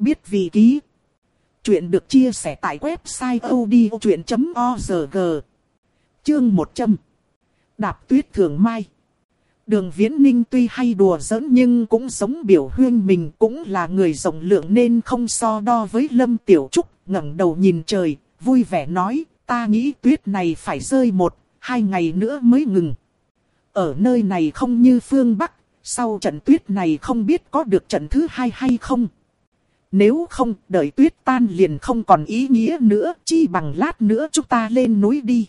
Biết vị ký. Chuyện được chia sẻ tại website odchuyện.org. Chương 100. Đạp tuyết thường mai. Đường Viễn Ninh tuy hay đùa giỡn nhưng cũng sống biểu huyên mình cũng là người rộng lượng nên không so đo với Lâm Tiểu Trúc, ngẩng đầu nhìn trời, vui vẻ nói, ta nghĩ tuyết này phải rơi một, hai ngày nữa mới ngừng. Ở nơi này không như phương Bắc, sau trận tuyết này không biết có được trận thứ hai hay không. Nếu không, đợi tuyết tan liền không còn ý nghĩa nữa, chi bằng lát nữa chúng ta lên núi đi.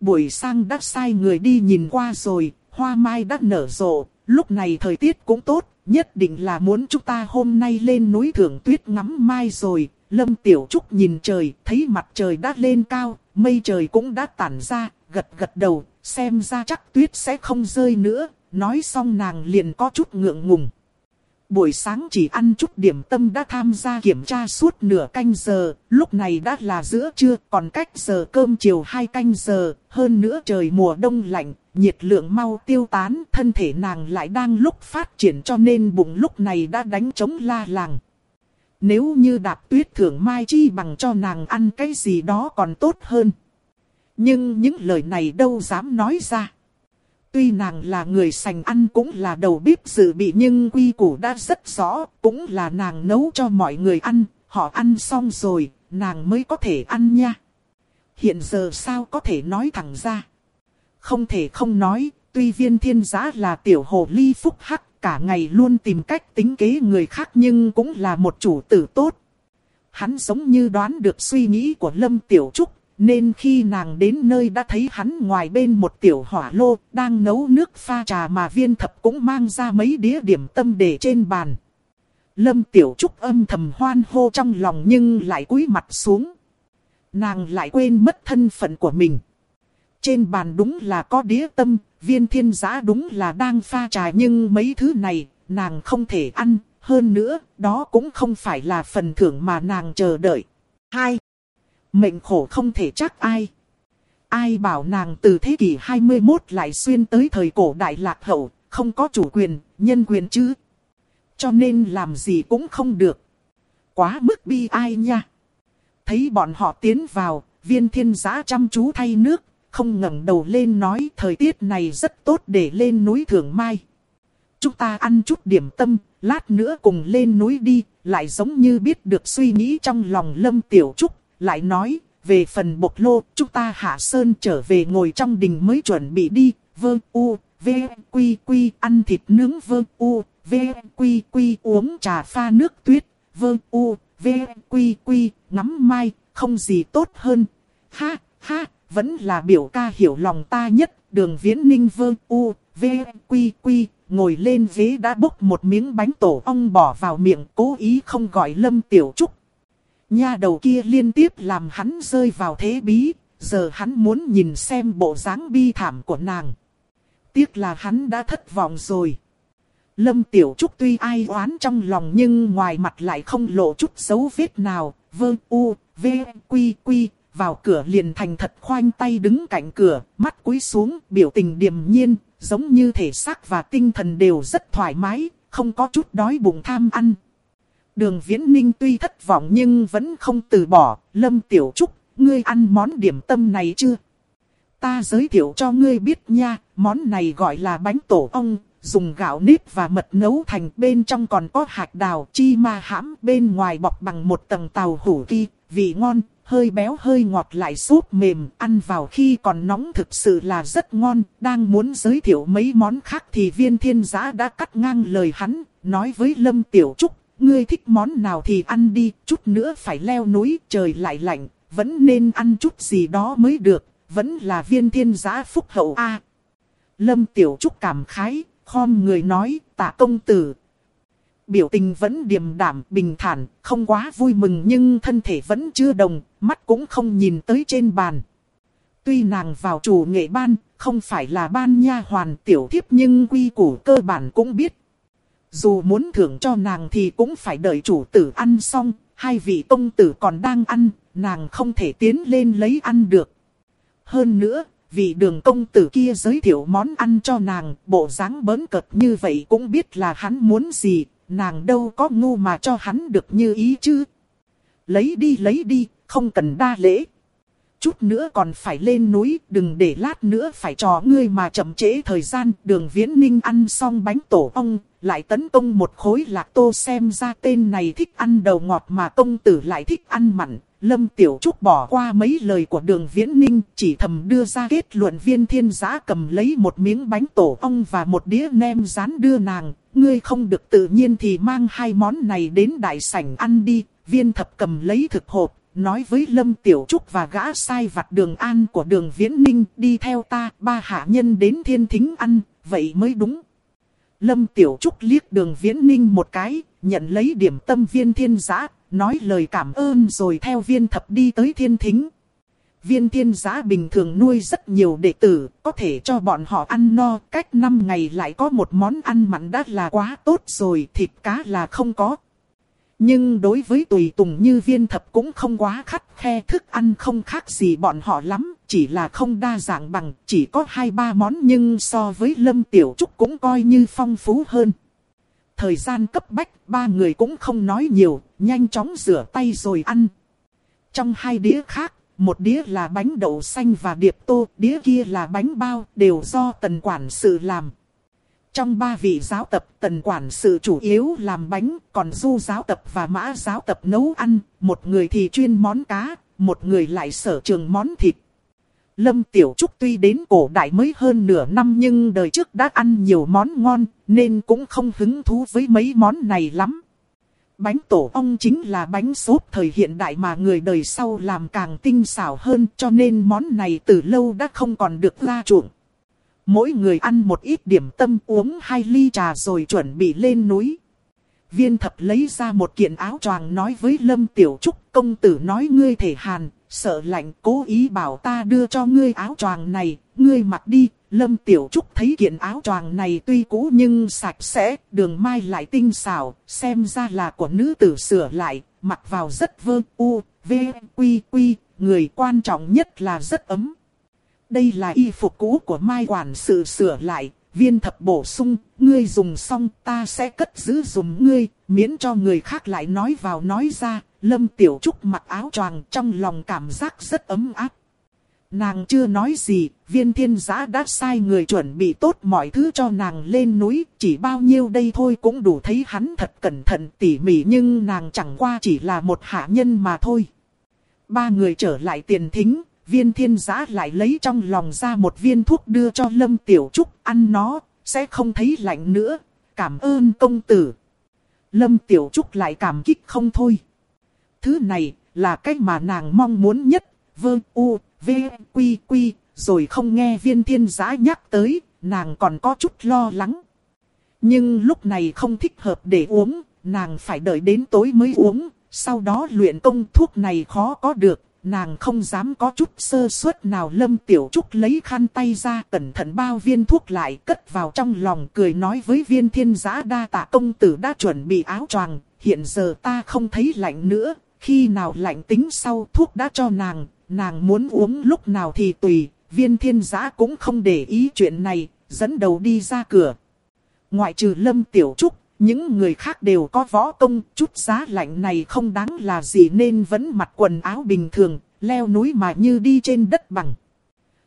Buổi sang đã sai người đi nhìn qua rồi, hoa mai đã nở rộ, lúc này thời tiết cũng tốt, nhất định là muốn chúng ta hôm nay lên núi thưởng tuyết ngắm mai rồi. Lâm Tiểu Trúc nhìn trời, thấy mặt trời đã lên cao, mây trời cũng đã tản ra, gật gật đầu, xem ra chắc tuyết sẽ không rơi nữa, nói xong nàng liền có chút ngượng ngùng. Buổi sáng chỉ ăn chút điểm tâm đã tham gia kiểm tra suốt nửa canh giờ, lúc này đã là giữa trưa, còn cách giờ cơm chiều hai canh giờ, hơn nữa trời mùa đông lạnh, nhiệt lượng mau tiêu tán, thân thể nàng lại đang lúc phát triển cho nên bụng lúc này đã đánh trống la làng. Nếu như đạp tuyết thưởng mai chi bằng cho nàng ăn cái gì đó còn tốt hơn. Nhưng những lời này đâu dám nói ra. Tuy nàng là người sành ăn cũng là đầu bếp dự bị nhưng quy củ đã rất rõ, cũng là nàng nấu cho mọi người ăn, họ ăn xong rồi, nàng mới có thể ăn nha. Hiện giờ sao có thể nói thẳng ra? Không thể không nói, tuy viên thiên giá là tiểu hồ ly phúc hắc, cả ngày luôn tìm cách tính kế người khác nhưng cũng là một chủ tử tốt. Hắn giống như đoán được suy nghĩ của Lâm Tiểu Trúc, nên khi nàng đến nơi đã thấy hắn ngoài bên một tiểu hỏa lô, đang nấu nước pha trà mà viên thập cũng mang ra mấy đĩa điểm tâm để trên bàn. Lâm Tiểu Trúc âm thầm hoan hô trong lòng nhưng lại cúi mặt xuống. Nàng lại quên mất thân phận của mình. Trên bàn đúng là có đĩa tâm, viên thiên giã đúng là đang pha trà nhưng mấy thứ này, nàng không thể ăn. Hơn nữa, đó cũng không phải là phần thưởng mà nàng chờ đợi. 2. Mệnh khổ không thể chắc ai. Ai bảo nàng từ thế kỷ 21 lại xuyên tới thời cổ đại lạc hậu, không có chủ quyền, nhân quyền chứ. Cho nên làm gì cũng không được. Quá mức bi ai nha. Thấy bọn họ tiến vào, viên thiên giã chăm chú thay nước, không ngẩng đầu lên nói thời tiết này rất tốt để lên núi Thường Mai. Chúng ta ăn chút điểm tâm, lát nữa cùng lên núi đi, lại giống như biết được suy nghĩ trong lòng Lâm Tiểu Trúc, lại nói, về phần bộc lô, chúng ta hạ sơn trở về ngồi trong đình mới chuẩn bị đi, vơ u, v, quy quy, ăn thịt nướng vơ u, v, quy quy, uống trà pha nước tuyết, vơ u, v, quy quy, ngắm mai, không gì tốt hơn. Ha, ha, vẫn là biểu ca hiểu lòng ta nhất, đường viễn ninh vơ u, v, quy quy, ngồi lên ghế đã bốc một miếng bánh tổ ong bỏ vào miệng cố ý không gọi lâm tiểu trúc. Nha đầu kia liên tiếp làm hắn rơi vào thế bí, giờ hắn muốn nhìn xem bộ dáng bi thảm của nàng. Tiếc là hắn đã thất vọng rồi. Lâm Tiểu Trúc tuy ai oán trong lòng nhưng ngoài mặt lại không lộ chút dấu vết nào, vơ u, v, quy quy, vào cửa liền thành thật khoanh tay đứng cạnh cửa, mắt cúi xuống, biểu tình điềm nhiên, giống như thể xác và tinh thần đều rất thoải mái, không có chút đói bụng tham ăn. Đường Viễn Ninh tuy thất vọng nhưng vẫn không từ bỏ, Lâm Tiểu Trúc, ngươi ăn món điểm tâm này chưa? Ta giới thiệu cho ngươi biết nha, món này gọi là bánh tổ ong, dùng gạo nếp và mật nấu thành. Bên trong còn có hạt đào chi ma hãm bên ngoài bọc bằng một tầng tàu hủ kỳ, vị ngon, hơi béo hơi ngọt lại súp mềm, ăn vào khi còn nóng thực sự là rất ngon, đang muốn giới thiệu mấy món khác thì viên thiên giã đã cắt ngang lời hắn, nói với Lâm Tiểu Trúc, ngươi thích món nào thì ăn đi, chút nữa phải leo núi, trời lại lạnh, vẫn nên ăn chút gì đó mới được, vẫn là viên thiên giá phúc hậu A. Lâm Tiểu Trúc cảm khái, khom người nói, tạ công tử. Biểu tình vẫn điềm đạm, bình thản, không quá vui mừng nhưng thân thể vẫn chưa đồng, mắt cũng không nhìn tới trên bàn. Tuy nàng vào chủ nghệ ban, không phải là ban nha hoàn tiểu thiếp nhưng quy củ cơ bản cũng biết. Dù muốn thưởng cho nàng thì cũng phải đợi chủ tử ăn xong, hai vị công tử còn đang ăn, nàng không thể tiến lên lấy ăn được. Hơn nữa, vị đường công tử kia giới thiệu món ăn cho nàng, bộ dáng bớn cợt như vậy cũng biết là hắn muốn gì, nàng đâu có ngu mà cho hắn được như ý chứ. Lấy đi lấy đi, không cần đa lễ. Chút nữa còn phải lên núi, đừng để lát nữa phải trò ngươi mà chậm trễ thời gian. Đường viễn ninh ăn xong bánh tổ ong, lại tấn công một khối lạc tô xem ra tên này thích ăn đầu ngọt mà công tử lại thích ăn mặn. Lâm Tiểu Trúc bỏ qua mấy lời của đường viễn ninh, chỉ thầm đưa ra kết luận viên thiên giã cầm lấy một miếng bánh tổ ong và một đĩa nem rán đưa nàng. Ngươi không được tự nhiên thì mang hai món này đến đại sảnh ăn đi. Viên thập cầm lấy thực hộp, nói với Lâm Tiểu Trúc và gã sai vặt đường an của đường viễn ninh đi theo ta, ba hạ nhân đến thiên thính ăn, vậy mới đúng. Lâm Tiểu Trúc liếc đường viễn ninh một cái, nhận lấy điểm tâm viên thiên giã, nói lời cảm ơn rồi theo viên thập đi tới thiên thính. Viên thiên giã bình thường nuôi rất nhiều đệ tử, có thể cho bọn họ ăn no, cách 5 ngày lại có một món ăn mặn đã là quá tốt rồi, thịt cá là không có. Nhưng đối với tùy tùng như viên thập cũng không quá khắt khe thức ăn không khác gì bọn họ lắm, chỉ là không đa dạng bằng, chỉ có hai ba món nhưng so với Lâm Tiểu Trúc cũng coi như phong phú hơn. Thời gian cấp bách, ba người cũng không nói nhiều, nhanh chóng rửa tay rồi ăn. Trong hai đĩa khác, một đĩa là bánh đậu xanh và điệp tô, đĩa kia là bánh bao, đều do tần quản sự làm. Trong ba vị giáo tập, tần quản sự chủ yếu làm bánh, còn du giáo tập và mã giáo tập nấu ăn, một người thì chuyên món cá, một người lại sở trường món thịt. Lâm Tiểu Trúc tuy đến cổ đại mới hơn nửa năm nhưng đời trước đã ăn nhiều món ngon, nên cũng không hứng thú với mấy món này lắm. Bánh tổ ong chính là bánh xốp thời hiện đại mà người đời sau làm càng tinh xảo hơn cho nên món này từ lâu đã không còn được ra chuộng. Mỗi người ăn một ít điểm tâm uống hai ly trà rồi chuẩn bị lên núi. Viên thập lấy ra một kiện áo choàng nói với Lâm Tiểu Trúc công tử nói ngươi thể hàn, sợ lạnh cố ý bảo ta đưa cho ngươi áo choàng này, ngươi mặc đi. Lâm Tiểu Trúc thấy kiện áo choàng này tuy cũ nhưng sạch sẽ, đường mai lại tinh xảo, xem ra là của nữ tử sửa lại, mặc vào rất vơ u, v, quy quy, người quan trọng nhất là rất ấm. Đây là y phục cũ của Mai quản sự sửa lại, viên thập bổ sung, ngươi dùng xong ta sẽ cất giữ dùng ngươi, miễn cho người khác lại nói vào nói ra. Lâm Tiểu Trúc mặc áo choàng trong lòng cảm giác rất ấm áp. Nàng chưa nói gì, viên thiên giã đã sai người chuẩn bị tốt mọi thứ cho nàng lên núi, chỉ bao nhiêu đây thôi cũng đủ thấy hắn thật cẩn thận tỉ mỉ nhưng nàng chẳng qua chỉ là một hạ nhân mà thôi. Ba người trở lại tiền thính, viên thiên giã lại lấy trong lòng ra một viên thuốc đưa cho Lâm Tiểu Trúc ăn nó, sẽ không thấy lạnh nữa. Cảm ơn công tử. Lâm Tiểu Trúc lại cảm kích không thôi. Thứ này là cách mà nàng mong muốn nhất. Vơ u, v, quy quy, rồi không nghe viên thiên giã nhắc tới, nàng còn có chút lo lắng. Nhưng lúc này không thích hợp để uống, nàng phải đợi đến tối mới uống, sau đó luyện công thuốc này khó có được, nàng không dám có chút sơ suất nào lâm tiểu trúc lấy khăn tay ra cẩn thận bao viên thuốc lại cất vào trong lòng cười nói với viên thiên giã đa tạ công tử đã chuẩn bị áo choàng hiện giờ ta không thấy lạnh nữa, khi nào lạnh tính sau thuốc đã cho nàng, nàng muốn uống lúc nào thì tùy, viên thiên giã cũng không để ý chuyện này, dẫn đầu đi ra cửa. Ngoại trừ lâm tiểu trúc, những người khác đều có võ công, chút giá lạnh này không đáng là gì nên vẫn mặc quần áo bình thường, leo núi mà như đi trên đất bằng.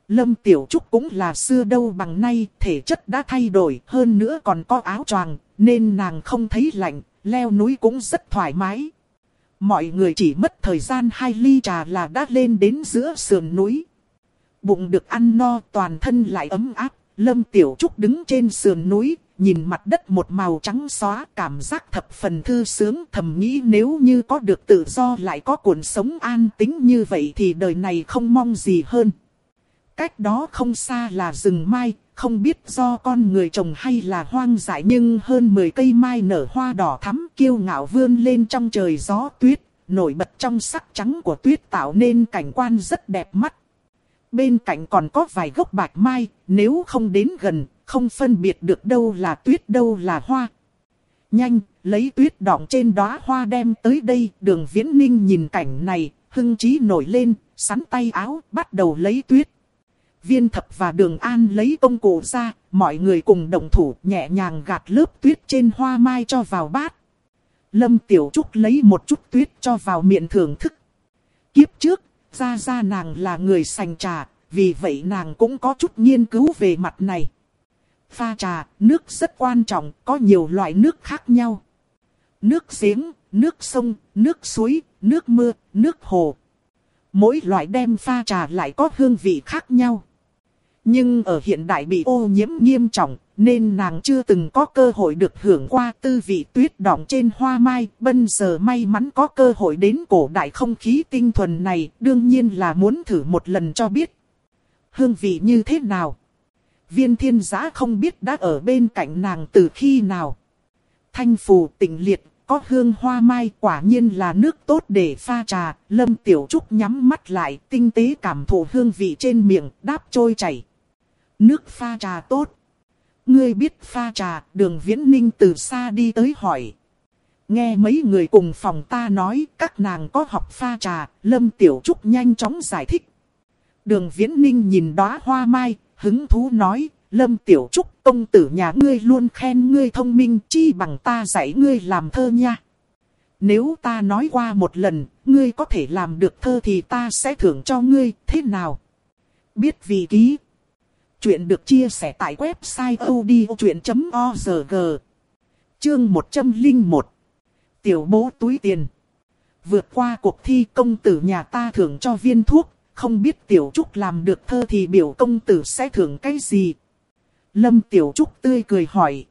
Lâm Tiểu Trúc cũng là xưa đâu bằng nay, thể chất đã thay đổi, hơn nữa còn có áo choàng, nên nàng không thấy lạnh, leo núi cũng rất thoải mái. Mọi người chỉ mất thời gian hai ly trà là đã lên đến giữa sườn núi. Bụng được ăn no, toàn thân lại ấm áp, Lâm Tiểu Trúc đứng trên sườn núi, nhìn mặt đất một màu trắng xóa cảm giác thập phần thư sướng thầm nghĩ nếu như có được tự do lại có cuộc sống an tính như vậy thì đời này không mong gì hơn. Cách đó không xa là rừng mai, không biết do con người trồng hay là hoang dại nhưng hơn 10 cây mai nở hoa đỏ thắm kiêu ngạo vươn lên trong trời gió tuyết, nổi bật trong sắc trắng của tuyết tạo nên cảnh quan rất đẹp mắt. Bên cạnh còn có vài gốc bạch mai, nếu không đến gần, không phân biệt được đâu là tuyết đâu là hoa. Nhanh, lấy tuyết đọng trên đóa hoa đem tới đây, đường viễn ninh nhìn cảnh này, hưng trí nổi lên, sắn tay áo, bắt đầu lấy tuyết. Viên thập và đường an lấy công cụ ra, mọi người cùng đồng thủ nhẹ nhàng gạt lớp tuyết trên hoa mai cho vào bát. Lâm Tiểu Trúc lấy một chút tuyết cho vào miệng thưởng thức. Kiếp trước, ra ra nàng là người sành trà, vì vậy nàng cũng có chút nghiên cứu về mặt này. Pha trà, nước rất quan trọng, có nhiều loại nước khác nhau. Nước giếng, nước sông, nước suối, nước mưa, nước hồ. Mỗi loại đem pha trà lại có hương vị khác nhau. Nhưng ở hiện đại bị ô nhiễm nghiêm trọng, nên nàng chưa từng có cơ hội được hưởng qua tư vị tuyết đọng trên hoa mai. Bây giờ may mắn có cơ hội đến cổ đại không khí tinh thuần này, đương nhiên là muốn thử một lần cho biết. Hương vị như thế nào? Viên thiên giã không biết đã ở bên cạnh nàng từ khi nào. Thanh phù tỉnh liệt, có hương hoa mai quả nhiên là nước tốt để pha trà. Lâm Tiểu Trúc nhắm mắt lại, tinh tế cảm thụ hương vị trên miệng, đáp trôi chảy. Nước pha trà tốt. Ngươi biết pha trà, đường viễn ninh từ xa đi tới hỏi. Nghe mấy người cùng phòng ta nói các nàng có học pha trà, Lâm Tiểu Trúc nhanh chóng giải thích. Đường viễn ninh nhìn đóa hoa mai, hứng thú nói, Lâm Tiểu Trúc công tử nhà ngươi luôn khen ngươi thông minh chi bằng ta dạy ngươi làm thơ nha. Nếu ta nói qua một lần, ngươi có thể làm được thơ thì ta sẽ thưởng cho ngươi, thế nào? Biết vì ký. Chuyện được chia sẻ tại website odchuyện.org Chương 101 Tiểu bố túi tiền Vượt qua cuộc thi công tử nhà ta thưởng cho viên thuốc, không biết Tiểu Trúc làm được thơ thì biểu công tử sẽ thưởng cái gì. Lâm Tiểu Trúc tươi cười hỏi.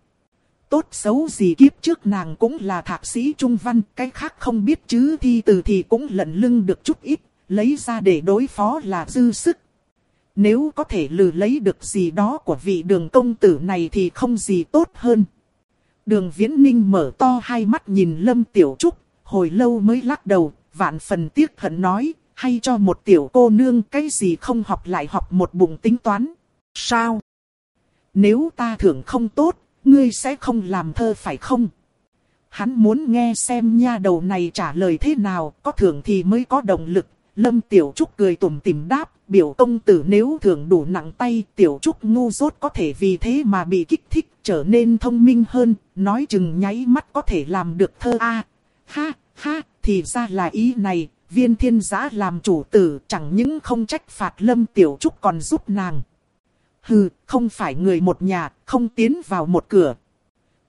Tốt xấu gì kiếp trước nàng cũng là thạc sĩ trung văn, cái khác không biết chứ thi từ thì cũng lận lưng được chút ít, lấy ra để đối phó là dư sức. Nếu có thể lừa lấy được gì đó của vị đường công tử này thì không gì tốt hơn. Đường Viễn Ninh mở to hai mắt nhìn Lâm Tiểu Trúc, hồi lâu mới lắc đầu, vạn phần tiếc hận nói, hay cho một tiểu cô nương cái gì không học lại học một bụng tính toán. Sao? Nếu ta thưởng không tốt, ngươi sẽ không làm thơ phải không? Hắn muốn nghe xem nha đầu này trả lời thế nào, có thưởng thì mới có động lực. Lâm Tiểu Trúc cười tủm tỉm đáp, biểu công tử nếu thưởng đủ nặng tay, Tiểu Trúc ngu dốt có thể vì thế mà bị kích thích, trở nên thông minh hơn, nói chừng nháy mắt có thể làm được thơ a. ha, ha, thì ra là ý này, viên thiên giã làm chủ tử chẳng những không trách phạt Lâm Tiểu Trúc còn giúp nàng. Hừ, không phải người một nhà, không tiến vào một cửa.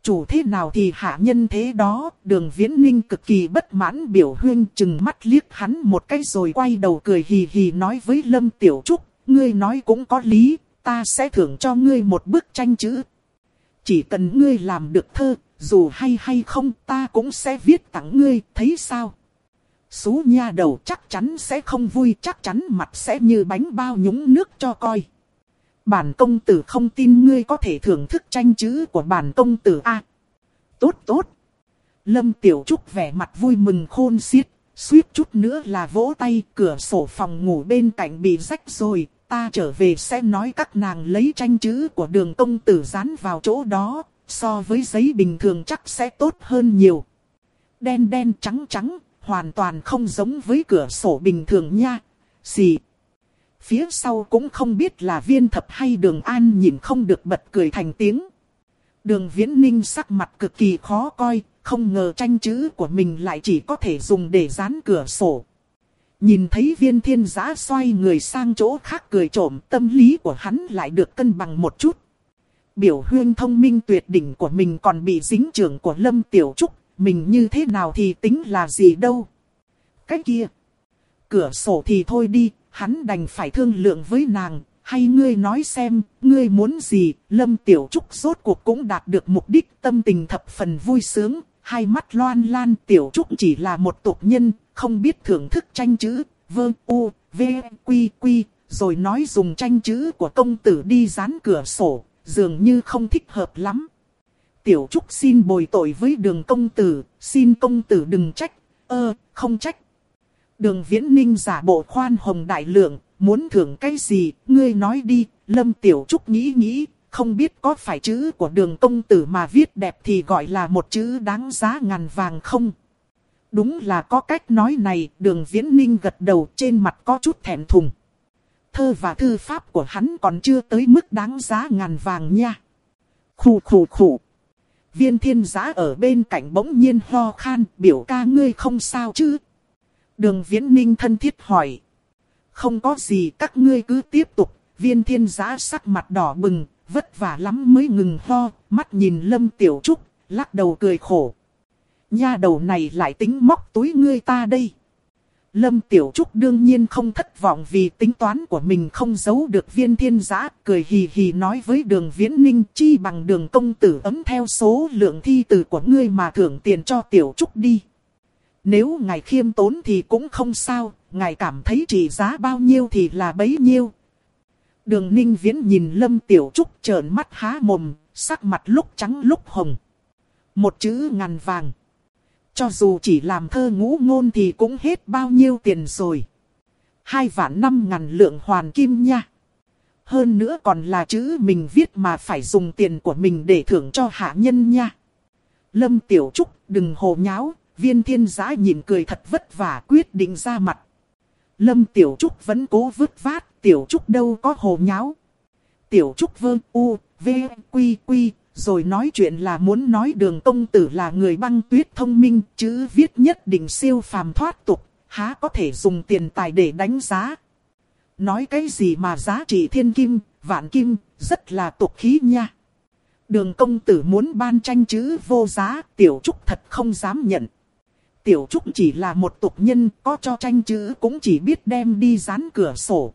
Chủ thế nào thì hạ nhân thế đó, đường viễn ninh cực kỳ bất mãn biểu huyên chừng mắt liếc hắn một cái rồi quay đầu cười hì hì nói với Lâm Tiểu Trúc, ngươi nói cũng có lý, ta sẽ thưởng cho ngươi một bức tranh chữ. Chỉ cần ngươi làm được thơ, dù hay hay không ta cũng sẽ viết tặng ngươi, thấy sao? Xú nha đầu chắc chắn sẽ không vui, chắc chắn mặt sẽ như bánh bao nhúng nước cho coi. Bản công tử không tin ngươi có thể thưởng thức tranh chữ của bản công tử a. tốt tốt. Lâm Tiểu Trúc vẻ mặt vui mừng khôn xiết, suýt chút nữa là vỗ tay, cửa sổ phòng ngủ bên cạnh bị rách rồi, ta trở về sẽ nói các nàng lấy tranh chữ của đường công tử dán vào chỗ đó, so với giấy bình thường chắc sẽ tốt hơn nhiều. Đen đen trắng trắng, hoàn toàn không giống với cửa sổ bình thường nha. gì? Phía sau cũng không biết là viên thập hay đường an nhìn không được bật cười thành tiếng. Đường viễn ninh sắc mặt cực kỳ khó coi, không ngờ tranh chữ của mình lại chỉ có thể dùng để dán cửa sổ. Nhìn thấy viên thiên giã xoay người sang chỗ khác cười trộm tâm lý của hắn lại được cân bằng một chút. Biểu huyên thông minh tuyệt đỉnh của mình còn bị dính trưởng của Lâm Tiểu Trúc, mình như thế nào thì tính là gì đâu. Cái kia, cửa sổ thì thôi đi, hắn đành phải thương lượng với nàng, hay ngươi nói xem, ngươi muốn gì, Lâm Tiểu Trúc rốt cuộc cũng đạt được mục đích tâm tình thập phần vui sướng, hai mắt loan lan Tiểu Trúc chỉ là một tục nhân, không biết thưởng thức tranh chữ, vương u, v, quy quy, rồi nói dùng tranh chữ của công tử đi dán cửa sổ, dường như không thích hợp lắm. Tiểu Trúc xin bồi tội với đường công tử, xin công tử đừng trách, ơ, không trách, Đường viễn ninh giả bộ khoan hồng đại lượng, muốn thưởng cái gì, ngươi nói đi, Lâm Tiểu Trúc nghĩ nghĩ, không biết có phải chữ của đường công tử mà viết đẹp thì gọi là một chữ đáng giá ngàn vàng không? Đúng là có cách nói này, đường viễn ninh gật đầu trên mặt có chút thẹn thùng. Thơ và thư pháp của hắn còn chưa tới mức đáng giá ngàn vàng nha. Khủ khủ khủ. Viên thiên giã ở bên cạnh bỗng nhiên ho khan, biểu ca ngươi không sao chứ? Đường viễn ninh thân thiết hỏi. Không có gì các ngươi cứ tiếp tục, viên thiên giã sắc mặt đỏ bừng, vất vả lắm mới ngừng ho, mắt nhìn lâm tiểu trúc, lắc đầu cười khổ. Nha đầu này lại tính móc túi ngươi ta đây. Lâm Tiểu Trúc đương nhiên không thất vọng vì tính toán của mình không giấu được viên thiên giã, cười hì hì nói với đường viễn ninh chi bằng đường công tử ấm theo số lượng thi từ của ngươi mà thưởng tiền cho Tiểu Trúc đi. Nếu ngài khiêm tốn thì cũng không sao, ngài cảm thấy trị giá bao nhiêu thì là bấy nhiêu. Đường ninh viễn nhìn Lâm Tiểu Trúc trợn mắt há mồm, sắc mặt lúc trắng lúc hồng. Một chữ ngàn vàng. Cho dù chỉ làm thơ ngũ ngôn thì cũng hết bao nhiêu tiền rồi. Hai vạn năm ngàn lượng hoàn kim nha. Hơn nữa còn là chữ mình viết mà phải dùng tiền của mình để thưởng cho hạ nhân nha. Lâm Tiểu Trúc đừng hồ nháo, viên thiên giã nhìn cười thật vất vả quyết định ra mặt. Lâm Tiểu Trúc vẫn cố vứt vát, Tiểu Trúc đâu có hồ nháo. Tiểu Trúc vơ u, v, quy quy, rồi nói chuyện là muốn nói đường công tử là người băng tuyết thông minh, chữ viết nhất định siêu phàm thoát tục, há có thể dùng tiền tài để đánh giá. Nói cái gì mà giá trị thiên kim, vạn kim, rất là tục khí nha. Đường công tử muốn ban tranh chữ vô giá, tiểu trúc thật không dám nhận. Tiểu trúc chỉ là một tục nhân, có cho tranh chữ cũng chỉ biết đem đi dán cửa sổ.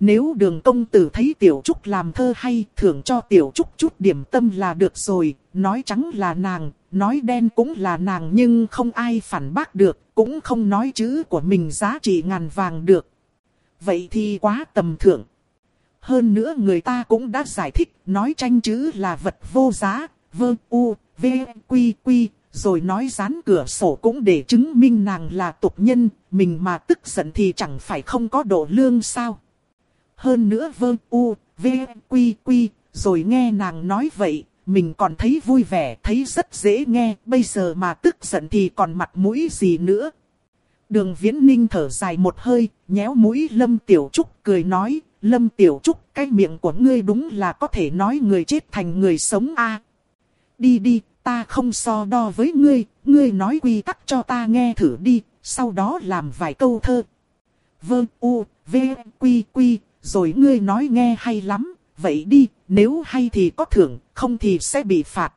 Nếu đường công tử thấy tiểu trúc làm thơ hay thưởng cho tiểu trúc chút điểm tâm là được rồi, nói trắng là nàng, nói đen cũng là nàng nhưng không ai phản bác được, cũng không nói chữ của mình giá trị ngàn vàng được. Vậy thì quá tầm thượng. Hơn nữa người ta cũng đã giải thích, nói tranh chữ là vật vô giá, vơ u, v, quy quy, rồi nói dán cửa sổ cũng để chứng minh nàng là tục nhân, mình mà tức giận thì chẳng phải không có độ lương sao hơn nữa vơ u, v, quy quy, rồi nghe nàng nói vậy, mình còn thấy vui vẻ, thấy rất dễ nghe, bây giờ mà tức giận thì còn mặt mũi gì nữa. Đường Viễn Ninh thở dài một hơi, nhéo mũi Lâm Tiểu Trúc cười nói, Lâm Tiểu Trúc, cái miệng của ngươi đúng là có thể nói người chết thành người sống a. Đi đi, ta không so đo với ngươi, ngươi nói quy tắc cho ta nghe thử đi, sau đó làm vài câu thơ. Vơ u, v, quy quy, rồi ngươi nói nghe hay lắm, vậy đi, nếu hay thì có thưởng, không thì sẽ bị phạt.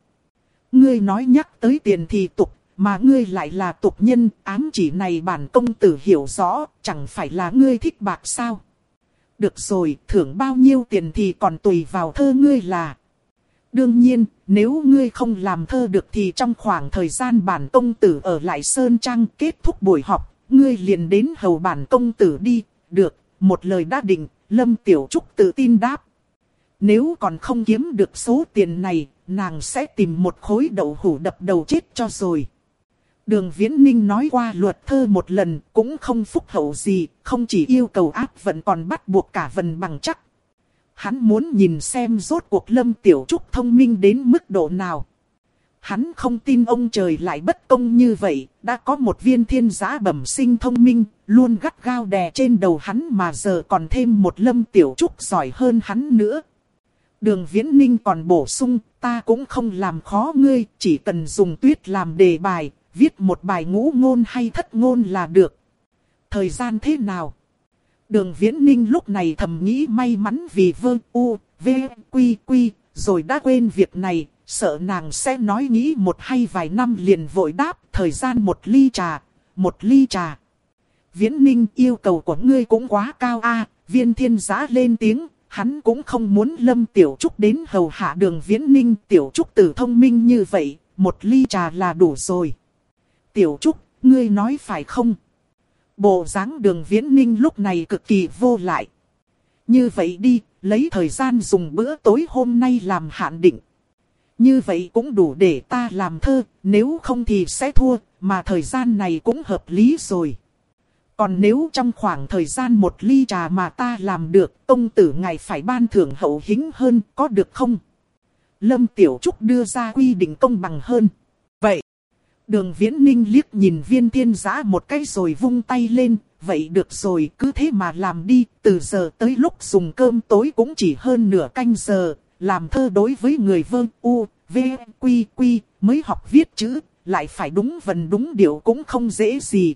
Ngươi nói nhắc tới tiền thì tục, mà ngươi lại là tục nhân, ám chỉ này bản công tử hiểu rõ, chẳng phải là ngươi thích bạc sao. Được rồi, thưởng bao nhiêu tiền thì còn tùy vào thơ ngươi là. Đương nhiên, nếu ngươi không làm thơ được thì trong khoảng thời gian bản công tử ở lại Sơn Trang kết thúc buổi họp, ngươi liền đến hầu bản công tử đi, được, một lời đã định, Lâm Tiểu Trúc tự tin đáp. Nếu còn không kiếm được số tiền này, nàng sẽ tìm một khối đậu hủ đập đầu chết cho rồi. Đường Viễn Ninh nói qua luật thơ một lần, cũng không phúc hậu gì, không chỉ yêu cầu áp vận còn bắt buộc cả vần bằng chắc. Hắn muốn nhìn xem rốt cuộc Lâm Tiểu Trúc thông minh đến mức độ nào. Hắn không tin ông trời lại bất công như vậy, đã có một viên thiên giá bẩm sinh thông minh, luôn gắt gao đè trên đầu hắn mà giờ còn thêm một lâm tiểu trúc giỏi hơn hắn nữa. Đường Viễn Ninh còn bổ sung, ta cũng không làm khó ngươi, chỉ cần dùng tuyết làm đề bài, viết một bài ngũ ngôn hay thất ngôn là được. Thời gian thế nào? Đường Viễn Ninh lúc này thầm nghĩ may mắn vì vơ u, v, quy quy, rồi đã quên việc này, sợ nàng sẽ nói nghĩ một hay vài năm liền vội đáp thời gian một ly trà, một ly trà. Viễn Ninh yêu cầu của ngươi cũng quá cao a viên thiên giá lên tiếng, hắn cũng không muốn lâm tiểu trúc đến hầu hạ đường Viễn Ninh tiểu trúc tử thông minh như vậy, một ly trà là đủ rồi. Tiểu trúc, ngươi nói phải không? Bộ dáng đường Viễn Ninh lúc này cực kỳ vô lại. Như vậy đi, lấy thời gian dùng bữa tối hôm nay làm hạn định. Như vậy cũng đủ để ta làm thơ, nếu không thì sẽ thua, mà thời gian này cũng hợp lý rồi. Còn nếu trong khoảng thời gian một ly trà mà ta làm được, công tử ngài phải ban thưởng hậu hĩnh hơn, có được không? Lâm Tiểu Trúc đưa ra quy định công bằng hơn. Vậy, đường viễn ninh liếc nhìn viên thiên giã một cái rồi vung tay lên, vậy được rồi cứ thế mà làm đi, từ giờ tới lúc dùng cơm tối cũng chỉ hơn nửa canh giờ, làm thơ đối với người vơ u, v, quy quy, mới học viết chữ, lại phải đúng vần đúng điệu cũng không dễ gì.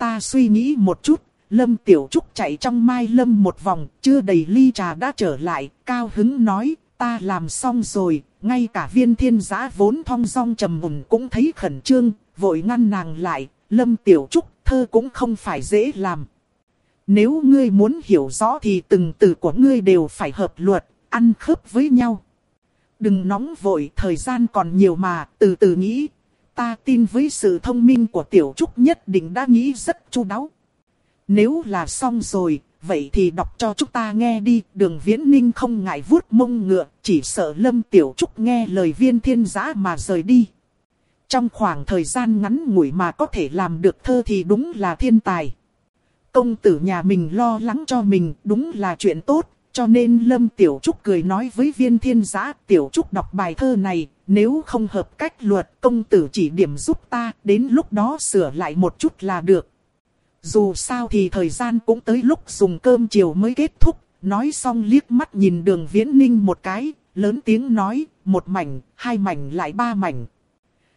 Ta suy nghĩ một chút, Lâm Tiểu Trúc chạy trong mai lâm một vòng, chưa đầy ly trà đã trở lại, cao hứng nói, ta làm xong rồi, ngay cả viên thiên giã vốn thong dong trầm mùng cũng thấy khẩn trương, vội ngăn nàng lại, Lâm Tiểu Trúc thơ cũng không phải dễ làm. Nếu ngươi muốn hiểu rõ thì từng từ của ngươi đều phải hợp luật, ăn khớp với nhau. Đừng nóng vội, thời gian còn nhiều mà, từ từ nghĩ. Ta tin với sự thông minh của Tiểu Trúc nhất định đã nghĩ rất chu đáo. Nếu là xong rồi, vậy thì đọc cho chúng ta nghe đi. Đường Viễn Ninh không ngại vuốt mông ngựa, chỉ sợ Lâm Tiểu Trúc nghe lời viên thiên giã mà rời đi. Trong khoảng thời gian ngắn ngủi mà có thể làm được thơ thì đúng là thiên tài. Công tử nhà mình lo lắng cho mình đúng là chuyện tốt, cho nên Lâm Tiểu Trúc cười nói với viên thiên giã Tiểu Trúc đọc bài thơ này, nếu không hợp cách luật công tử chỉ điểm giúp ta, đến lúc đó sửa lại một chút là được. Dù sao thì thời gian cũng tới lúc dùng cơm chiều mới kết thúc, nói xong liếc mắt nhìn đường viễn ninh một cái, lớn tiếng nói, một mảnh, hai mảnh lại ba mảnh.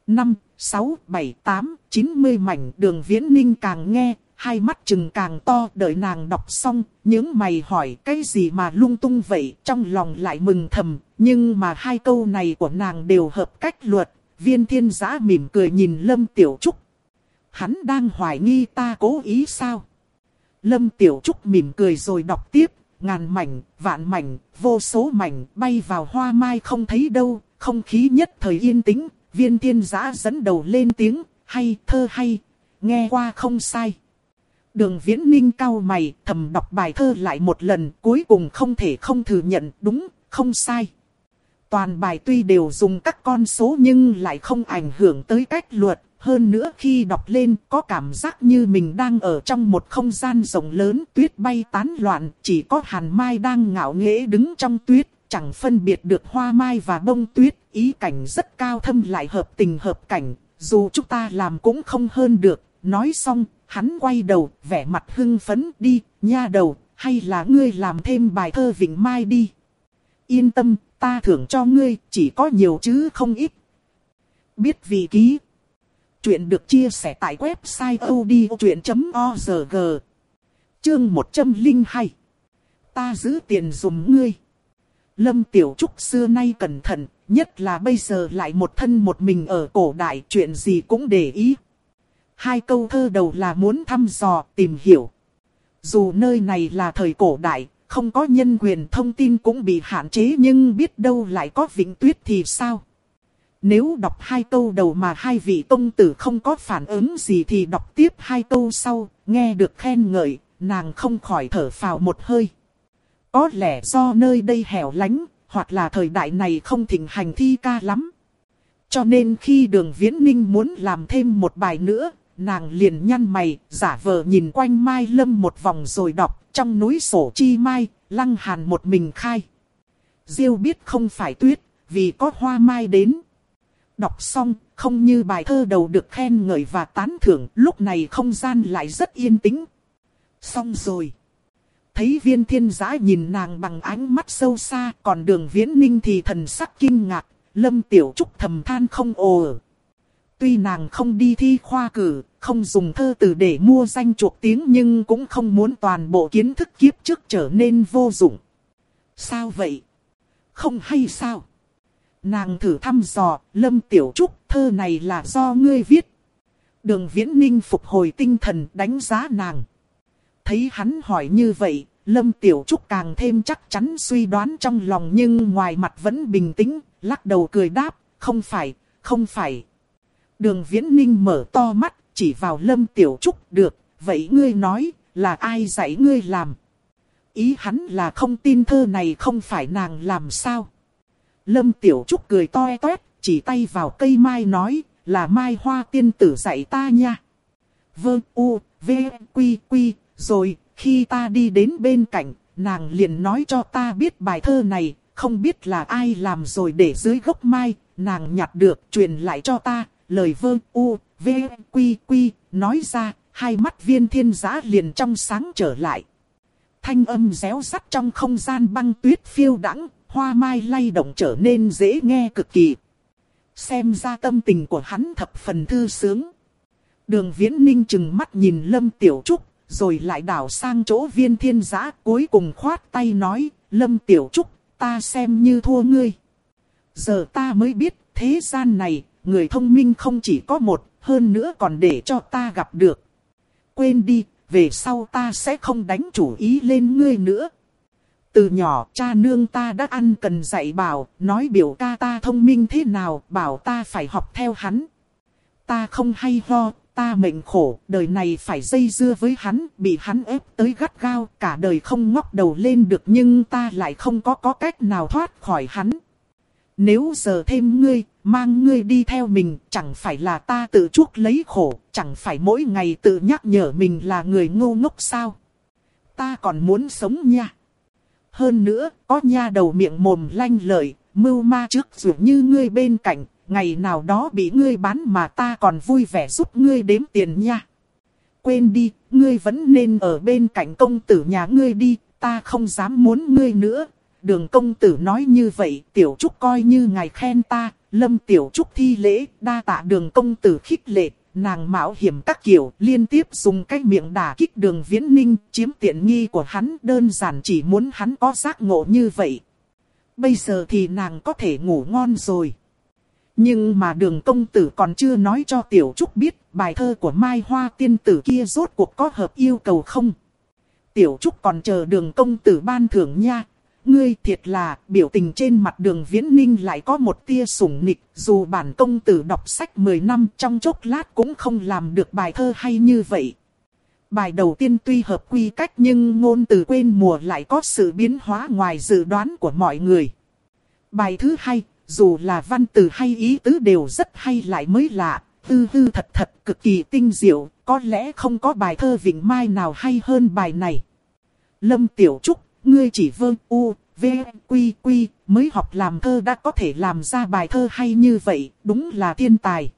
Năm, sáu, bảy, tám, chín mươi mảnh đường viễn ninh càng nghe, hai mắt chừng càng to đợi nàng đọc xong, những mày hỏi cái gì mà lung tung vậy, trong lòng lại mừng thầm, nhưng mà hai câu này của nàng đều hợp cách luật, viên thiên giã mỉm cười nhìn Lâm Tiểu Trúc. Hắn đang hoài nghi ta cố ý sao? Lâm Tiểu Trúc mỉm cười rồi đọc tiếp, ngàn mảnh, vạn mảnh, vô số mảnh bay vào hoa mai không thấy đâu, không khí nhất thời yên tĩnh, viên thiên giã dẫn đầu lên tiếng, hay thơ hay, nghe qua không sai. Đường viễn ninh cao mày thầm đọc bài thơ lại một lần cuối cùng không thể không thừa nhận đúng, không sai. Toàn bài tuy đều dùng các con số nhưng lại không ảnh hưởng tới cách luật. Hơn nữa khi đọc lên có cảm giác như mình đang ở trong một không gian rộng lớn tuyết bay tán loạn. Chỉ có hàn mai đang ngạo nghễ đứng trong tuyết, chẳng phân biệt được hoa mai và bông tuyết. Ý cảnh rất cao thâm lại hợp tình hợp cảnh, dù chúng ta làm cũng không hơn được. Nói xong, Hắn quay đầu, vẻ mặt hưng phấn đi, nha đầu, hay là ngươi làm thêm bài thơ Vịnh Mai đi. Yên tâm, ta thưởng cho ngươi, chỉ có nhiều chứ không ít. Biết vị ký. Chuyện được chia sẻ tại website odchuyện.org. Chương 102. Ta giữ tiền dùm ngươi. Lâm Tiểu Trúc xưa nay cẩn thận, nhất là bây giờ lại một thân một mình ở cổ đại chuyện gì cũng để ý. Hai câu thơ đầu là muốn thăm dò, tìm hiểu. Dù nơi này là thời cổ đại, không có nhân quyền thông tin cũng bị hạn chế nhưng biết đâu lại có vĩnh tuyết thì sao? Nếu đọc hai câu đầu mà hai vị công tử không có phản ứng gì thì đọc tiếp hai câu sau, nghe được khen ngợi, nàng không khỏi thở phào một hơi. Có lẽ do nơi đây hẻo lánh, hoặc là thời đại này không thịnh hành thi ca lắm. Cho nên khi đường viễn ninh muốn làm thêm một bài nữa, nàng liền nhăn mày, giả vờ nhìn quanh Mai Lâm một vòng rồi đọc, trong núi sổ chi mai, lăng hàn một mình khai. Diêu biết không phải tuyết, vì có hoa mai đến. Đọc xong, không như bài thơ đầu được khen ngợi và tán thưởng, lúc này không gian lại rất yên tĩnh. Xong rồi. Thấy viên thiên giã nhìn nàng bằng ánh mắt sâu xa, còn đường viễn ninh thì thần sắc kinh ngạc, lâm tiểu trúc thầm than không ồ Tuy nàng không đi thi khoa cử, không dùng thơ từ để mua danh chuộc tiếng nhưng cũng không muốn toàn bộ kiến thức kiếp trước trở nên vô dụng. Sao vậy? Không hay sao? Nàng thử thăm dò, Lâm Tiểu Trúc, thơ này là do ngươi viết. Đường Viễn Ninh phục hồi tinh thần đánh giá nàng. Thấy hắn hỏi như vậy, Lâm Tiểu Trúc càng thêm chắc chắn suy đoán trong lòng nhưng ngoài mặt vẫn bình tĩnh, lắc đầu cười đáp, không phải, không phải. Đường Viễn Ninh mở to mắt, chỉ vào Lâm Tiểu Trúc được, vậy ngươi nói, là ai dạy ngươi làm? Ý hắn là không tin thơ này không phải nàng làm sao? Lâm Tiểu Trúc cười toe toét, chỉ tay vào cây mai nói, là mai hoa tiên tử dạy ta nha. Vâng, u, v, quy quy, rồi, khi ta đi đến bên cạnh, nàng liền nói cho ta biết bài thơ này, không biết là ai làm rồi để dưới gốc mai, nàng nhặt được, truyền lại cho ta, lời vơ u, v, quy quy, nói ra, hai mắt viên thiên giã liền trong sáng trở lại. Thanh âm réo rắt trong không gian băng tuyết phiêu đắng, hoa mai lay động trở nên dễ nghe cực kỳ. Xem ra tâm tình của hắn thập phần thư sướng. Đường viễn ninh chừng mắt nhìn Lâm Tiểu Trúc, rồi lại đảo sang chỗ viên thiên giã cuối cùng khoát tay nói, Lâm Tiểu Trúc, ta xem như thua ngươi. Giờ ta mới biết, thế gian này, người thông minh không chỉ có một, hơn nữa còn để cho ta gặp được. Quên đi, về sau ta sẽ không đánh chủ ý lên ngươi nữa. Từ nhỏ cha nương ta đã ăn cần dạy bảo, nói biểu ca ta thông minh thế nào, bảo ta phải học theo hắn. Ta không hay ho, ta mệnh khổ, đời này phải dây dưa với hắn, bị hắn ép tới gắt gao, cả đời không ngóc đầu lên được nhưng ta lại không có có cách nào thoát khỏi hắn. Nếu giờ thêm ngươi, mang ngươi đi theo mình, chẳng phải là ta tự chuốc lấy khổ, chẳng phải mỗi ngày tự nhắc nhở mình là người ngu ngốc sao. Ta còn muốn sống nha. Hơn nữa, có nha đầu miệng mồm lanh lợi, mưu ma trước dù như ngươi bên cạnh, ngày nào đó bị ngươi bán mà ta còn vui vẻ giúp ngươi đếm tiền nha. Quên đi, ngươi vẫn nên ở bên cạnh công tử nhà ngươi đi, ta không dám muốn ngươi nữa. Đường công tử nói như vậy, tiểu trúc coi như ngài khen ta, lâm tiểu trúc thi lễ, đa tạ đường công tử khích lệ, nàng mạo hiểm các kiểu, liên tiếp dùng cái miệng đả kích đường viễn ninh, chiếm tiện nghi của hắn, đơn giản chỉ muốn hắn có giác ngộ như vậy. Bây giờ thì nàng có thể ngủ ngon rồi. Nhưng mà đường công tử còn chưa nói cho Tiểu Trúc biết bài thơ của Mai Hoa tiên tử kia rốt cuộc có hợp yêu cầu không. Tiểu Trúc còn chờ đường công tử ban thưởng nha. Ngươi thiệt là biểu tình trên mặt đường viễn ninh lại có một tia sủng nịch. Dù bản công tử đọc sách 10 năm trong chốc lát cũng không làm được bài thơ hay như vậy. Bài đầu tiên tuy hợp quy cách nhưng ngôn từ quên mùa lại có sự biến hóa ngoài dự đoán của mọi người. Bài thứ hai dù là văn từ hay ý tứ đều rất hay lại mới lạ, tư hư thật thật cực kỳ tinh diệu, có lẽ không có bài thơ Vịnh Mai nào hay hơn bài này. Lâm Tiểu Trúc, ngươi chỉ vơ u, v, quy quy, mới học làm thơ đã có thể làm ra bài thơ hay như vậy, đúng là thiên tài.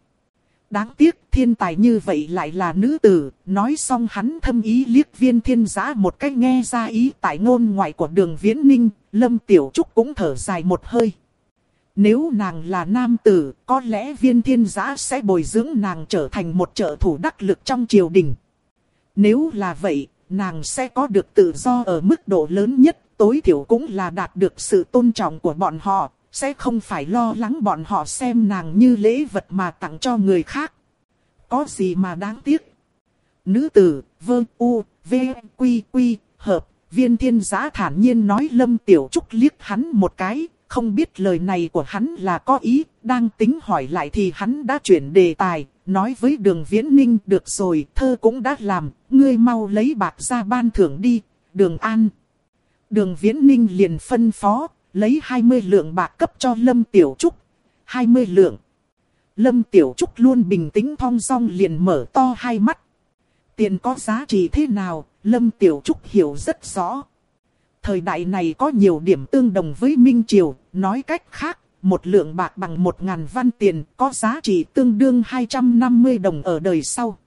Đáng tiếc thiên tài như vậy lại là nữ tử, nói xong hắn thâm ý liếc viên thiên giã một cách nghe ra ý tại ngôn ngoại của đường viễn ninh, Lâm Tiểu Trúc cũng thở dài một hơi. Nếu nàng là nam tử, có lẽ viên thiên giã sẽ bồi dưỡng nàng trở thành một trợ thủ đắc lực trong triều đình. Nếu là vậy, nàng sẽ có được tự do ở mức độ lớn nhất, tối thiểu cũng là đạt được sự tôn trọng của bọn họ, sẽ không phải lo lắng bọn họ xem nàng như lễ vật mà tặng cho người khác. Có gì mà đáng tiếc? Nữ tử, vơ u, v, quy quy, hợp, viên thiên giá thản nhiên nói lâm tiểu trúc liếc hắn một cái, không biết lời này của hắn là có ý, đang tính hỏi lại thì hắn đã chuyển đề tài, nói với đường viễn ninh được rồi, thơ cũng đã làm, ngươi mau lấy bạc ra ban thưởng đi, đường an. Đường viễn ninh liền phân phó, lấy 20 lượng bạc cấp cho Lâm Tiểu Trúc, 20 lượng. Lâm Tiểu Trúc luôn bình tĩnh thong dong liền mở to hai mắt. Tiền có giá trị thế nào, Lâm Tiểu Trúc hiểu rất rõ. Thời đại này có nhiều điểm tương đồng với Minh Triều, nói cách khác, một lượng bạc bằng một ngàn văn tiền có giá trị tương đương 250 đồng ở đời sau.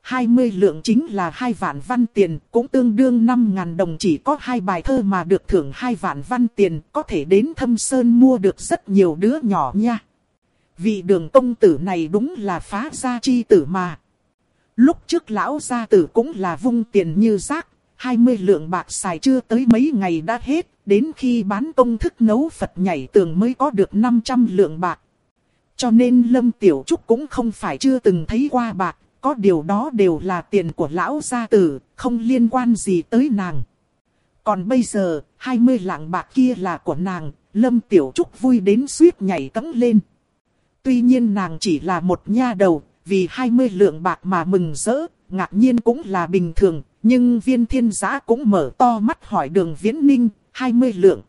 20 lượng chính là hai vạn văn tiền, cũng tương đương 5 ngàn đồng chỉ có hai bài thơ mà được thưởng hai vạn văn tiền, có thể đến thâm sơn mua được rất nhiều đứa nhỏ nha. Vị đường công tử này đúng là phá gia chi tử mà. Lúc trước lão gia tử cũng là vung tiền như rác, 20 lượng bạc xài chưa tới mấy ngày đã hết, đến khi bán công thức nấu Phật nhảy tường mới có được 500 lượng bạc. Cho nên Lâm Tiểu Trúc cũng không phải chưa từng thấy qua bạc, có điều đó đều là tiền của lão gia tử, không liên quan gì tới nàng. Còn bây giờ, 20 lạng bạc kia là của nàng, Lâm Tiểu Trúc vui đến suýt nhảy cấm lên. Tuy nhiên nàng chỉ là một nha đầu, vì 20 lượng bạc mà mừng rỡ, ngạc nhiên cũng là bình thường, nhưng viên thiên giã cũng mở to mắt hỏi đường viễn ninh, 20 lượng.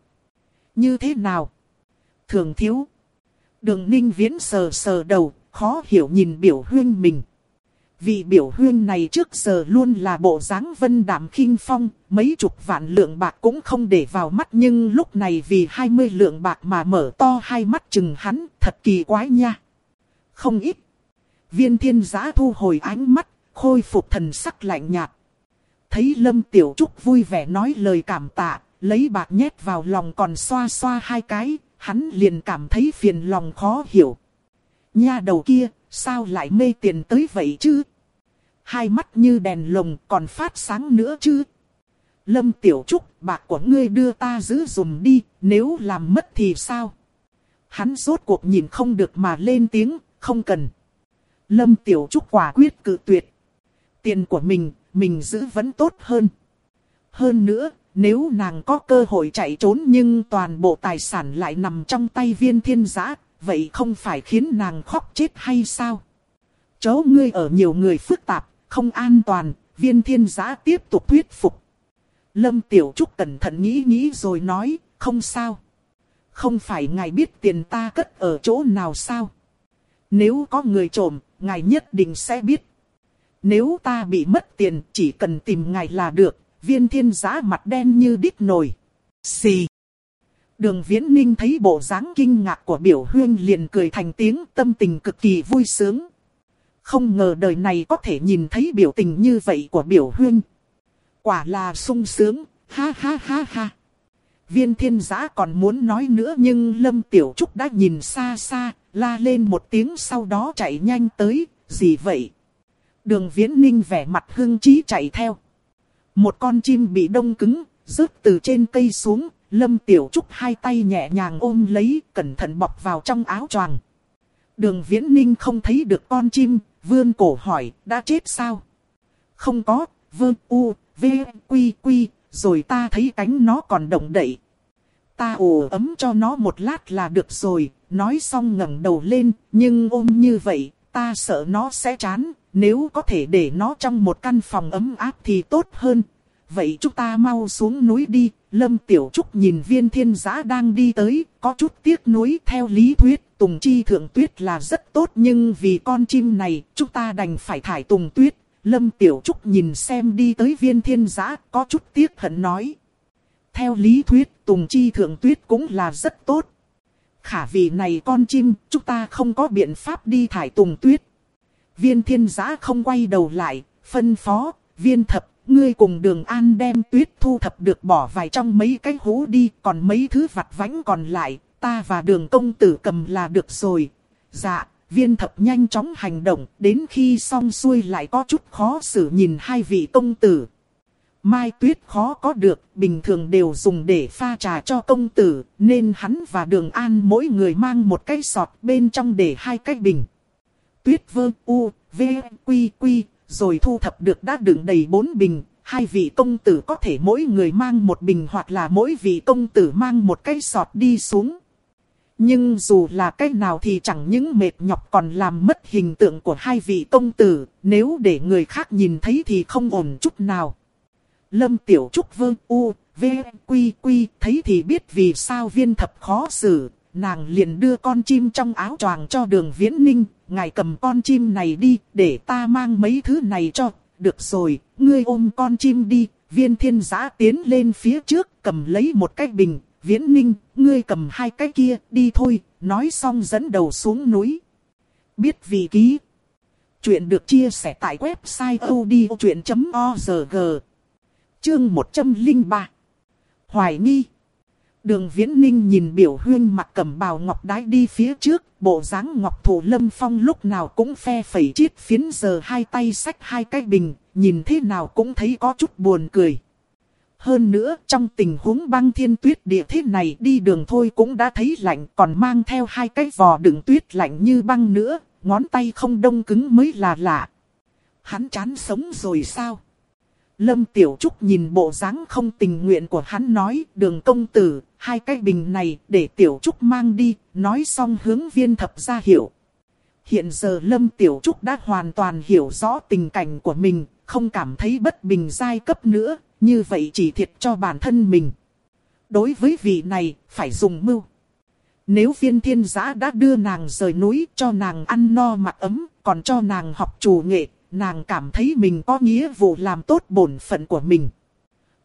Như thế nào? Thường thiếu. Đường ninh viễn sờ sờ đầu, khó hiểu nhìn biểu huyên mình. Vì biểu huyên này trước giờ luôn là bộ dáng vân đảm khinh phong, mấy chục vạn lượng bạc cũng không để vào mắt nhưng lúc này vì 20 lượng bạc mà mở to hai mắt chừng hắn, thật kỳ quái nha. Không ít. Viên thiên giã thu hồi ánh mắt, khôi phục thần sắc lạnh nhạt. Thấy Lâm Tiểu Trúc vui vẻ nói lời cảm tạ, lấy bạc nhét vào lòng còn xoa xoa hai cái, hắn liền cảm thấy phiền lòng khó hiểu. Nha đầu kia, sao lại mê tiền tới vậy chứ? Hai mắt như đèn lồng còn phát sáng nữa chứ? Lâm Tiểu Trúc, bạc của ngươi đưa ta giữ dùm đi, nếu làm mất thì sao? Hắn rốt cuộc nhìn không được mà lên tiếng, không cần. Lâm Tiểu Trúc quả quyết cự tuyệt. Tiền của mình, mình giữ vẫn tốt hơn. Hơn nữa, nếu nàng có cơ hội chạy trốn nhưng toàn bộ tài sản lại nằm trong tay viên thiên giã, vậy không phải khiến nàng khóc chết hay sao? chỗ ngươi ở nhiều người phức tạp, không an toàn, viên thiên giã tiếp tục thuyết phục. Lâm Tiểu Trúc cẩn thận nghĩ nghĩ rồi nói, không sao. Không phải ngài biết tiền ta cất ở chỗ nào sao? Nếu có người trộm, ngài nhất định sẽ biết. Nếu ta bị mất tiền, chỉ cần tìm ngài là được. Viên thiên giã mặt đen như đít nồi. Xì. Đường Viễn Ninh thấy bộ dáng kinh ngạc của biểu huyên liền cười thành tiếng tâm tình cực kỳ vui sướng. Không ngờ đời này có thể nhìn thấy biểu tình như vậy của biểu huyên. Quả là sung sướng, ha ha ha ha. Viên thiên giã còn muốn nói nữa nhưng Lâm Tiểu Trúc đã nhìn xa xa, la lên một tiếng sau đó chạy nhanh tới, gì vậy? Đường Viễn Ninh vẻ mặt hưng trí chạy theo. Một con chim bị đông cứng, rớt từ trên cây xuống, Lâm Tiểu Trúc hai tay nhẹ nhàng ôm lấy, cẩn thận bọc vào trong áo choàng. Đường Viễn Ninh không thấy được con chim, vươn cổ hỏi, đã chết sao? Không có, vương u, v, quy quy, rồi ta thấy cánh nó còn động đậy. Ta ủ ấm cho nó một lát là được rồi, nói xong ngẩng đầu lên, nhưng ôm như vậy, ta sợ nó sẽ chán, nếu có thể để nó trong một căn phòng ấm áp thì tốt hơn. Vậy chúng ta mau xuống núi đi, Lâm Tiểu Trúc nhìn viên thiên giã đang đi tới, có chút tiếc nuối theo lý thuyết, tùng chi thượng tuyết là rất tốt nhưng vì con chim này, chúng ta đành phải thải tùng tuyết. Lâm Tiểu Trúc nhìn xem đi tới viên thiên giã, có chút tiếc hận nói. Theo lý thuyết, tùng chi thượng tuyết cũng là rất tốt. Khả vì này con chim, chúng ta không có biện pháp đi thải tùng tuyết. Viên thiên giã không quay đầu lại, phân phó, viên thập, ngươi cùng đường an đem tuyết thu thập được bỏ vài trong mấy cái hố đi, còn mấy thứ vặt vãnh còn lại, ta và đường công tử cầm là được rồi. Dạ, viên thập nhanh chóng hành động, đến khi xong xuôi lại có chút khó xử nhìn hai vị công tử. Mai tuyết khó có được, bình thường đều dùng để pha trà cho công tử, nên hắn và đường an mỗi người mang một cái sọt bên trong để hai cái bình. Tuyết vơ u, v, quy quy, rồi thu thập được đã đựng đầy bốn bình, hai vị công tử có thể mỗi người mang một bình hoặc là mỗi vị công tử mang một cái sọt đi xuống. Nhưng dù là cái nào thì chẳng những mệt nhọc còn làm mất hình tượng của hai vị công tử, nếu để người khác nhìn thấy thì không ổn chút nào. Lâm Tiểu Trúc vương u, v, quy quy, thấy thì biết vì sao viên thập khó xử, nàng liền đưa con chim trong áo choàng cho đường viễn ninh, ngài cầm con chim này đi, để ta mang mấy thứ này cho, được rồi, ngươi ôm con chim đi, viên thiên giã tiến lên phía trước, cầm lấy một cái bình, viễn ninh, ngươi cầm hai cái kia, đi thôi, nói xong dẫn đầu xuống núi. Biết vị ký. Chuyện được chia sẻ tại website odchuyện.org. Chương 103. Hoài nghi. Đường Viễn Ninh nhìn biểu huyên mặt cầm bào ngọc đái đi phía trước, bộ dáng ngọc thủ lâm phong lúc nào cũng phe phẩy chiết phiến giờ hai tay xách hai cái bình, nhìn thế nào cũng thấy có chút buồn cười. Hơn nữa, trong tình huống băng thiên tuyết địa thế này đi đường thôi cũng đã thấy lạnh, còn mang theo hai cái vò đựng tuyết lạnh như băng nữa, ngón tay không đông cứng mới là lạ. Hắn chán sống rồi sao? Lâm Tiểu Trúc nhìn bộ dáng không tình nguyện của hắn nói, đường công tử, hai cái bình này để Tiểu Trúc mang đi, nói xong hướng viên thập ra hiểu. Hiện giờ Lâm Tiểu Trúc đã hoàn toàn hiểu rõ tình cảnh của mình, không cảm thấy bất bình giai cấp nữa, như vậy chỉ thiệt cho bản thân mình. Đối với vị này, phải dùng mưu. Nếu viên thiên giã đã đưa nàng rời núi cho nàng ăn no mặc ấm, còn cho nàng học chủ nghệ, nàng cảm thấy mình có nghĩa vụ làm tốt bổn phận của mình.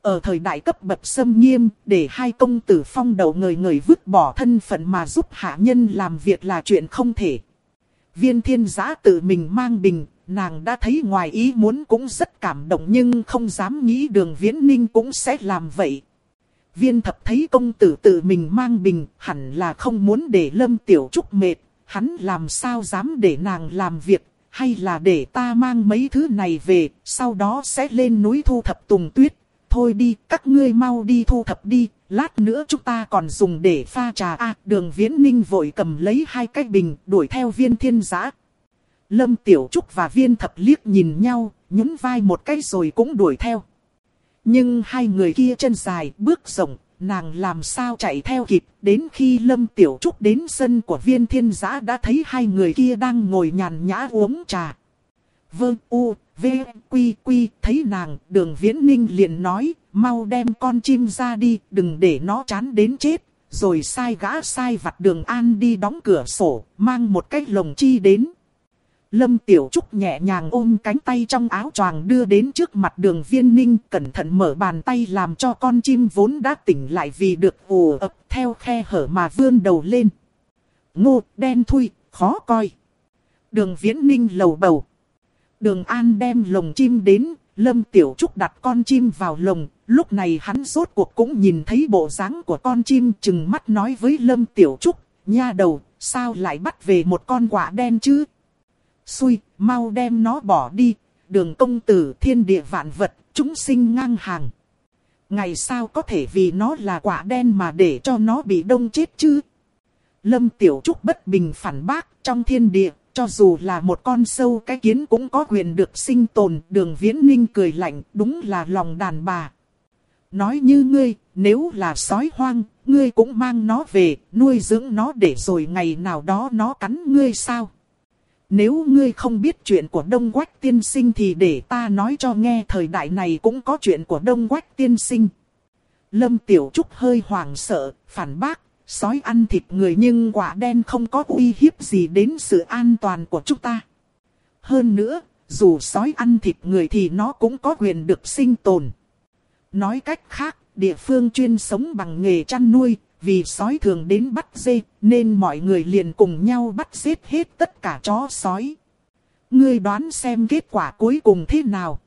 Ở thời đại cấp bậc xâm nghiêm, để hai công tử phong đầu người người vứt bỏ thân phận mà giúp hạ nhân làm việc là chuyện không thể. Viên thiên giã tự mình mang bình, nàng đã thấy ngoài ý muốn cũng rất cảm động nhưng không dám nghĩ đường viễn ninh cũng sẽ làm vậy. Viên thập thấy công tử tự mình mang bình, hẳn là không muốn để Lâm Tiểu Trúc mệt, hắn làm sao dám để nàng làm việc, hay là để ta mang mấy thứ này về, sau đó sẽ lên núi thu thập tùng tuyết. Thôi đi, các ngươi mau đi thu thập đi, lát nữa chúng ta còn dùng để pha trà. a đường viễn ninh vội cầm lấy hai cái bình, đuổi theo viên thiên giã. Lâm Tiểu Trúc và viên thập liếc nhìn nhau, nhún vai một cái rồi cũng đuổi theo. Nhưng hai người kia chân dài, bước rộng, nàng làm sao chạy theo kịp, đến khi Lâm Tiểu Trúc đến sân của viên thiên giã đã thấy hai người kia đang ngồi nhàn nhã uống trà. Vương U, V, Quy, Quy, thấy nàng, đường viễn ninh liền nói, mau đem con chim ra đi, đừng để nó chán đến chết. Rồi sai gã sai vặt đường an đi đóng cửa sổ, mang một cái lồng chi đến. Lâm Tiểu Trúc nhẹ nhàng ôm cánh tay trong áo choàng đưa đến trước mặt đường viên ninh cẩn thận mở bàn tay làm cho con chim vốn đã tỉnh lại vì được ù ập theo khe hở mà vươn đầu lên. Ngô, đen thui, khó coi. Đường viễn ninh lầu bầu. Đường An đem lồng chim đến, Lâm Tiểu Trúc đặt con chim vào lồng. Lúc này hắn rốt cuộc cũng nhìn thấy bộ dáng của con chim chừng mắt nói với Lâm Tiểu Trúc. Nha đầu, sao lại bắt về một con quả đen chứ? xui, mau đem nó bỏ đi, đường công tử thiên địa vạn vật, chúng sinh ngang hàng. Ngày sao có thể vì nó là quả đen mà để cho nó bị đông chết chứ? Lâm Tiểu Trúc bất bình phản bác trong thiên địa, cho dù là một con sâu cái kiến cũng có quyền được sinh tồn. Đường Viễn Ninh cười lạnh, đúng là lòng đàn bà. Nói như ngươi, nếu là sói hoang, ngươi cũng mang nó về, nuôi dưỡng nó để rồi ngày nào đó nó cắn ngươi sao? Nếu ngươi không biết chuyện của Đông Quách tiên sinh thì để ta nói cho nghe thời đại này cũng có chuyện của Đông Quách tiên sinh. Lâm Tiểu Trúc hơi hoảng sợ, phản bác, sói ăn thịt người nhưng quả đen không có uy hiếp gì đến sự an toàn của chúng ta. Hơn nữa, dù sói ăn thịt người thì nó cũng có quyền được sinh tồn. Nói cách khác, địa phương chuyên sống bằng nghề chăn nuôi, vì sói thường đến bắt dê, nên mọi người liền cùng nhau bắt giết hết tất cả chó sói. Ngươi đoán xem kết quả cuối cùng thế nào?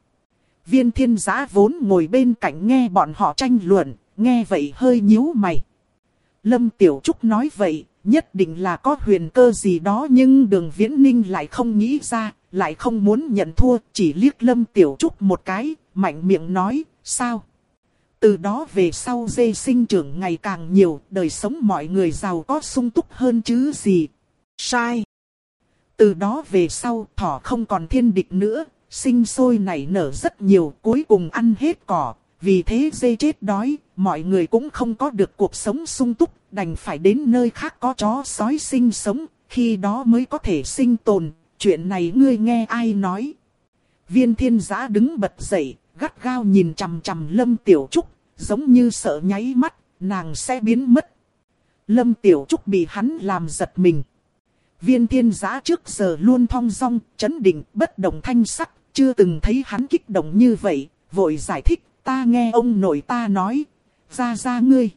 Viên thiên giã vốn ngồi bên cạnh nghe bọn họ tranh luận, nghe vậy hơi nhíu mày. Lâm Tiểu Trúc nói vậy, nhất định là có huyền cơ gì đó nhưng đường viễn ninh lại không nghĩ ra, lại không muốn nhận thua, chỉ liếc Lâm Tiểu Trúc một cái, mạnh miệng nói, sao? Từ đó về sau dê sinh trưởng ngày càng nhiều, đời sống mọi người giàu có sung túc hơn chứ gì. Sai. Từ đó về sau thỏ không còn thiên địch nữa, sinh sôi nảy nở rất nhiều, cuối cùng ăn hết cỏ. Vì thế dê chết đói, mọi người cũng không có được cuộc sống sung túc, đành phải đến nơi khác có chó sói sinh sống, khi đó mới có thể sinh tồn. Chuyện này ngươi nghe ai nói? Viên thiên giã đứng bật dậy, gắt gao nhìn chằm chằm Lâm Tiểu Trúc, giống như sợ nháy mắt, nàng sẽ biến mất. Lâm Tiểu Trúc bị hắn làm giật mình. Viên thiên giã trước giờ luôn thong dong, chấn định, bất động thanh sắc, chưa từng thấy hắn kích động như vậy, vội giải thích, ta nghe ông nội ta nói, ra ra ngươi.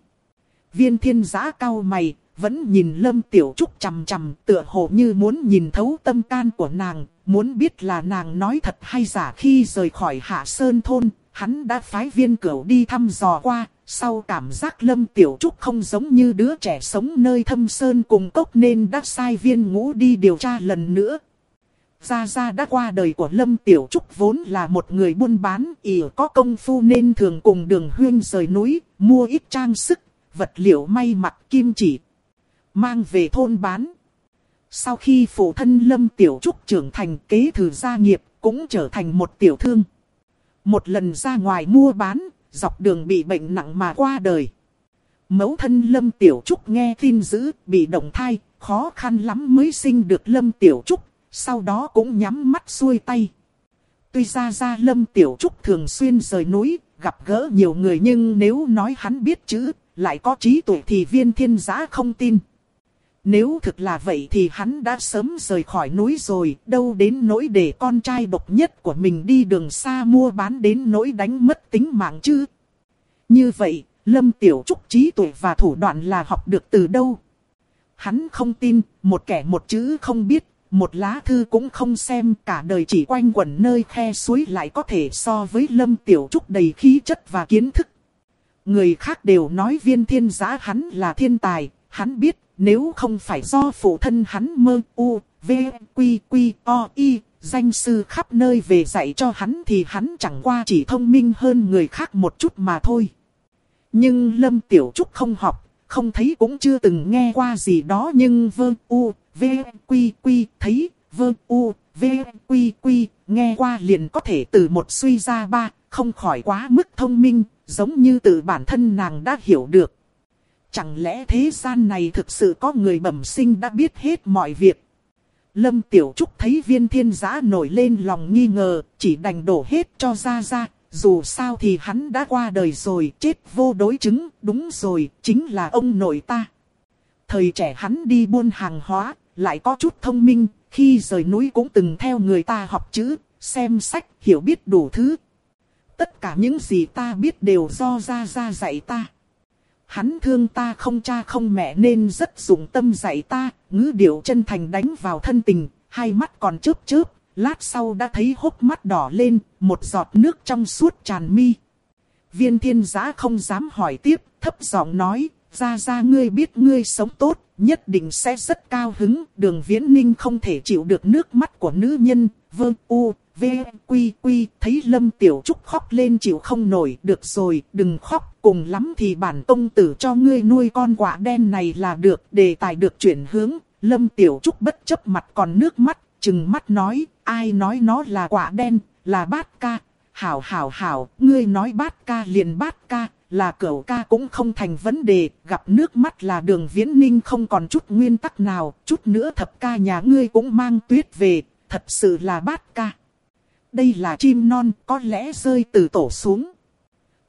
Viên thiên giã cao mày, vẫn nhìn Lâm Tiểu Trúc chằm chằm, tựa hồ như muốn nhìn thấu tâm can của nàng, muốn biết là nàng nói thật hay giả khi rời khỏi Hạ Sơn Thôn, hắn đã phái viên cửu đi thăm dò qua, sau cảm giác Lâm Tiểu Trúc không giống như đứa trẻ sống nơi thâm sơn cùng cốc nên đã sai viên ngũ đi điều tra lần nữa. Gia Gia đã qua đời của Lâm Tiểu Trúc vốn là một người buôn bán, ỉ có công phu nên thường cùng đường huyên rời núi, mua ít trang sức, vật liệu may mặc kim chỉ, mang về thôn bán. Sau khi phụ thân Lâm Tiểu Trúc trưởng thành kế thừa gia nghiệp, cũng trở thành một tiểu thương. Một lần ra ngoài mua bán, dọc đường bị bệnh nặng mà qua đời. Mẫu thân Lâm Tiểu Trúc nghe tin dữ, bị động thai, khó khăn lắm mới sinh được Lâm Tiểu Trúc, sau đó cũng nhắm mắt xuôi tay. Tuy ra ra Lâm Tiểu Trúc thường xuyên rời núi, gặp gỡ nhiều người nhưng nếu nói hắn biết chữ, lại có trí tuệ thì viên thiên giã không tin. Nếu thực là vậy thì hắn đã sớm rời khỏi núi rồi, đâu đến nỗi để con trai độc nhất của mình đi đường xa mua bán đến nỗi đánh mất tính mạng chứ. Như vậy, Lâm Tiểu Trúc trí tuệ và thủ đoạn là học được từ đâu? Hắn không tin, một kẻ một chữ không biết, một lá thư cũng không xem cả đời chỉ quanh quẩn nơi khe suối lại có thể so với Lâm Tiểu Trúc đầy khí chất và kiến thức. Người khác đều nói viên thiên giá hắn là thiên tài, hắn biết nếu không phải do phụ thân hắn mơ u, v, quy quy, o, y, danh sư khắp nơi về dạy cho hắn thì hắn chẳng qua chỉ thông minh hơn người khác một chút mà thôi. Nhưng Lâm Tiểu Trúc không học, không thấy cũng chưa từng nghe qua gì đó nhưng vơ u, v, quy quy, thấy, vơ u, v, quy quy, nghe qua liền có thể từ một suy ra ba, không khỏi quá mức thông minh, giống như từ bản thân nàng đã hiểu được. Chẳng lẽ thế gian này thực sự có người bẩm sinh đã biết hết mọi việc? Lâm Tiểu Trúc thấy viên thiên giã nổi lên lòng nghi ngờ, chỉ đành đổ hết cho ra ra, dù sao thì hắn đã qua đời rồi, chết vô đối chứng, đúng rồi, chính là ông nội ta. Thời trẻ hắn đi buôn hàng hóa, lại có chút thông minh, khi rời núi cũng từng theo người ta học chữ, xem sách, hiểu biết đủ thứ. Tất cả những gì ta biết đều do ra ra dạy ta. Hắn thương ta không cha không mẹ nên rất dụng tâm dạy ta, ngữ điệu chân thành đánh vào thân tình, hai mắt còn chớp chớp, lát sau đã thấy hốc mắt đỏ lên, một giọt nước trong suốt tràn mi. Viên thiên giã không dám hỏi tiếp, thấp giọng nói, ra ra ngươi biết ngươi sống tốt, nhất định sẽ rất cao hứng, đường viễn ninh không thể chịu được nước mắt của nữ nhân, vương u, v, quy quy, thấy lâm tiểu trúc khóc lên chịu không nổi, được rồi, đừng khóc, cùng lắm thì bản công tử cho ngươi nuôi con quả đen này là được, đề tài được chuyển hướng, lâm tiểu trúc bất chấp mặt còn nước mắt, chừng mắt nói, ai nói nó là quả đen, là bát ca. Hảo hảo hảo, ngươi nói bát ca liền bát ca, là cửu ca cũng không thành vấn đề, gặp nước mắt là đường viễn ninh không còn chút nguyên tắc nào, chút nữa thập ca nhà ngươi cũng mang tuyết về, thật sự là bát ca. Đây là chim non, có lẽ rơi từ tổ xuống.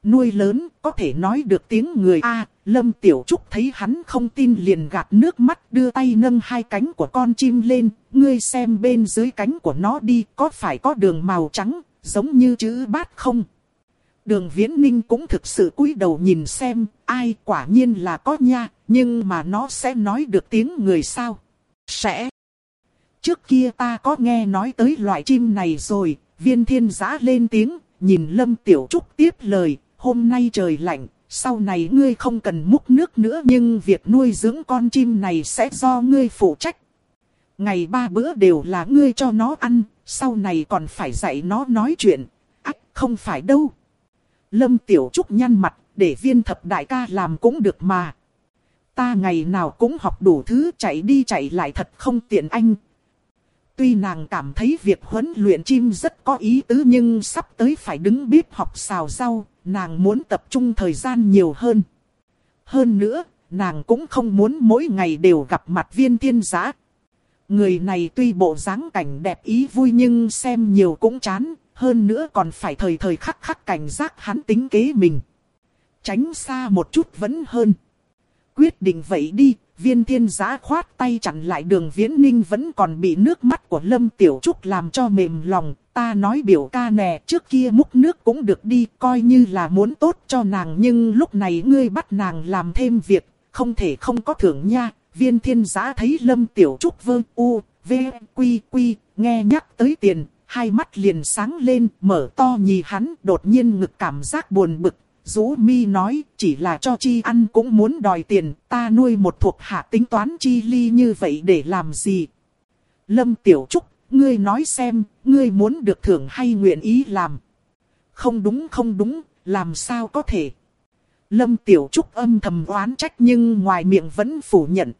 Nuôi lớn, có thể nói được tiếng người A, Lâm Tiểu Trúc thấy hắn không tin liền gạt nước mắt đưa tay nâng hai cánh của con chim lên, ngươi xem bên dưới cánh của nó đi có phải có đường màu trắng, giống như chữ bát không? Đường Viễn Ninh cũng thực sự cúi đầu nhìn xem, ai quả nhiên là có nha, nhưng mà nó sẽ nói được tiếng người sao? Sẽ. Trước kia ta có nghe nói tới loại chim này rồi, viên thiên giã lên tiếng, nhìn Lâm Tiểu Trúc tiếp lời, hôm nay trời lạnh, sau này ngươi không cần múc nước nữa nhưng việc nuôi dưỡng con chim này sẽ do ngươi phụ trách. Ngày ba bữa đều là ngươi cho nó ăn, sau này còn phải dạy nó nói chuyện. Ách, không phải đâu. Lâm Tiểu Trúc nhăn mặt, để viên thập đại ca làm cũng được mà. Ta ngày nào cũng học đủ thứ chạy đi chạy lại thật không tiện anh. Tuy nàng cảm thấy việc huấn luyện chim rất có ý tứ nhưng sắp tới phải đứng bếp học xào rau, nàng muốn tập trung thời gian nhiều hơn. Hơn nữa, nàng cũng không muốn mỗi ngày đều gặp mặt viên thiên giá Người này tuy bộ dáng cảnh đẹp ý vui nhưng xem nhiều cũng chán, hơn nữa còn phải thời thời khắc khắc cảnh giác hắn tính kế mình. Tránh xa một chút vẫn hơn. Quyết định vậy đi, viên thiên giá khoát tay chặn lại đường viễn ninh vẫn còn bị nước mắt của Lâm Tiểu Trúc làm cho mềm lòng. Ta nói biểu ca nè trước kia múc nước cũng được đi coi như là muốn tốt cho nàng nhưng lúc này ngươi bắt nàng làm thêm việc, không thể không có thưởng nha. Viên thiên Giá thấy Lâm Tiểu Trúc vơ u, v, quy quy, nghe nhắc tới tiền, hai mắt liền sáng lên, mở to nhì hắn, đột nhiên ngực cảm giác buồn bực, Dũ mi nói chỉ là cho chi ăn cũng muốn đòi tiền, ta nuôi một thuộc hạ tính toán chi ly như vậy để làm gì? Lâm Tiểu Trúc, ngươi nói xem, ngươi muốn được thưởng hay nguyện ý làm? Không đúng không đúng, làm sao có thể? Lâm Tiểu Trúc âm thầm oán trách nhưng ngoài miệng vẫn phủ nhận.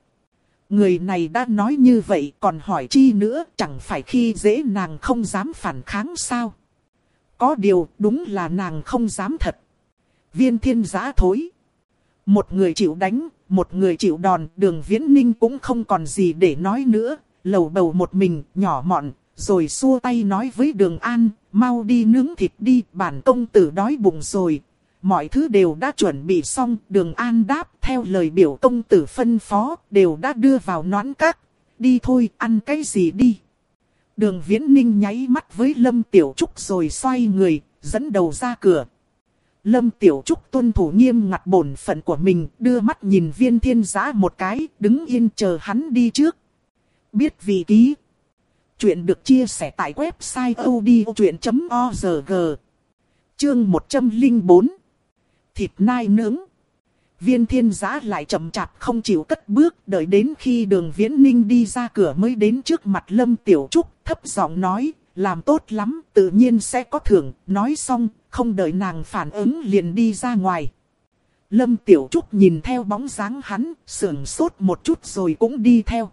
Người này đã nói như vậy còn hỏi chi nữa chẳng phải khi dễ nàng không dám phản kháng sao? Có điều đúng là nàng không dám thật viên thiên giã thối. Một người chịu đánh, một người chịu đòn, đường viễn ninh cũng không còn gì để nói nữa, lầu bầu một mình, nhỏ mọn, rồi xua tay nói với đường an, mau đi nướng thịt đi, bản công tử đói bụng rồi. Mọi thứ đều đã chuẩn bị xong, đường an đáp theo lời biểu công tử phân phó, đều đã đưa vào nón các. Đi thôi, ăn cái gì đi. Đường viễn ninh nháy mắt với Lâm Tiểu Trúc rồi xoay người, dẫn đầu ra cửa. Lâm Tiểu Trúc tuân thủ nghiêm ngặt bổn phận của mình, đưa mắt nhìn viên thiên giã một cái, đứng yên chờ hắn đi trước. Biết vị ký. Chuyện được chia sẻ tại website odchuyện.org. Chương 104 thịt nai nướng. Viên thiên giã lại chậm chạp không chịu cất bước, đợi đến khi đường viễn ninh đi ra cửa mới đến trước mặt Lâm Tiểu Trúc, thấp giọng nói, làm tốt lắm, tự nhiên sẽ có thưởng, nói xong, không đợi nàng phản ứng liền đi ra ngoài. Lâm Tiểu Trúc nhìn theo bóng dáng hắn, sưởng sốt một chút rồi cũng đi theo.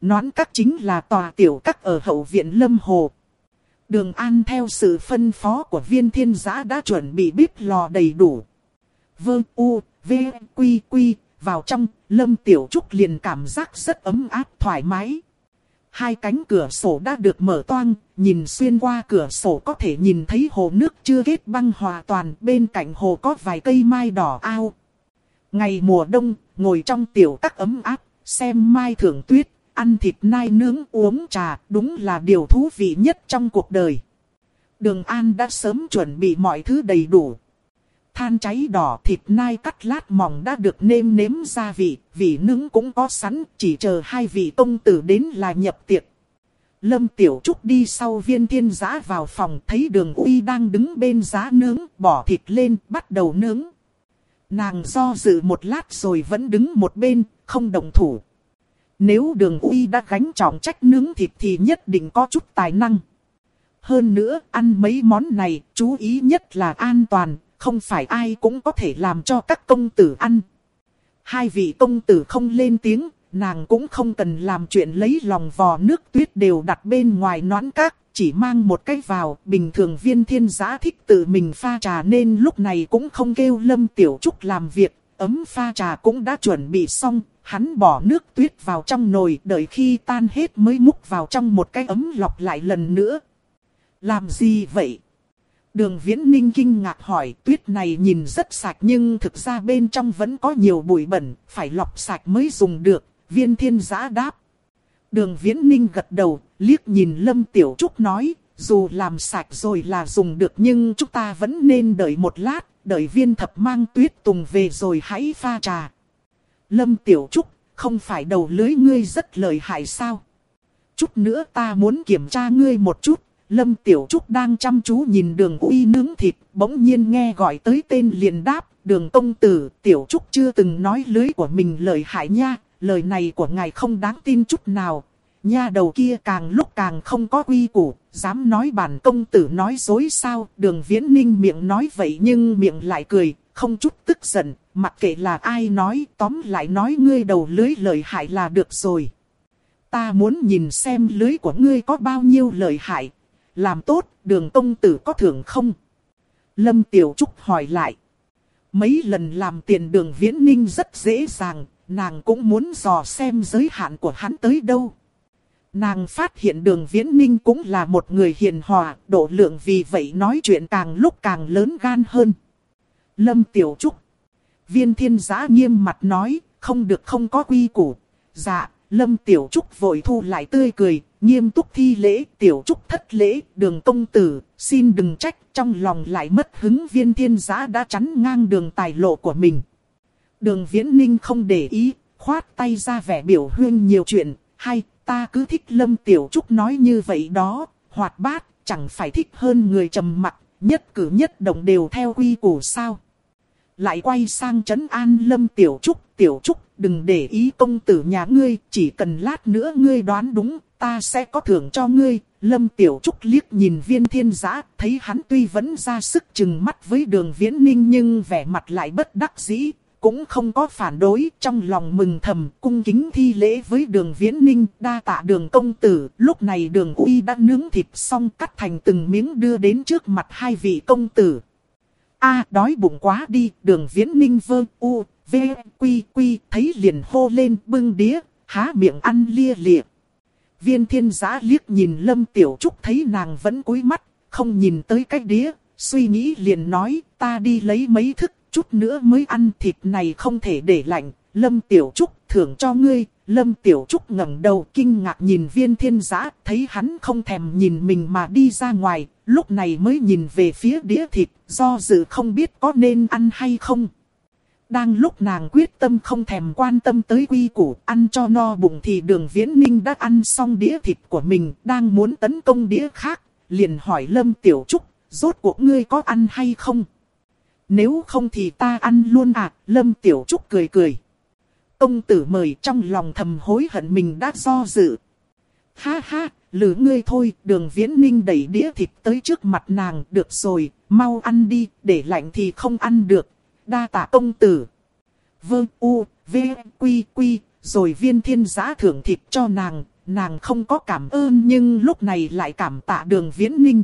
Nón các chính là tòa tiểu các ở hậu viện Lâm Hồ. Đường An theo sự phân phó của viên thiên giã đã chuẩn bị bếp lò đầy đủ. Vương U, V, Quy, Quy, vào trong, Lâm Tiểu Trúc liền cảm giác rất ấm áp thoải mái. Hai cánh cửa sổ đã được mở toang, nhìn xuyên qua cửa sổ có thể nhìn thấy hồ nước chưa kết băng hòa toàn, bên cạnh hồ có vài cây mai đỏ ao. Ngày mùa đông, ngồi trong tiểu tắc ấm áp, xem mai thưởng tuyết, ăn thịt nai nướng uống trà, đúng là điều thú vị nhất trong cuộc đời. Đường An đã sớm chuẩn bị mọi thứ đầy đủ. Than cháy đỏ thịt nai cắt lát mỏng đã được nêm nếm gia vị, vị nướng cũng có sẵn, chỉ chờ hai vị công tử đến là nhập tiệc. Lâm Tiểu Trúc đi sau viên thiên giã vào phòng thấy đường uy đang đứng bên giá nướng, bỏ thịt lên, bắt đầu nướng. Nàng do dự một lát rồi vẫn đứng một bên, không đồng thủ. Nếu đường uy đã gánh trọng trách nướng thịt thì nhất định có chút tài năng. Hơn nữa, ăn mấy món này, chú ý nhất là an toàn, không phải ai cũng có thể làm cho các công tử ăn. Hai vị công tử không lên tiếng, nàng cũng không cần làm chuyện lấy lòng vò nước tuyết đều đặt bên ngoài nón các, chỉ mang một cái vào, bình thường viên thiên giá thích tự mình pha trà nên lúc này cũng không kêu Lâm Tiểu Trúc làm việc, ấm pha trà cũng đã chuẩn bị xong, hắn bỏ nước tuyết vào trong nồi đợi khi tan hết mới múc vào trong một cái ấm lọc lại lần nữa. Làm gì vậy? Đường Viễn Ninh kinh ngạc hỏi tuyết này nhìn rất sạch nhưng thực ra bên trong vẫn có nhiều bụi bẩn, phải lọc sạch mới dùng được, viên thiên giã đáp. Đường Viễn Ninh gật đầu, liếc nhìn Lâm Tiểu Trúc nói, dù làm sạch rồi là dùng được nhưng chúng ta vẫn nên đợi một lát, đợi viên thập mang tuyết tùng về rồi hãy pha trà. Lâm Tiểu Trúc, không phải đầu lưới ngươi rất lợi hại sao? Chút nữa ta muốn kiểm tra ngươi một chút, Lâm Tiểu Trúc đang chăm chú nhìn đường uy nướng thịt, bỗng nhiên nghe gọi tới tên liền đáp, đường công tử, Tiểu Trúc chưa từng nói lưới của mình lời hại nha, lời này của ngài không đáng tin chút nào. Nha đầu kia càng lúc càng không có quy củ, dám nói bản công tử nói dối sao, đường viễn ninh miệng nói vậy nhưng miệng lại cười, không chút tức giận, mặc kệ là ai nói, tóm lại nói ngươi đầu lưới lời hại là được rồi. Ta muốn nhìn xem lưới của ngươi có bao nhiêu lời hại, làm tốt, đường công tử có thưởng không? Lâm Tiểu Trúc hỏi lại. Mấy lần làm tiền đường viễn ninh rất dễ dàng, nàng cũng muốn dò xem giới hạn của hắn tới đâu. Nàng phát hiện đường viễn ninh cũng là một người hiền hòa, độ lượng vì vậy nói chuyện càng lúc càng lớn gan hơn. Lâm Tiểu Trúc. Viên thiên giã nghiêm mặt nói, không được không có quy củ. Dạ, Lâm Tiểu Trúc vội thu lại tươi cười, nghiêm túc thi lễ, Tiểu Trúc thất lễ, đường công tử, xin đừng trách, trong lòng lại mất hứng viên thiên giã đã chắn ngang đường tài lộ của mình. Đường viễn ninh không để ý, khoát tay ra vẻ biểu huyên nhiều chuyện, hay, ta cứ thích Lâm Tiểu Trúc nói như vậy đó, hoạt bát, chẳng phải thích hơn người trầm mặc, nhất cử nhất động đều theo quy củ sao. Lại quay sang trấn an Lâm Tiểu Trúc, Tiểu Trúc, đừng để ý công tử nhà ngươi, chỉ cần lát nữa ngươi đoán đúng, ta sẽ có thưởng cho ngươi. Lâm Tiểu Trúc liếc nhìn viên thiên giã, thấy hắn tuy vẫn ra sức chừng mắt với đường viễn ninh nhưng vẻ mặt lại bất đắc dĩ, cũng không có phản đối, trong lòng mừng thầm, cung kính thi lễ với đường viễn ninh, đa tạ đường công tử, lúc này đường uy đã nướng thịt xong cắt thành từng miếng đưa đến trước mặt hai vị công tử a đói bụng quá đi, đường viễn ninh vơ, u, v, quy, quy, thấy liền hô lên bưng đĩa, há miệng ăn lia lịa. Viên thiên giã liếc nhìn lâm tiểu trúc thấy nàng vẫn cúi mắt, không nhìn tới cái đĩa, suy nghĩ liền nói, ta đi lấy mấy thức chút nữa mới ăn thịt này không thể để lạnh. Lâm Tiểu Trúc thưởng cho ngươi, Lâm Tiểu Trúc ngẩng đầu kinh ngạc nhìn viên thiên giã, thấy hắn không thèm nhìn mình mà đi ra ngoài, lúc này mới nhìn về phía đĩa thịt, do dự không biết có nên ăn hay không. Đang lúc nàng quyết tâm không thèm quan tâm tới quy củ ăn cho no bụng thì đường viễn ninh đã ăn xong đĩa thịt của mình, đang muốn tấn công đĩa khác, liền hỏi Lâm Tiểu Trúc, rốt cuộc ngươi có ăn hay không? Nếu không thì ta ăn luôn à, Lâm Tiểu Trúc cười cười. Công tử mời trong lòng thầm hối hận mình đã do dự. Ha ha, lử ngươi thôi, đường viễn ninh đẩy đĩa thịt tới trước mặt nàng, được rồi, mau ăn đi, để lạnh thì không ăn được. Đa tạ công tử. Vương U, V, Quy, Quy, rồi viên thiên giá thưởng thịt cho nàng, nàng không có cảm ơn nhưng lúc này lại cảm tạ đường viễn ninh.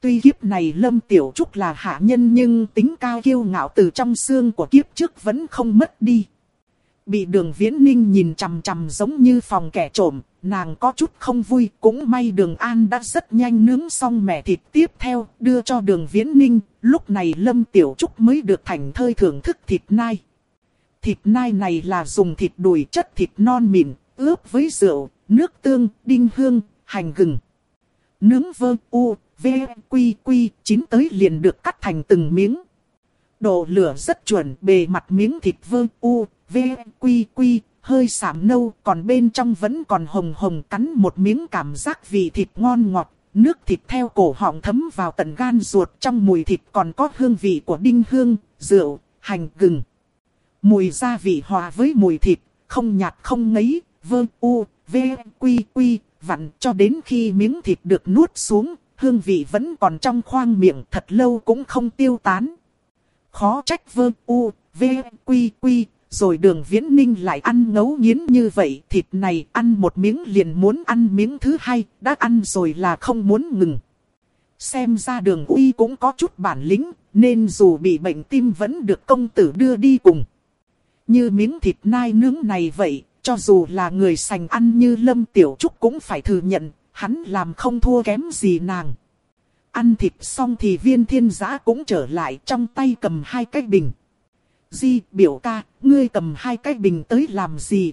Tuy kiếp này Lâm Tiểu Trúc là hạ nhân nhưng tính cao kiêu ngạo từ trong xương của kiếp trước vẫn không mất đi. Bị đường viễn ninh nhìn chằm chằm giống như phòng kẻ trộm, nàng có chút không vui. Cũng may đường an đã rất nhanh nướng xong mẻ thịt tiếp theo, đưa cho đường viễn ninh. Lúc này Lâm Tiểu Trúc mới được thành thơi thưởng thức thịt nai. Thịt nai này là dùng thịt đùi chất thịt non mịn, ướp với rượu, nước tương, đinh hương, hành gừng. Nướng vơ u, v, quy quy, chín tới liền được cắt thành từng miếng. Độ lửa rất chuẩn, bề mặt miếng thịt vơ u, v, quy quy, hơi sạm nâu, còn bên trong vẫn còn hồng hồng cắn một miếng cảm giác vị thịt ngon ngọt. Nước thịt theo cổ họng thấm vào tận gan ruột trong mùi thịt còn có hương vị của đinh hương, rượu, hành, gừng. Mùi gia vị hòa với mùi thịt, không nhạt không ngấy, vơ u, v, quy quy, vặn cho đến khi miếng thịt được nuốt xuống, hương vị vẫn còn trong khoang miệng thật lâu cũng không tiêu tán. Khó trách vơ u, v, quy quy, rồi đường viễn ninh lại ăn ngấu nghiến như vậy, thịt này ăn một miếng liền muốn ăn miếng thứ hai, đã ăn rồi là không muốn ngừng. Xem ra đường uy cũng có chút bản lĩnh, nên dù bị bệnh tim vẫn được công tử đưa đi cùng. Như miếng thịt nai nướng này vậy, cho dù là người sành ăn như Lâm Tiểu Trúc cũng phải thừa nhận, hắn làm không thua kém gì nàng. Ăn thịt xong thì viên thiên giã cũng trở lại trong tay cầm hai cái bình. Di biểu ca, ngươi cầm hai cái bình tới làm gì?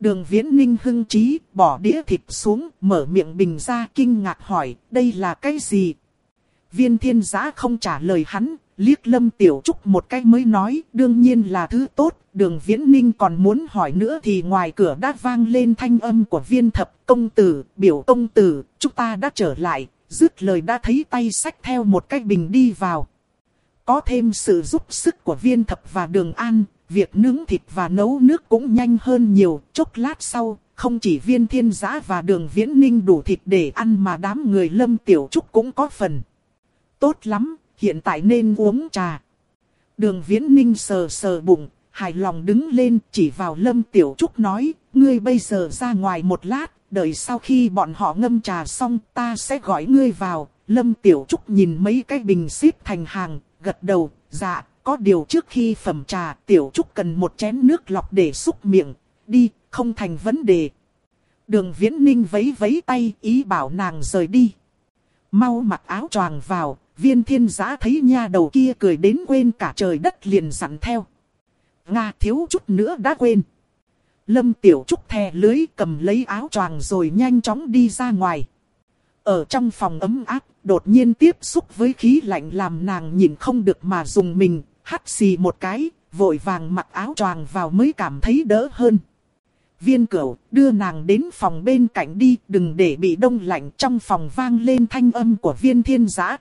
Đường viễn ninh hưng trí, bỏ đĩa thịt xuống, mở miệng bình ra kinh ngạc hỏi, đây là cái gì? Viên thiên giã không trả lời hắn, liếc lâm tiểu trúc một cái mới nói, đương nhiên là thứ tốt, đường viễn ninh còn muốn hỏi nữa thì ngoài cửa đã vang lên thanh âm của viên thập công tử, biểu công tử, chúng ta đã trở lại, dứt lời đã thấy tay sách theo một cái bình đi vào. Có thêm sự giúp sức của viên thập và đường an, việc nướng thịt và nấu nước cũng nhanh hơn nhiều, chốc lát sau. Không chỉ viên thiên giã và đường viễn ninh đủ thịt để ăn mà đám người lâm tiểu trúc cũng có phần. Tốt lắm, hiện tại nên uống trà. Đường viễn ninh sờ sờ bụng, hài lòng đứng lên chỉ vào Lâm Tiểu Trúc nói, ngươi bây giờ ra ngoài một lát, đợi sau khi bọn họ ngâm trà xong ta sẽ gọi ngươi vào. Lâm Tiểu Trúc nhìn mấy cái bình xếp thành hàng, gật đầu, dạ, có điều trước khi phẩm trà Tiểu Trúc cần một chén nước lọc để xúc miệng, đi, không thành vấn đề. Đường Viễn Ninh vấy vấy tay ý bảo nàng rời đi. Mau mặc áo choàng vào, viên thiên giã thấy nha đầu kia cười đến quên cả trời đất liền dặn theo. Nga thiếu chút nữa đã quên. Lâm Tiểu Trúc thè lưới cầm lấy áo choàng rồi nhanh chóng đi ra ngoài. Ở trong phòng ấm áp, đột nhiên tiếp xúc với khí lạnh làm nàng nhìn không được mà dùng mình, hắt xì một cái, vội vàng mặc áo choàng vào mới cảm thấy đỡ hơn. Viên cửu đưa nàng đến phòng bên cạnh đi, đừng để bị đông lạnh trong phòng vang lên thanh âm của viên thiên giã.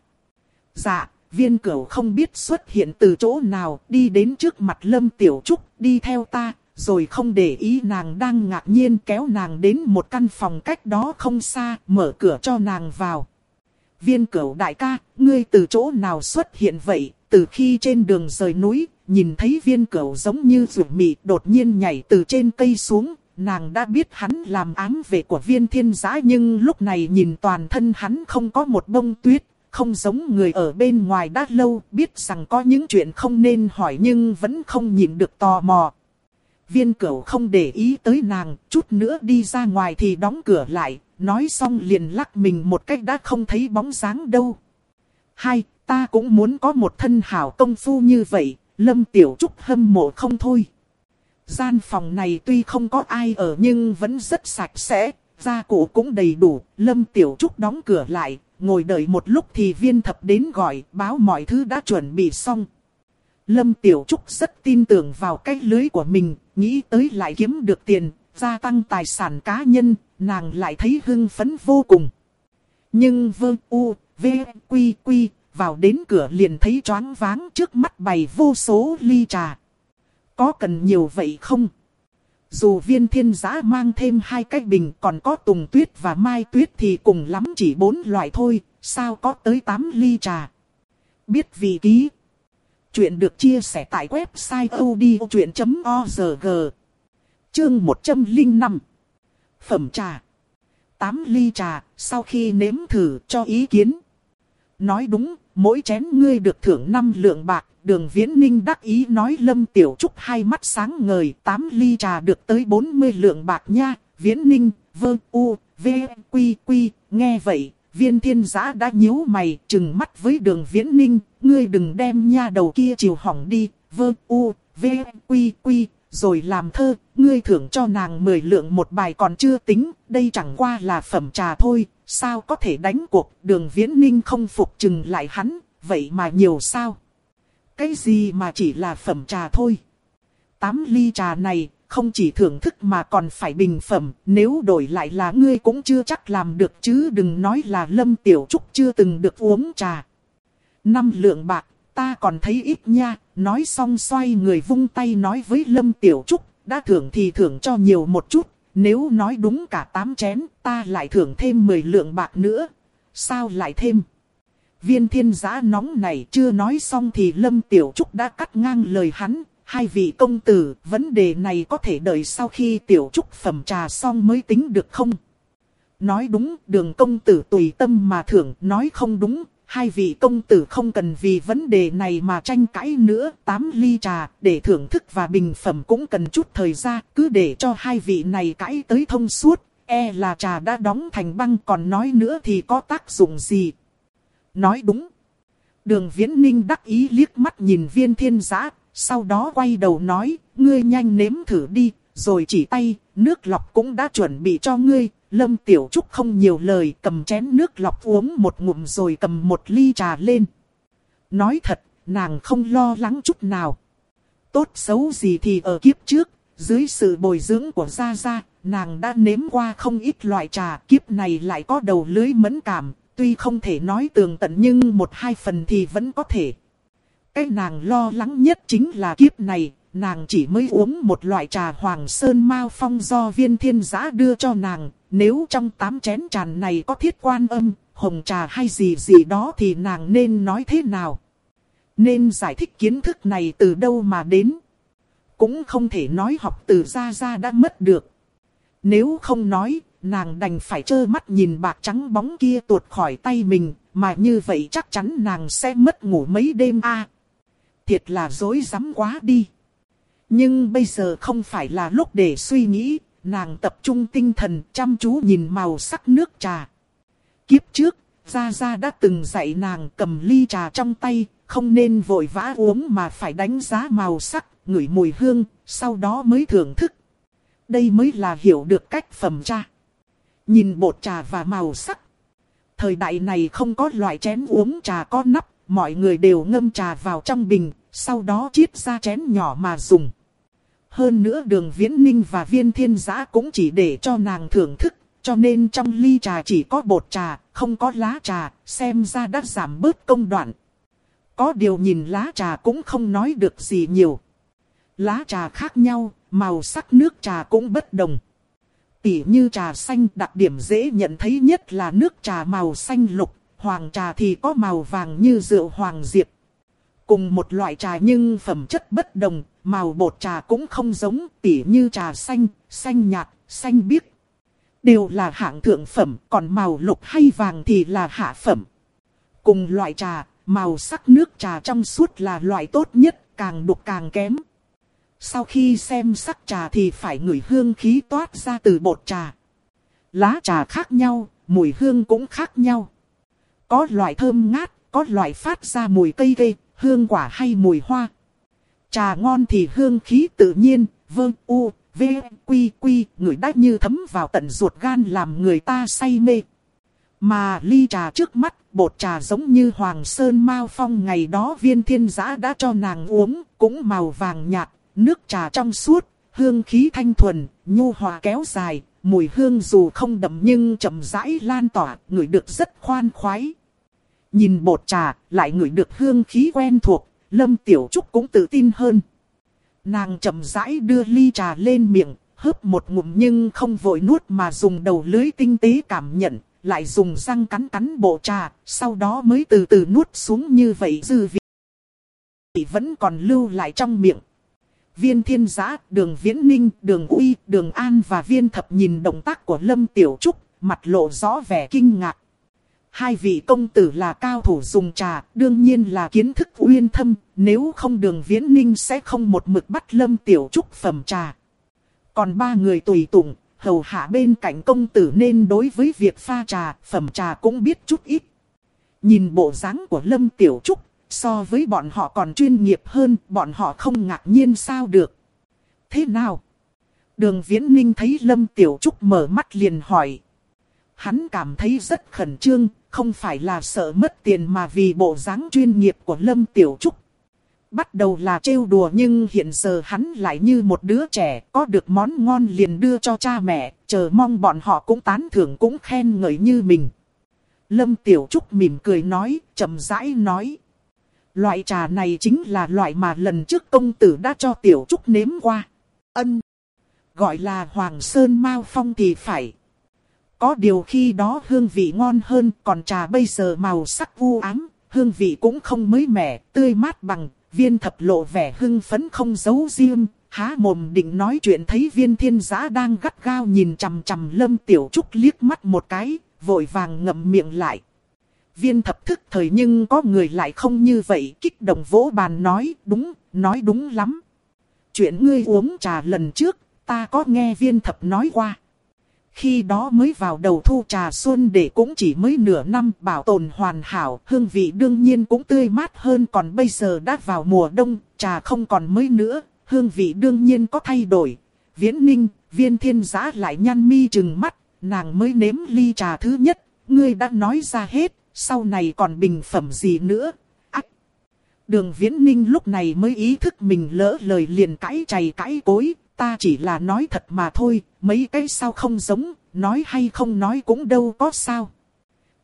Dạ, viên cửu không biết xuất hiện từ chỗ nào, đi đến trước mặt Lâm Tiểu Trúc, đi theo ta, rồi không để ý nàng đang ngạc nhiên kéo nàng đến một căn phòng cách đó không xa, mở cửa cho nàng vào. Viên cửu đại ca, ngươi từ chỗ nào xuất hiện vậy, từ khi trên đường rời núi, nhìn thấy viên cửu giống như rủ mị đột nhiên nhảy từ trên cây xuống, nàng đã biết hắn làm ám về của viên thiên giã nhưng lúc này nhìn toàn thân hắn không có một bông tuyết, không giống người ở bên ngoài đã lâu, biết rằng có những chuyện không nên hỏi nhưng vẫn không nhìn được tò mò. Viên cửu không để ý tới nàng, chút nữa đi ra ngoài thì đóng cửa lại, nói xong liền lắc mình một cách đã không thấy bóng dáng đâu. Hai, ta cũng muốn có một thân hảo công phu như vậy, Lâm Tiểu Trúc hâm mộ không thôi. Gian phòng này tuy không có ai ở nhưng vẫn rất sạch sẽ, gia cụ cũng đầy đủ, Lâm Tiểu Trúc đóng cửa lại, ngồi đợi một lúc thì viên thập đến gọi, báo mọi thứ đã chuẩn bị xong. Lâm Tiểu Trúc rất tin tưởng vào cái lưới của mình, nghĩ tới lại kiếm được tiền, gia tăng tài sản cá nhân, nàng lại thấy hưng phấn vô cùng. Nhưng vương u, v, quy quy, vào đến cửa liền thấy choáng váng trước mắt bày vô số ly trà. Có cần nhiều vậy không? Dù viên thiên giã mang thêm hai cái bình còn có tùng tuyết và mai tuyết thì cùng lắm chỉ bốn loại thôi, sao có tới tám ly trà. Biết vị ký. Chuyện được chia sẻ tại website odchuyện.org. Chương 105. Phẩm trà. 8 ly trà, sau khi nếm thử cho ý kiến. Nói đúng, mỗi chén ngươi được thưởng 5 lượng bạc, đường viễn ninh đắc ý nói lâm tiểu trúc hai mắt sáng ngời, 8 ly trà được tới 40 lượng bạc nha, viễn ninh, vơ, u, v, quy, quy, nghe vậy, viên thiên giã đã nhíu mày, chừng mắt với đường viễn ninh, ngươi đừng đem nha đầu kia chiều hỏng đi, vơ, u, v, quy, quy, rồi làm thơ, ngươi thưởng cho nàng 10 lượng một bài còn chưa tính, đây chẳng qua là phẩm trà thôi, sao có thể đánh cuộc, đường viễn ninh không phục chừng lại hắn, vậy mà nhiều sao? Cái gì mà chỉ là phẩm trà thôi? Tám ly trà này, không chỉ thưởng thức mà còn phải bình phẩm, nếu đổi lại là ngươi cũng chưa chắc làm được chứ đừng nói là Lâm Tiểu Trúc chưa từng được uống trà. Năm lượng bạc, ta còn thấy ít nha, nói xong xoay người vung tay nói với Lâm Tiểu Trúc, đã thưởng thì thưởng cho nhiều một chút, nếu nói đúng cả tám chén, ta lại thưởng thêm 10 lượng bạc nữa. Sao lại thêm? Viên thiên giã nóng này chưa nói xong thì Lâm Tiểu Trúc đã cắt ngang lời hắn. Hai vị công tử, vấn đề này có thể đợi sau khi Tiểu Trúc phẩm trà xong mới tính được không? Nói đúng, đường công tử tùy tâm mà thưởng, nói không đúng, hai vị công tử không cần vì vấn đề này mà tranh cãi nữa. Tám ly trà, để thưởng thức và bình phẩm cũng cần chút thời gian, cứ để cho hai vị này cãi tới thông suốt. E là trà đã đóng thành băng còn nói nữa thì có tác dụng gì. Nói đúng. Đường viễn ninh đắc ý liếc mắt nhìn viên thiên giã, sau đó quay đầu nói, ngươi nhanh nếm thử đi, rồi chỉ tay, nước lọc cũng đã chuẩn bị cho ngươi, Lâm Tiểu Trúc không nhiều lời cầm chén nước lọc uống một ngụm rồi cầm một ly trà lên. Nói thật, nàng không lo lắng chút nào. Tốt xấu gì thì ở kiếp trước, dưới sự bồi dưỡng của Gia Gia, nàng đã nếm qua không ít loại trà. Kiếp này lại có đầu lưới mẫn cảm, tuy không thể nói tường tận nhưng một hai phần thì vẫn có thể. Cái nàng lo lắng nhất chính là kiếp này, nàng chỉ mới uống một loại trà hoàng sơn mao phong do viên thiên giã đưa cho nàng, nếu trong tám chén tràn này có thiết quan âm, hồng trà hay gì gì đó thì nàng nên nói thế nào? Nên giải thích kiến thức này từ đâu mà đến? Cũng không thể nói học từ ra ra đã mất được. Nếu không nói, nàng đành phải trơ mắt nhìn bạc trắng bóng kia tuột khỏi tay mình, mà như vậy chắc chắn nàng sẽ mất ngủ mấy đêm a thiệt là dối rắm quá đi. Nhưng bây giờ không phải là lúc để suy nghĩ, nàng tập trung tinh thần chăm chú nhìn màu sắc nước trà. Kiếp trước, Gia Gia đã từng dạy nàng cầm ly trà trong tay, không nên vội vã uống mà phải đánh giá màu sắc, ngửi mùi hương, sau đó mới thưởng thức. Đây mới là hiểu được cách phẩm trà. Nhìn bột trà và màu sắc. Thời đại này không có loại chén uống trà có nắp, mọi người đều ngâm trà vào trong bình, sau đó chiết ra chén nhỏ mà dùng. Hơn nữa đường viễn ninh và viên thiên giã cũng chỉ để cho nàng thưởng thức, cho nên trong ly trà chỉ có bột trà, không có lá trà, xem ra đã giảm bớt công đoạn. Có điều nhìn lá trà cũng không nói được gì nhiều. Lá trà khác nhau, màu sắc nước trà cũng bất đồng. Tỉ như trà xanh đặc điểm dễ nhận thấy nhất là nước trà màu xanh lục, hoàng trà thì có màu vàng như rượu hoàng diệp. Cùng một loại trà nhưng phẩm chất bất đồng, màu bột trà cũng không giống, tỉ như trà xanh, xanh nhạt, xanh biếc. Đều là hạng thượng phẩm, còn màu lục hay vàng thì là hạ phẩm. Cùng loại trà, màu sắc nước trà trong suốt là loại tốt nhất, càng đục càng kém. Sau khi xem sắc trà thì phải ngửi hương khí toát ra từ bột trà. Lá trà khác nhau, mùi hương cũng khác nhau. Có loại thơm ngát, có loại phát ra mùi cây cây, hương quả hay mùi hoa. Trà ngon thì hương khí tự nhiên, vơ u, v, quy quy, người đã như thấm vào tận ruột gan làm người ta say mê. Mà ly trà trước mắt, bột trà giống như Hoàng Sơn Mao Phong ngày đó viên thiên giã đã cho nàng uống, cũng màu vàng nhạt, nước trà trong suốt, hương khí thanh thuần, nhu hòa kéo dài, mùi hương dù không đậm nhưng chậm rãi lan tỏa, người được rất khoan khoái. Nhìn bột trà, lại ngửi được hương khí quen thuộc, Lâm Tiểu Trúc cũng tự tin hơn. Nàng chậm rãi đưa ly trà lên miệng, hớp một ngụm nhưng không vội nuốt mà dùng đầu lưới tinh tế cảm nhận, lại dùng răng cắn cắn bộ trà, sau đó mới từ từ nuốt xuống như vậy dư vị. Vẫn còn lưu lại trong miệng. Viên thiên giã, đường viễn ninh, đường uy, đường an và viên thập nhìn động tác của Lâm Tiểu Trúc, mặt lộ rõ vẻ kinh ngạc. Hai vị công tử là cao thủ dùng trà, đương nhiên là kiến thức uyên thâm, nếu không đường viễn ninh sẽ không một mực bắt Lâm Tiểu Trúc phẩm trà. Còn ba người tùy tụng, hầu hạ bên cạnh công tử nên đối với việc pha trà, phẩm trà cũng biết chút ít. Nhìn bộ dáng của Lâm Tiểu Trúc, so với bọn họ còn chuyên nghiệp hơn, bọn họ không ngạc nhiên sao được. Thế nào? Đường Viễn Ninh thấy Lâm Tiểu Trúc mở mắt liền hỏi. Hắn cảm thấy rất khẩn trương, không phải là sợ mất tiền mà vì bộ dáng chuyên nghiệp của Lâm Tiểu Trúc. Bắt đầu là trêu đùa nhưng hiện giờ hắn lại như một đứa trẻ, có được món ngon liền đưa cho cha mẹ, chờ mong bọn họ cũng tán thưởng cũng khen ngợi như mình. Lâm Tiểu Trúc mỉm cười nói, chậm rãi nói. Loại trà này chính là loại mà lần trước công tử đã cho Tiểu Trúc nếm qua. Ân. Gọi là Hoàng Sơn Mao Phong thì phải. Có điều khi đó hương vị ngon hơn, còn trà bây giờ màu sắc u ám, hương vị cũng không mới mẻ, tươi mát bằng, viên thập lộ vẻ hưng phấn không giấu riêng, há mồm định nói chuyện thấy viên thiên giã đang gắt gao nhìn chằm chằm lâm tiểu trúc liếc mắt một cái, vội vàng ngậm miệng lại. Viên thập thức thời nhưng có người lại không như vậy, kích động vỗ bàn nói, đúng, nói đúng lắm. Chuyện ngươi uống trà lần trước, ta có nghe viên thập nói qua. Khi đó mới vào đầu thu trà xuân để cũng chỉ mới nửa năm bảo tồn hoàn hảo, hương vị đương nhiên cũng tươi mát hơn còn bây giờ đã vào mùa đông, trà không còn mới nữa, hương vị đương nhiên có thay đổi. Viễn ninh, viên thiên giã lại nhăn mi chừng mắt, nàng mới nếm ly trà thứ nhất, ngươi đã nói ra hết, sau này còn bình phẩm gì nữa. Đường viễn ninh lúc này mới ý thức mình lỡ lời liền cãi chày cãi cối, ta chỉ là nói thật mà thôi, mấy cái sao không giống, nói hay không nói cũng đâu có sao.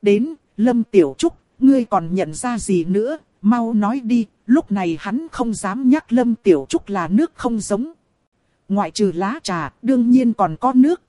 Đến, Lâm Tiểu Trúc, ngươi còn nhận ra gì nữa, mau nói đi, lúc này hắn không dám nhắc Lâm Tiểu Trúc là nước không giống. Ngoại trừ lá trà, đương nhiên còn có nước.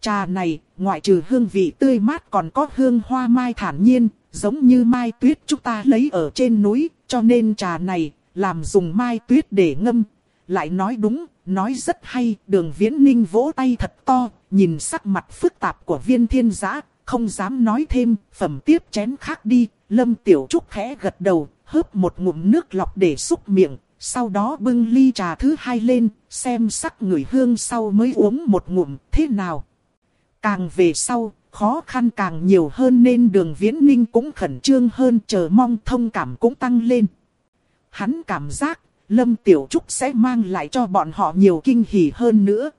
Trà này, ngoại trừ hương vị tươi mát còn có hương hoa mai thản nhiên, giống như mai tuyết chúng ta lấy ở trên núi, cho nên trà này, làm dùng mai tuyết để ngâm. Lại nói đúng, nói rất hay, đường viễn ninh vỗ tay thật to, nhìn sắc mặt phức tạp của viên thiên giã, không dám nói thêm, phẩm tiếp chén khác đi, lâm tiểu trúc khẽ gật đầu, hớp một ngụm nước lọc để xúc miệng, sau đó bưng ly trà thứ hai lên, xem sắc người hương sau mới uống một ngụm, thế nào. Càng về sau, khó khăn càng nhiều hơn nên đường viễn ninh cũng khẩn trương hơn chờ mong thông cảm cũng tăng lên. Hắn cảm giác Lâm Tiểu Trúc sẽ mang lại cho bọn họ nhiều kinh hỉ hơn nữa.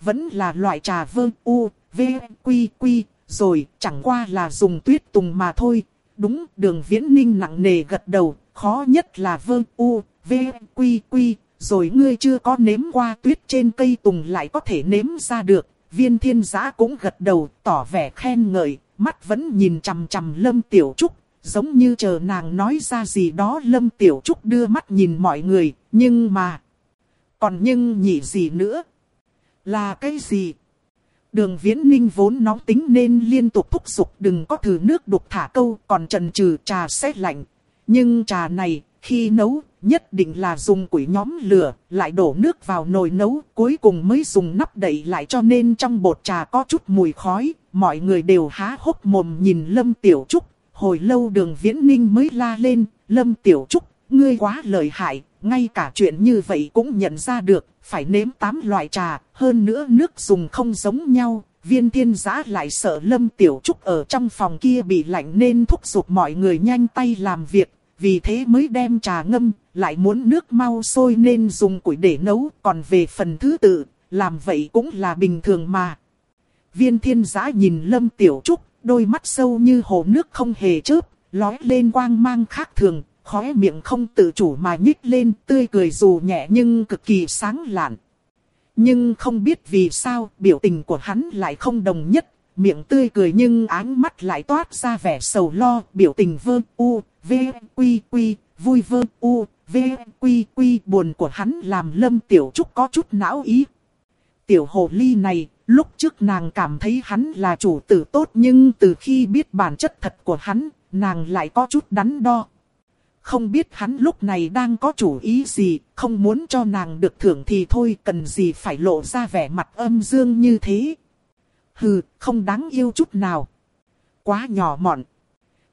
Vẫn là loại trà vương u, v, quy quy, rồi chẳng qua là dùng tuyết tùng mà thôi. Đúng, đường viễn ninh nặng nề gật đầu, khó nhất là vương u, v, quy quy, rồi ngươi chưa có nếm qua tuyết trên cây tùng lại có thể nếm ra được. Viên thiên giã cũng gật đầu, tỏ vẻ khen ngợi, mắt vẫn nhìn chằm chằm lâm tiểu trúc, giống như chờ nàng nói ra gì đó Lâm Tiểu Trúc đưa mắt nhìn mọi người, nhưng mà... Còn nhưng nhỉ gì nữa? Là cái gì? Đường viễn ninh vốn nóng tính nên liên tục thúc giục đừng có thử nước đục thả câu còn trần trừ trà xét lạnh. Nhưng trà này, khi nấu, nhất định là dùng củi nhóm lửa, lại đổ nước vào nồi nấu, cuối cùng mới dùng nắp đậy lại cho nên trong bột trà có chút mùi khói, mọi người đều há hốc mồm nhìn Lâm Tiểu Trúc, Hồi lâu đường viễn ninh mới la lên, Lâm Tiểu Trúc, ngươi quá lợi hại, ngay cả chuyện như vậy cũng nhận ra được, phải nếm tám loại trà, hơn nữa nước dùng không giống nhau. Viên thiên giã lại sợ Lâm Tiểu Trúc ở trong phòng kia bị lạnh nên thúc giục mọi người nhanh tay làm việc, vì thế mới đem trà ngâm, lại muốn nước mau sôi nên dùng củi để nấu, còn về phần thứ tự, làm vậy cũng là bình thường mà. Viên thiên giã nhìn Lâm Tiểu Trúc, đôi mắt sâu như hồ nước không hề chớp, lói lên quang mang khác thường, khóe miệng không tự chủ mà nhích lên, tươi cười dù nhẹ nhưng cực kỳ sáng lạn. Nhưng không biết vì sao, biểu tình của hắn lại không đồng nhất, miệng tươi cười nhưng áng mắt lại toát ra vẻ sầu lo, biểu tình vơ u, v, quy quy, vui vơ u, v, quy quy buồn của hắn làm Lâm Tiểu Trúc có chút não ý. Tiểu hồ ly này, lúc trước nàng cảm thấy hắn là chủ tử tốt nhưng từ khi biết bản chất thật của hắn, nàng lại có chút đắn đo. Không biết hắn lúc này đang có chủ ý gì, không muốn cho nàng được thưởng thì thôi, cần gì phải lộ ra vẻ mặt âm dương như thế. Hừ, không đáng yêu chút nào. Quá nhỏ mọn.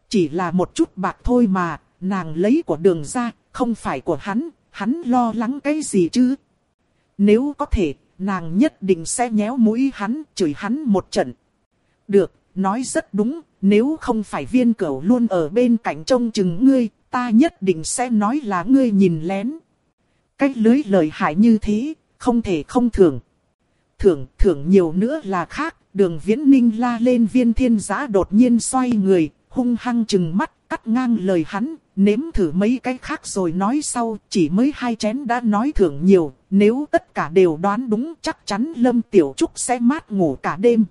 Chỉ là một chút bạc thôi mà, nàng lấy của đường ra, không phải của hắn, hắn lo lắng cái gì chứ. Nếu có thể, nàng nhất định sẽ nhéo mũi hắn, chửi hắn một trận. Được, nói rất đúng, nếu không phải viên cửu luôn ở bên cạnh trông chừng ngươi, ta nhất định sẽ nói là ngươi nhìn lén. Cách lưới lời hại như thế, không thể không thưởng. Thưởng, thưởng nhiều nữa là khác, đường viễn ninh la lên viên thiên giã đột nhiên xoay người, hung hăng chừng mắt, cắt ngang lời hắn, nếm thử mấy cái khác rồi nói sau, chỉ mới hai chén đã nói thưởng nhiều, nếu tất cả đều đoán đúng chắc chắn Lâm Tiểu Trúc sẽ mát ngủ cả đêm.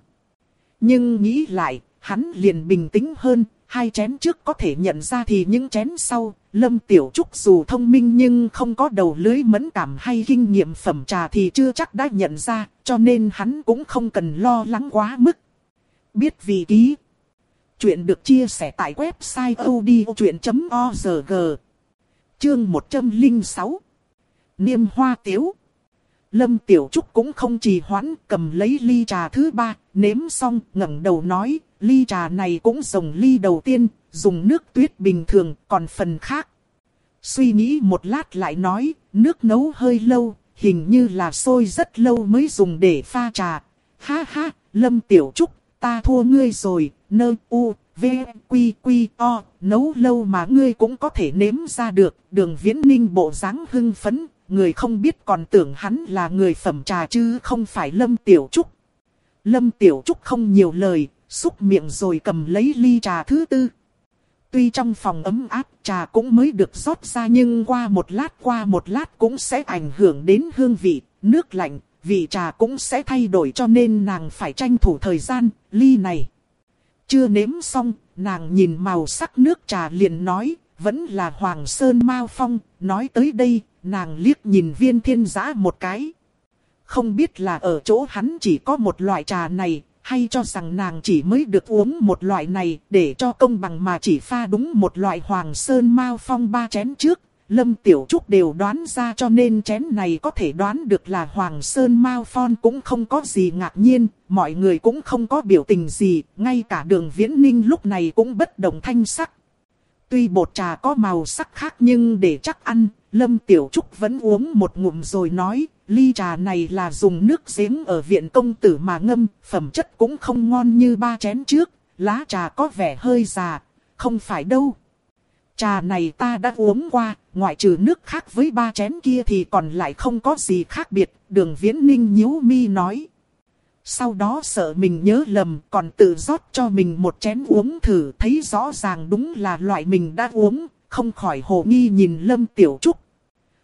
Nhưng nghĩ lại, hắn liền bình tĩnh hơn, hai chén trước có thể nhận ra thì những chén sau, Lâm Tiểu Trúc dù thông minh nhưng không có đầu lưới mẫn cảm hay kinh nghiệm phẩm trà thì chưa chắc đã nhận ra, cho nên hắn cũng không cần lo lắng quá mức. Biết vì ký. Chuyện được chia sẻ tại website odchuyện.org. Chương 106. Niêm hoa tiếu. Lâm Tiểu Trúc cũng không trì hoãn, cầm lấy ly trà thứ ba, nếm xong, ngẩng đầu nói, ly trà này cũng dùng ly đầu tiên, dùng nước tuyết bình thường, còn phần khác. Suy nghĩ một lát lại nói, nước nấu hơi lâu, hình như là sôi rất lâu mới dùng để pha trà. Ha ha, Lâm Tiểu Trúc, ta thua ngươi rồi, nơ u, v, quy quy o, nấu lâu mà ngươi cũng có thể nếm ra được. Đường viễn ninh bộ dáng hưng phấn, người không biết còn tưởng hắn là người phẩm trà chứ không phải Lâm Tiểu Trúc. Lâm Tiểu Trúc không nhiều lời, xúc miệng rồi cầm lấy ly trà thứ tư. Tuy trong phòng ấm áp trà cũng mới được rót ra nhưng qua một lát qua một lát cũng sẽ ảnh hưởng đến hương vị, nước lạnh, vị trà cũng sẽ thay đổi cho nên nàng phải tranh thủ thời gian, ly này. Chưa nếm xong, nàng nhìn màu sắc nước trà liền nói, vẫn là Hoàng Sơn Mao Phong, nói tới đây, nàng liếc nhìn viên thiên giã một cái. Không biết là ở chỗ hắn chỉ có một loại trà này, hay cho rằng nàng chỉ mới được uống một loại này để cho công bằng mà chỉ pha đúng một loại Hoàng Sơn Mao Phong ba chén trước. Lâm Tiểu Trúc đều đoán ra cho nên chén này có thể đoán được là Hoàng Sơn Mao Phong cũng không có gì ngạc nhiên, mọi người cũng không có biểu tình gì, ngay cả đường viễn ninh lúc này cũng bất đồng thanh sắc. Tuy bột trà có màu sắc khác nhưng để chắc ăn, Lâm Tiểu Trúc vẫn uống một ngụm rồi nói, ly trà này là dùng nước giếng ở viện công tử mà ngâm, phẩm chất cũng không ngon như ba chén trước, lá trà có vẻ hơi già, không phải đâu. Trà này ta đã uống qua, ngoại trừ nước khác với ba chén kia thì còn lại không có gì khác biệt, đường viễn ninh nhíu mi nói. Sau đó sợ mình nhớ lầm còn tự rót cho mình một chén uống thử thấy rõ ràng đúng là loại mình đã uống, không khỏi hồ nghi nhìn Lâm Tiểu Trúc.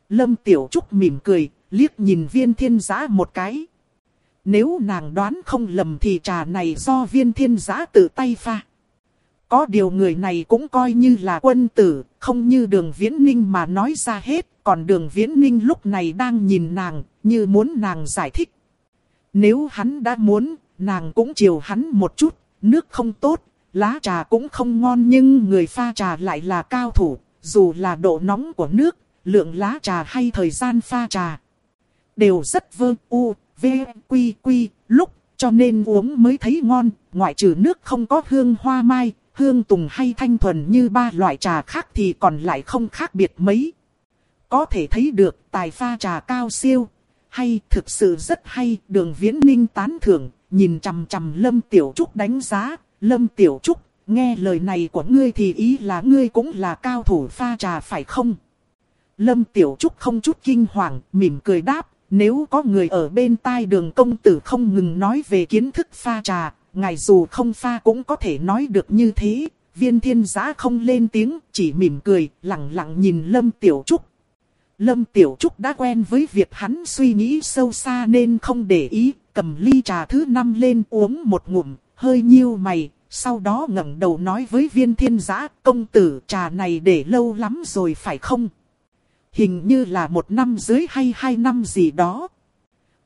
Lâm Tiểu Trúc mỉm cười, liếc nhìn viên thiên giã một cái. Nếu nàng đoán không lầm thì trà này do viên thiên giã tự tay pha. Có điều người này cũng coi như là quân tử, không như đường viễn ninh mà nói ra hết. Còn đường viễn ninh lúc này đang nhìn nàng, như muốn nàng giải thích. Nếu hắn đã muốn, nàng cũng chiều hắn một chút, nước không tốt, lá trà cũng không ngon nhưng người pha trà lại là cao thủ, dù là độ nóng của nước, lượng lá trà hay thời gian pha trà. Đều rất vơ u, v, quy quy, lúc, cho nên uống mới thấy ngon, ngoại trừ nước không có hương hoa mai, hương tùng hay thanh thuần như ba loại trà khác thì còn lại không khác biệt mấy. Có thể thấy được tài pha trà cao siêu, hay thực sự rất hay, đường viễn ninh tán thưởng, nhìn chằm chằm Lâm Tiểu Trúc đánh giá, Lâm Tiểu Trúc, nghe lời này của ngươi thì ý là ngươi cũng là cao thủ pha trà phải không? Lâm Tiểu Trúc không chút kinh hoàng, mỉm cười đáp, nếu có người ở bên tai đường công tử không ngừng nói về kiến thức pha trà, ngài dù không pha cũng có thể nói được như thế. Viên thiên Giá không lên tiếng, chỉ mỉm cười, lặng lặng nhìn Lâm Tiểu Trúc. Lâm Tiểu Trúc đã quen với việc hắn suy nghĩ sâu xa nên không để ý, cầm ly trà thứ năm lên uống một ngụm, hơi nhiêu mày, sau đó ngẩng đầu nói với viên thiên giã, công tử trà này để lâu lắm rồi phải không? Hình như là một năm dưới hay hai năm gì đó.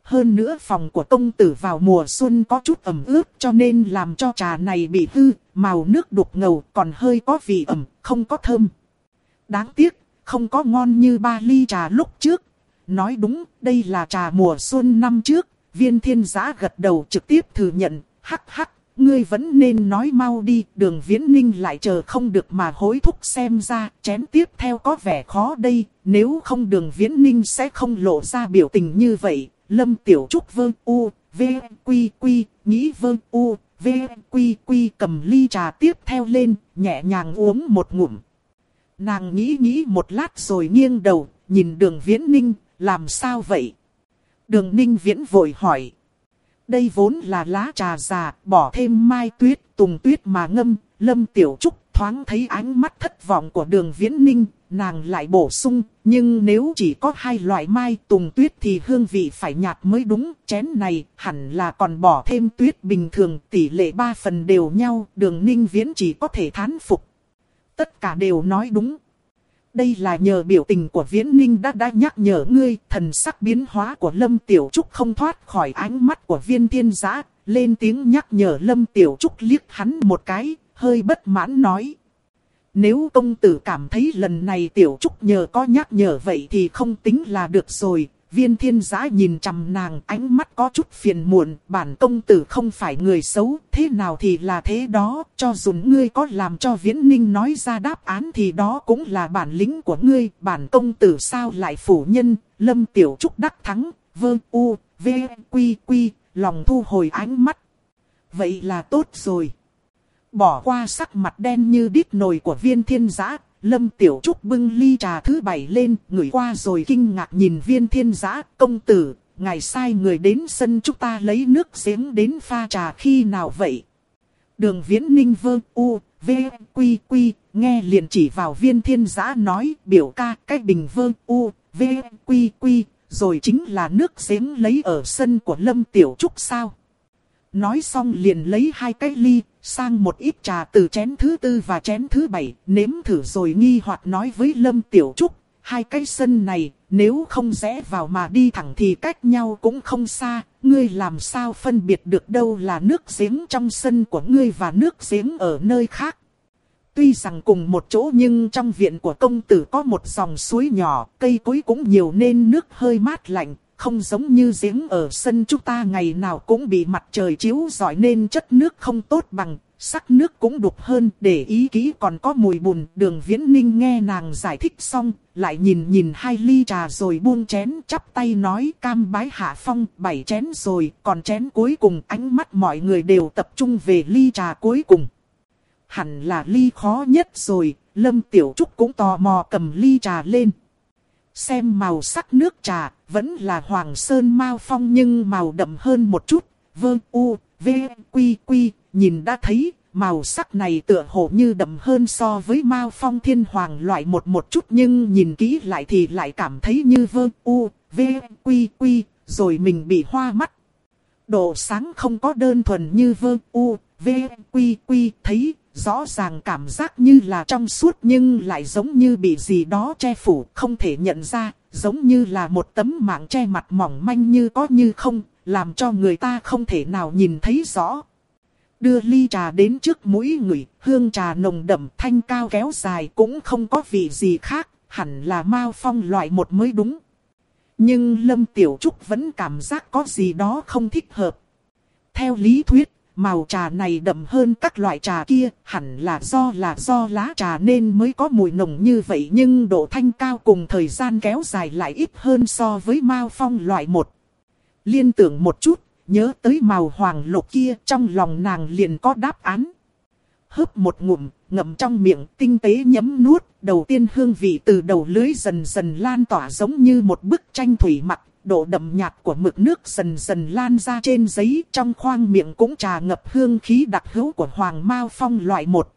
Hơn nữa phòng của công tử vào mùa xuân có chút ẩm ướt cho nên làm cho trà này bị hư, màu nước đục ngầu còn hơi có vị ẩm, không có thơm. Đáng tiếc, không có ngon như ba ly trà lúc trước. Nói đúng, đây là trà mùa xuân năm trước, viên thiên giã gật đầu trực tiếp thừa nhận, hắc hắc, ngươi vẫn nên nói mau đi, đường viễn ninh lại chờ không được mà hối thúc xem ra, chén tiếp theo có vẻ khó đây, nếu không đường viễn ninh sẽ không lộ ra biểu tình như vậy, lâm tiểu trúc vơ u, v, quy quy, nghĩ vơ u, v, quy quy cầm ly trà tiếp theo lên, nhẹ nhàng uống một ngụm. Nàng nghĩ nghĩ một lát rồi nghiêng đầu, nhìn đường viễn ninh, làm sao vậy? Đường ninh viễn vội hỏi. Đây vốn là lá trà già, bỏ thêm mai tuyết, tùng tuyết mà ngâm, lâm tiểu trúc thoáng thấy ánh mắt thất vọng của đường viễn ninh, nàng lại bổ sung, nhưng nếu chỉ có hai loại mai tùng tuyết thì hương vị phải nhạt mới đúng, chén này hẳn là còn bỏ thêm tuyết bình thường, tỷ lệ ba phần đều nhau, đường ninh viễn chỉ có thể thán phục. Tất cả đều nói đúng. Đây là nhờ biểu tình của Viễn Ninh đã đã nhắc nhở ngươi, thần sắc biến hóa của Lâm Tiểu Trúc không thoát khỏi ánh mắt của viên thiên giã, lên tiếng nhắc nhở Lâm Tiểu Trúc liếc hắn một cái, hơi bất mãn nói. Nếu công tử cảm thấy lần này Tiểu Trúc nhờ có nhắc nhở vậy thì không tính là được rồi, viên thiên giã nhìn chằm nàng ánh mắt có chút phiền muộn, bản công tử không phải người xấu, thế nào thì là thế đó, cho dù ngươi có làm cho viễn ninh nói ra đáp án thì đó cũng là bản lĩnh của ngươi, bản công tử sao lại phủ nhân, lâm tiểu trúc đắc thắng, vương u, v, quy quy, lòng thu hồi ánh mắt. Vậy là tốt rồi. Bỏ qua sắc mặt đen như đít nồi của viên thiên giã, Lâm Tiểu Trúc bưng ly trà thứ bảy lên, ngửi qua rồi kinh ngạc nhìn viên thiên giã, công tử, ngài sai người đến sân chúng ta lấy nước giếng đến pha trà khi nào vậy? Đường viễn ninh vơ u, v, quy quy, nghe liền chỉ vào viên thiên giã nói, biểu ca, cách bình vơ u, v, quy quy, rồi chính là nước giếng lấy ở sân của Lâm Tiểu Trúc sao? Nói xong liền lấy hai cái ly, sang một ít trà từ chén thứ tư và chén thứ bảy, nếm thử rồi nghi hoặc nói với Lâm Tiểu Trúc, hai cái sân này, nếu không rẽ vào mà đi thẳng thì cách nhau cũng không xa, ngươi làm sao phân biệt được đâu là nước giếng trong sân của ngươi và nước giếng ở nơi khác. Tuy rằng cùng một chỗ nhưng trong viện của công tử có một dòng suối nhỏ, cây cối cũng nhiều nên nước hơi mát lạnh, không giống như giếng ở sân chúng ta ngày nào cũng bị mặt trời chiếu rọi nên chất nước không tốt bằng, sắc nước cũng đục hơn, để ý kỹ còn có mùi bùn. Đường Viễn Ninh nghe nàng giải thích xong, lại nhìn nhìn hai ly trà rồi buông chén chắp tay nói cam bái hạ phong bảy chén rồi, còn chén cuối cùng ánh mắt mọi người đều tập trung về ly trà cuối cùng. Hẳn là ly khó nhất rồi, Lâm Tiểu Trúc cũng tò mò cầm ly trà lên. Xem màu sắc nước trà, vẫn là hoàng sơn mao phong nhưng màu đậm hơn một chút. vương u, v, quy quy, nhìn đã thấy, màu sắc này tựa hồ như đậm hơn so với mao phong thiên hoàng loại một một chút nhưng nhìn kỹ lại thì lại cảm thấy như vương u, v, quy quy, rồi mình bị hoa mắt. Độ sáng không có đơn thuần như vương u, v, quy quy, thấy rõ ràng cảm giác như là trong suốt nhưng lại giống như bị gì đó che phủ, không thể nhận ra, giống như là một tấm mạng che mặt mỏng manh như có như không, làm cho người ta không thể nào nhìn thấy rõ. Đưa ly trà đến trước mũi người, hương trà nồng đậm thanh cao kéo dài cũng không có vị gì khác, hẳn là mao phong loại một mới đúng. Nhưng Lâm Tiểu Trúc vẫn cảm giác có gì đó không thích hợp. Theo lý thuyết, màu trà này đậm hơn các loại trà kia, hẳn là do là do lá trà nên mới có mùi nồng như vậy nhưng độ thanh cao cùng thời gian kéo dài lại ít hơn so với mao phong loại một. Liên tưởng một chút, nhớ tới màu hoàng lục kia trong lòng nàng liền có đáp án. Hớp một ngụm, ngậm trong miệng tinh tế nhấm nuốt, đầu tiên hương vị từ đầu lưới dần dần lan tỏa giống như một bức tranh thủy mặc, độ đậm nhạt của mực nước dần dần lan ra trên giấy, trong khoang miệng cũng trà ngập hương khí đặc hữu của hoàng mao phong loại một.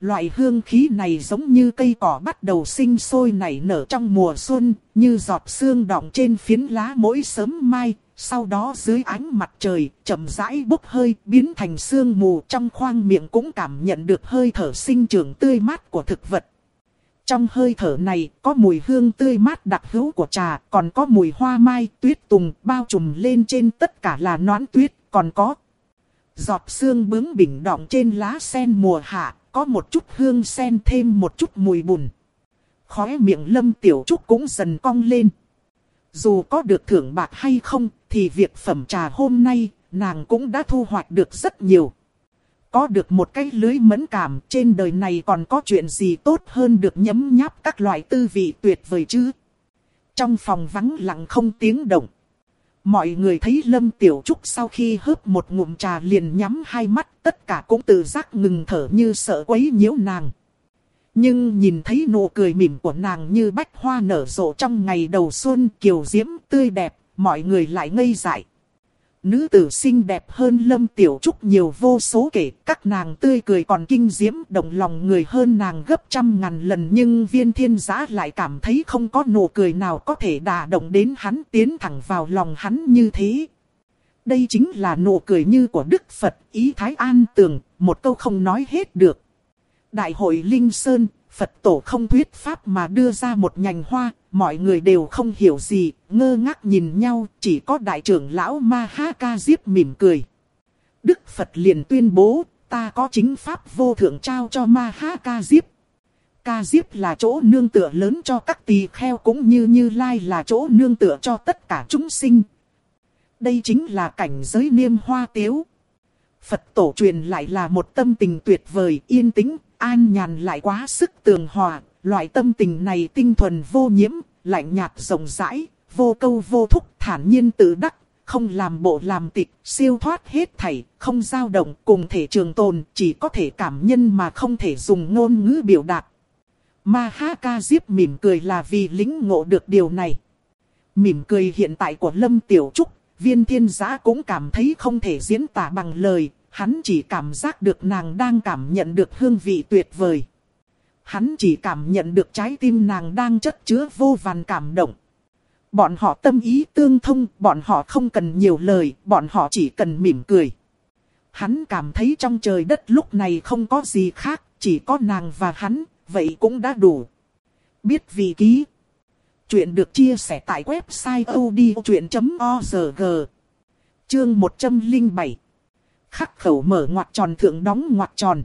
Loại hương khí này giống như cây cỏ bắt đầu sinh sôi nảy nở trong mùa xuân, như giọt sương đọng trên phiến lá mỗi sớm mai, Sau đó dưới ánh mặt trời, chậm rãi bốc hơi, biến thành sương mù trong khoang miệng cũng cảm nhận được hơi thở sinh trưởng tươi mát của thực vật. Trong hơi thở này có mùi hương tươi mát đặc hữu của trà, còn có mùi hoa mai, tuyết tùng bao trùm lên trên tất cả là nón tuyết, còn có giọt sương bướng bình đọng trên lá sen mùa hạ, có một chút hương sen thêm một chút mùi bùn. Khóe miệng lâm tiểu trúc cũng dần cong lên. Dù có được thưởng bạc hay không, thì việc phẩm trà hôm nay, nàng cũng đã thu hoạch được rất nhiều. Có được một cái lưới mẫn cảm trên đời này còn có chuyện gì tốt hơn được nhấm nháp các loại tư vị tuyệt vời chứ. Trong phòng vắng lặng không tiếng động. Mọi người thấy Lâm Tiểu Trúc sau khi hớp một ngụm trà liền nhắm hai mắt, tất cả cũng tự giác ngừng thở như sợ quấy nhiễu nàng. Nhưng nhìn thấy nụ cười mỉm của nàng như bách hoa nở rộ trong ngày đầu xuân kiều diễm tươi đẹp, mọi người lại ngây dại. Nữ tử xinh đẹp hơn Lâm Tiểu Trúc nhiều vô số kể, các nàng tươi cười còn kinh diễm động lòng người hơn nàng gấp trăm ngàn lần nhưng viên thiên giã lại cảm thấy không có nụ cười nào có thể đả động đến hắn tiến thẳng vào lòng hắn như thế. Đây chính là nụ cười như của Đức Phật, ý Thái An Tường, một câu không nói hết được. Đại hội Linh Sơn, Phật tổ không thuyết pháp mà đưa ra một nhành hoa, mọi người đều không hiểu gì, ngơ ngác nhìn nhau, chỉ có đại trưởng lão Ma Ha Ca Diếp mỉm cười. Đức Phật liền tuyên bố, ta có chính pháp vô thượng trao cho Ma Ha Ca Diếp. Ca Diếp là chỗ nương tựa lớn cho các tỳ kheo cũng như Như Lai là chỗ nương tựa cho tất cả chúng sinh. Đây chính là cảnh giới niêm hoa tiếu. Phật tổ truyền lại là một tâm tình tuyệt vời, yên tĩnh, an nhàn lại quá sức tường hòa, loại tâm tình này tinh thuần vô nhiễm, lạnh nhạt rộng rãi, vô câu vô thúc, thản nhiên tự đắc, không làm bộ làm tịch, siêu thoát hết thảy, không dao động, cùng thể trường tồn, chỉ có thể cảm nhân mà không thể dùng ngôn ngữ biểu đạt. Ma Ha Ca Diếp mỉm cười là vì lính ngộ được điều này. Mỉm cười hiện tại của Lâm Tiểu Trúc, viên thiên giã cũng cảm thấy không thể diễn tả bằng lời, hắn chỉ cảm giác được nàng đang cảm nhận được hương vị tuyệt vời. Hắn chỉ cảm nhận được trái tim nàng đang chất chứa vô vàn cảm động. Bọn họ tâm ý tương thông, bọn họ không cần nhiều lời, bọn họ chỉ cần mỉm cười. Hắn cảm thấy trong trời đất lúc này không có gì khác, chỉ có nàng và hắn, vậy cũng đã đủ. Biết vị ký. Chuyện được chia sẻ tại website odchuyện.org. Chương 107 khắc khẩu mở ngoặt tròn thượng đóng ngoặt tròn.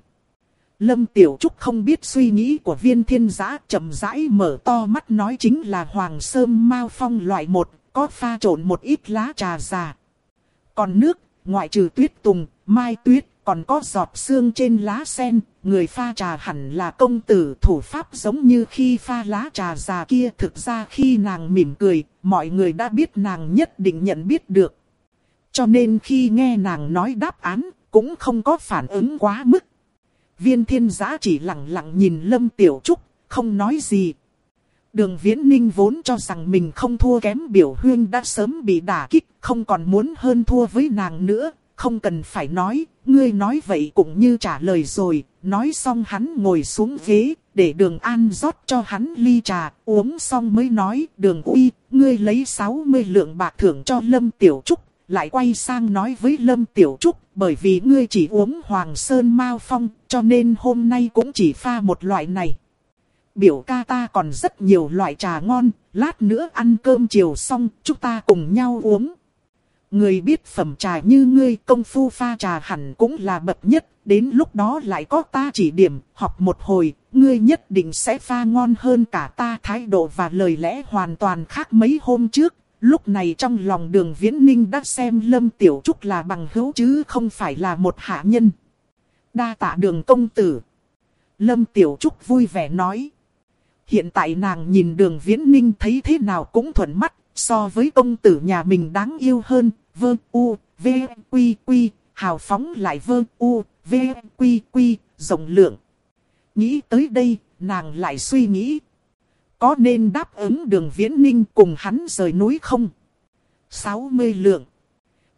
Lâm Tiểu Trúc không biết suy nghĩ của viên thiên giã chậm rãi mở to mắt nói chính là hoàng sơm mao phong loại một, có pha trộn một ít lá trà già. Còn nước, ngoại trừ tuyết tùng, mai tuyết, còn có giọt xương trên lá sen, người pha trà hẳn là công tử thủ pháp giống như khi pha lá trà già kia. Thực ra khi nàng mỉm cười, mọi người đã biết nàng nhất định nhận biết được. Cho nên khi nghe nàng nói đáp án, cũng không có phản ứng quá mức. Viên thiên giã chỉ lặng lặng nhìn Lâm Tiểu Trúc, không nói gì. Đường Viễn Ninh vốn cho rằng mình không thua kém biểu huyên đã sớm bị đả kích, không còn muốn hơn thua với nàng nữa, không cần phải nói, ngươi nói vậy cũng như trả lời rồi, nói xong hắn ngồi xuống ghế, để đường an rót cho hắn ly trà, uống xong mới nói, đường uy, ngươi lấy 60 lượng bạc thưởng cho Lâm Tiểu Trúc, lại quay sang nói với Lâm Tiểu Trúc, bởi vì ngươi chỉ uống Hoàng Sơn Mao Phong, cho nên hôm nay cũng chỉ pha một loại này. Biểu ca ta còn rất nhiều loại trà ngon, lát nữa ăn cơm chiều xong, chúng ta cùng nhau uống. Người biết phẩm trà như ngươi công phu pha trà hẳn cũng là bậc nhất, đến lúc đó lại có ta chỉ điểm, học một hồi, ngươi nhất định sẽ pha ngon hơn cả ta thái độ và lời lẽ hoàn toàn khác mấy hôm trước, Lúc này trong lòng đường Viễn Ninh đã xem Lâm Tiểu Trúc là bằng hữu chứ không phải là một hạ nhân. Đa tạ đường công tử. Lâm Tiểu Trúc vui vẻ nói. Hiện tại nàng nhìn đường Viễn Ninh thấy thế nào cũng thuận mắt, so với công tử nhà mình đáng yêu hơn, vơ u, v, quy quy, hào phóng lại vơ u, v, quy quy, rộng lượng. Nghĩ tới đây, nàng lại suy nghĩ, có nên đáp ứng đường viễn ninh cùng hắn rời núi không? 60 lượng.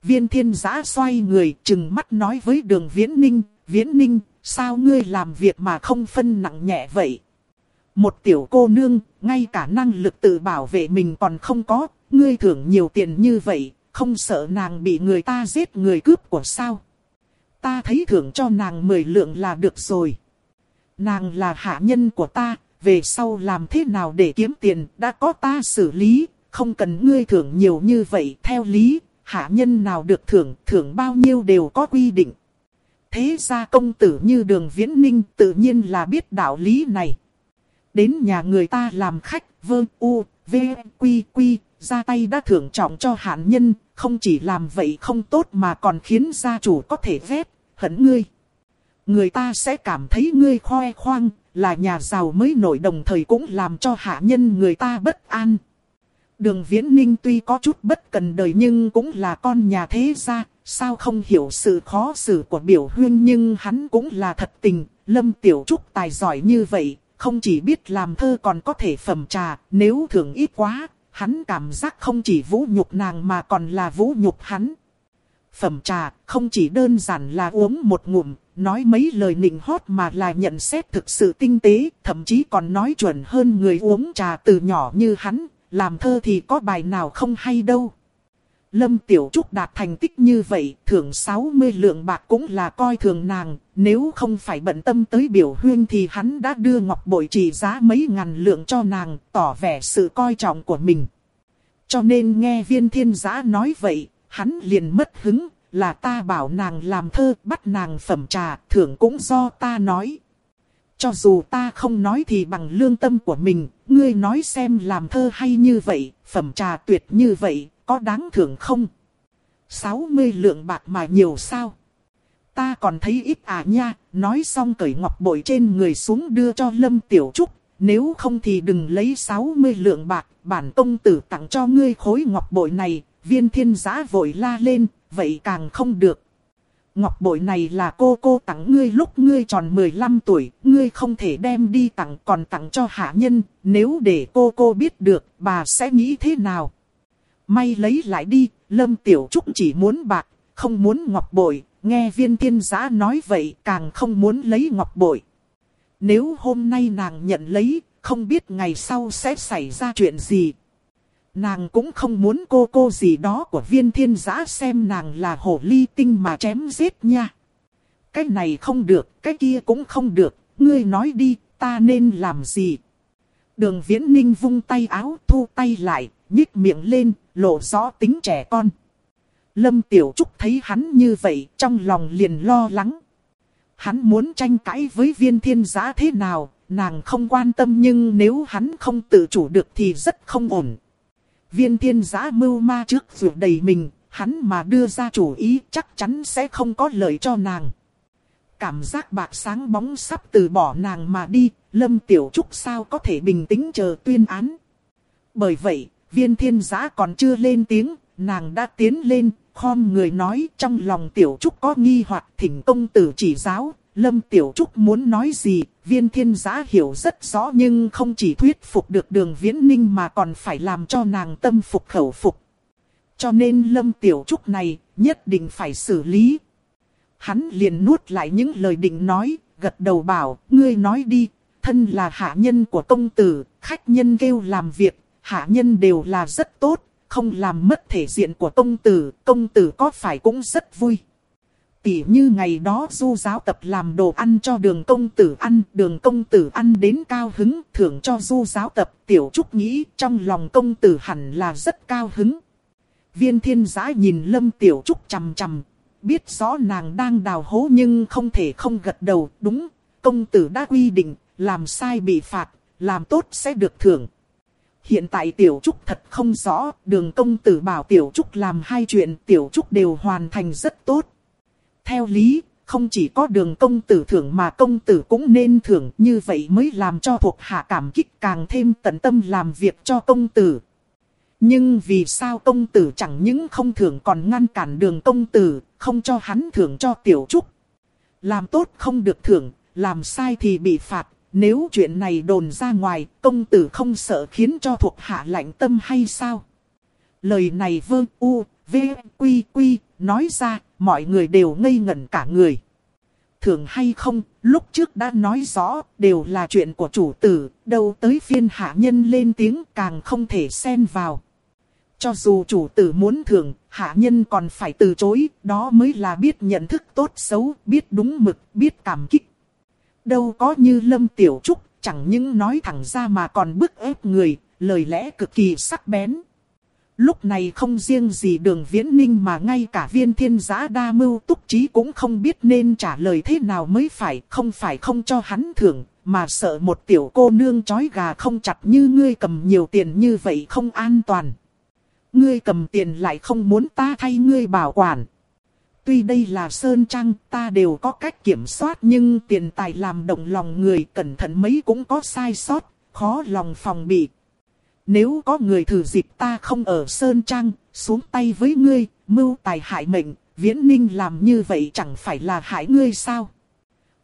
Viên thiên giã xoay người chừng mắt nói với đường viễn ninh. Viễn ninh, sao ngươi làm việc mà không phân nặng nhẹ vậy? Một tiểu cô nương, ngay cả năng lực tự bảo vệ mình còn không có, ngươi thưởng nhiều tiền như vậy, không sợ nàng bị người ta giết người cướp của sao. Ta thấy thưởng cho nàng 10 lượng là được rồi. Nàng là hạ nhân của ta, về sau làm thế nào để kiếm tiền đã có ta xử lý, không cần ngươi thưởng nhiều như vậy. Theo lý, hạ nhân nào được thưởng, thưởng bao nhiêu đều có quy định. Thế ra công tử như đường viễn ninh tự nhiên là biết đạo lý này. Đến nhà người ta làm khách, vương u, v, quy quy, ra tay đã thưởng trọng cho hạn nhân, không chỉ làm vậy không tốt mà còn khiến gia chủ có thể vét, hận ngươi. Người ta sẽ cảm thấy ngươi khoe khoang, là nhà giàu mới nổi đồng thời cũng làm cho hạ nhân người ta bất an. Đường Viễn Ninh tuy có chút bất cần đời nhưng cũng là con nhà thế gia, sao không hiểu sự khó xử của biểu huyên nhưng hắn cũng là thật tình, Lâm Tiểu Trúc tài giỏi như vậy, không chỉ biết làm thơ còn có thể phẩm trà, nếu thưởng ít quá, hắn cảm giác không chỉ vũ nhục nàng mà còn là vũ nhục hắn. Phẩm trà không chỉ đơn giản là uống một ngụm, nói mấy lời nịnh hót mà là nhận xét thực sự tinh tế, thậm chí còn nói chuẩn hơn người uống trà từ nhỏ như hắn, làm thơ thì có bài nào không hay đâu. Lâm Tiểu Trúc đạt thành tích như vậy, thưởng 60 lượng bạc cũng là coi thường nàng, nếu không phải bận tâm tới biểu huyên thì hắn đã đưa ngọc bội trị giá mấy ngàn lượng cho nàng, tỏ vẻ sự coi trọng của mình. Cho nên nghe viên thiên giã nói vậy, hắn liền mất hứng, là ta bảo nàng làm thơ, bắt nàng phẩm trà, thưởng cũng do ta nói. Cho dù ta không nói thì bằng lương tâm của mình, ngươi nói xem làm thơ hay như vậy, phẩm trà tuyệt như vậy, có đáng thưởng không? 60 lượng bạc mà nhiều sao? Ta còn thấy ít à nha, nói xong cởi ngọc bội trên người xuống đưa cho Lâm Tiểu Trúc, nếu không thì đừng lấy 60 lượng bạc, bản công tử tặng cho ngươi khối ngọc bội này, viên thiên giã vội la lên, vậy càng không được. Ngọc bội này là cô cô tặng ngươi lúc ngươi tròn 15 tuổi, ngươi không thể đem đi tặng còn tặng cho hạ nhân, nếu để cô cô biết được, bà sẽ nghĩ thế nào? May lấy lại đi, Lâm Tiểu Trúc chỉ muốn bạc, không muốn ngọc bội, nghe viên thiên giã nói vậy càng không muốn lấy ngọc bội. Nếu hôm nay nàng nhận lấy, không biết ngày sau sẽ xảy ra chuyện gì. Nàng cũng không muốn cô cô gì đó của viên thiên giã xem nàng là hồ ly tinh mà chém giết nha. Cái này không được, cái kia cũng không được, ngươi nói đi, ta nên làm gì? Đường viễn ninh vung tay áo thu tay lại, nhích miệng lên, lộ rõ tính trẻ con. Lâm Tiểu Trúc thấy hắn như vậy, trong lòng liền lo lắng. Hắn muốn tranh cãi với viên thiên giã thế nào, nàng không quan tâm nhưng nếu hắn không tự chủ được thì rất không ổn. Viên thiên giã mưu ma trước vượt đầy mình, hắn mà đưa ra chủ ý chắc chắn sẽ không có lợi cho nàng. Cảm giác bạc sáng bóng sắp từ bỏ nàng mà đi, Lâm Tiểu Trúc sao có thể bình tĩnh chờ tuyên án. Bởi vậy, viên thiên giã còn chưa lên tiếng, nàng đã tiến lên, khom người nói trong lòng Tiểu Trúc có nghi hoặc thỉnh công tử chỉ giáo, Lâm Tiểu Trúc muốn nói gì, viên thiên giã hiểu rất rõ nhưng không chỉ thuyết phục được đường viễn ninh mà còn phải làm cho nàng tâm phục khẩu phục. Cho nên Lâm Tiểu Trúc này nhất định phải xử lý. Hắn liền nuốt lại những lời định nói, gật đầu bảo, ngươi nói đi, thân là hạ nhân của công tử, khách nhân kêu làm việc, hạ nhân đều là rất tốt, không làm mất thể diện của công tử, công tử có phải cũng rất vui. Tỉ như ngày đó du giáo tập làm đồ ăn cho đường công tử ăn, đường công tử ăn đến cao hứng, thưởng cho du giáo tập, tiểu trúc nghĩ trong lòng công tử hẳn là rất cao hứng. Viên thiên giã nhìn lâm tiểu trúc chằm chằm, biết rõ nàng đang đào hố nhưng không thể không gật đầu, đúng, công tử đã quy định, làm sai bị phạt, làm tốt sẽ được thưởng. Hiện tại Tiểu Trúc thật không rõ, đường công tử bảo Tiểu Trúc làm hai chuyện Tiểu Trúc đều hoàn thành rất tốt. Theo lý, không chỉ có đường công tử thưởng mà công tử cũng nên thưởng như vậy mới làm cho thuộc hạ cảm kích càng thêm tận tâm làm việc cho công tử. Nhưng vì sao công tử chẳng những không thưởng còn ngăn cản đường công tử, không cho hắn thưởng cho Tiểu Trúc. Làm tốt không được thưởng, làm sai thì bị phạt, nếu chuyện này đồn ra ngoài, công tử không sợ khiến cho thuộc hạ lạnh tâm hay sao? Lời này vơ u, v, quy quy, nói ra, mọi người đều ngây ngẩn cả người. Thường hay không, lúc trước đã nói rõ, đều là chuyện của chủ tử, đâu tới phiên hạ nhân lên tiếng càng không thể xen vào. Cho dù chủ tử muốn thưởng, hạ nhân còn phải từ chối, đó mới là biết nhận thức tốt xấu, biết đúng mực, biết cảm kích. Đâu có như Lâm Tiểu Trúc, chẳng những nói thẳng ra mà còn bức ép người, lời lẽ cực kỳ sắc bén. Lúc này không riêng gì đường viễn ninh mà ngay cả viên thiên giã đa mưu túc trí cũng không biết nên trả lời thế nào mới phải, không phải không cho hắn thưởng, mà sợ một tiểu cô nương chói gà không chặt như ngươi cầm nhiều tiền như vậy không an toàn. Ngươi cầm tiền lại không muốn ta thay ngươi bảo quản. Tuy đây là sơn trăng, ta đều có cách kiểm soát nhưng tiền tài làm động lòng người cẩn thận mấy cũng có sai sót, khó lòng phòng bị. Nếu có người thử dịp ta không ở sơn trang xuống tay với ngươi, mưu tài hại mệnh, viễn ninh làm như vậy chẳng phải là hại ngươi sao?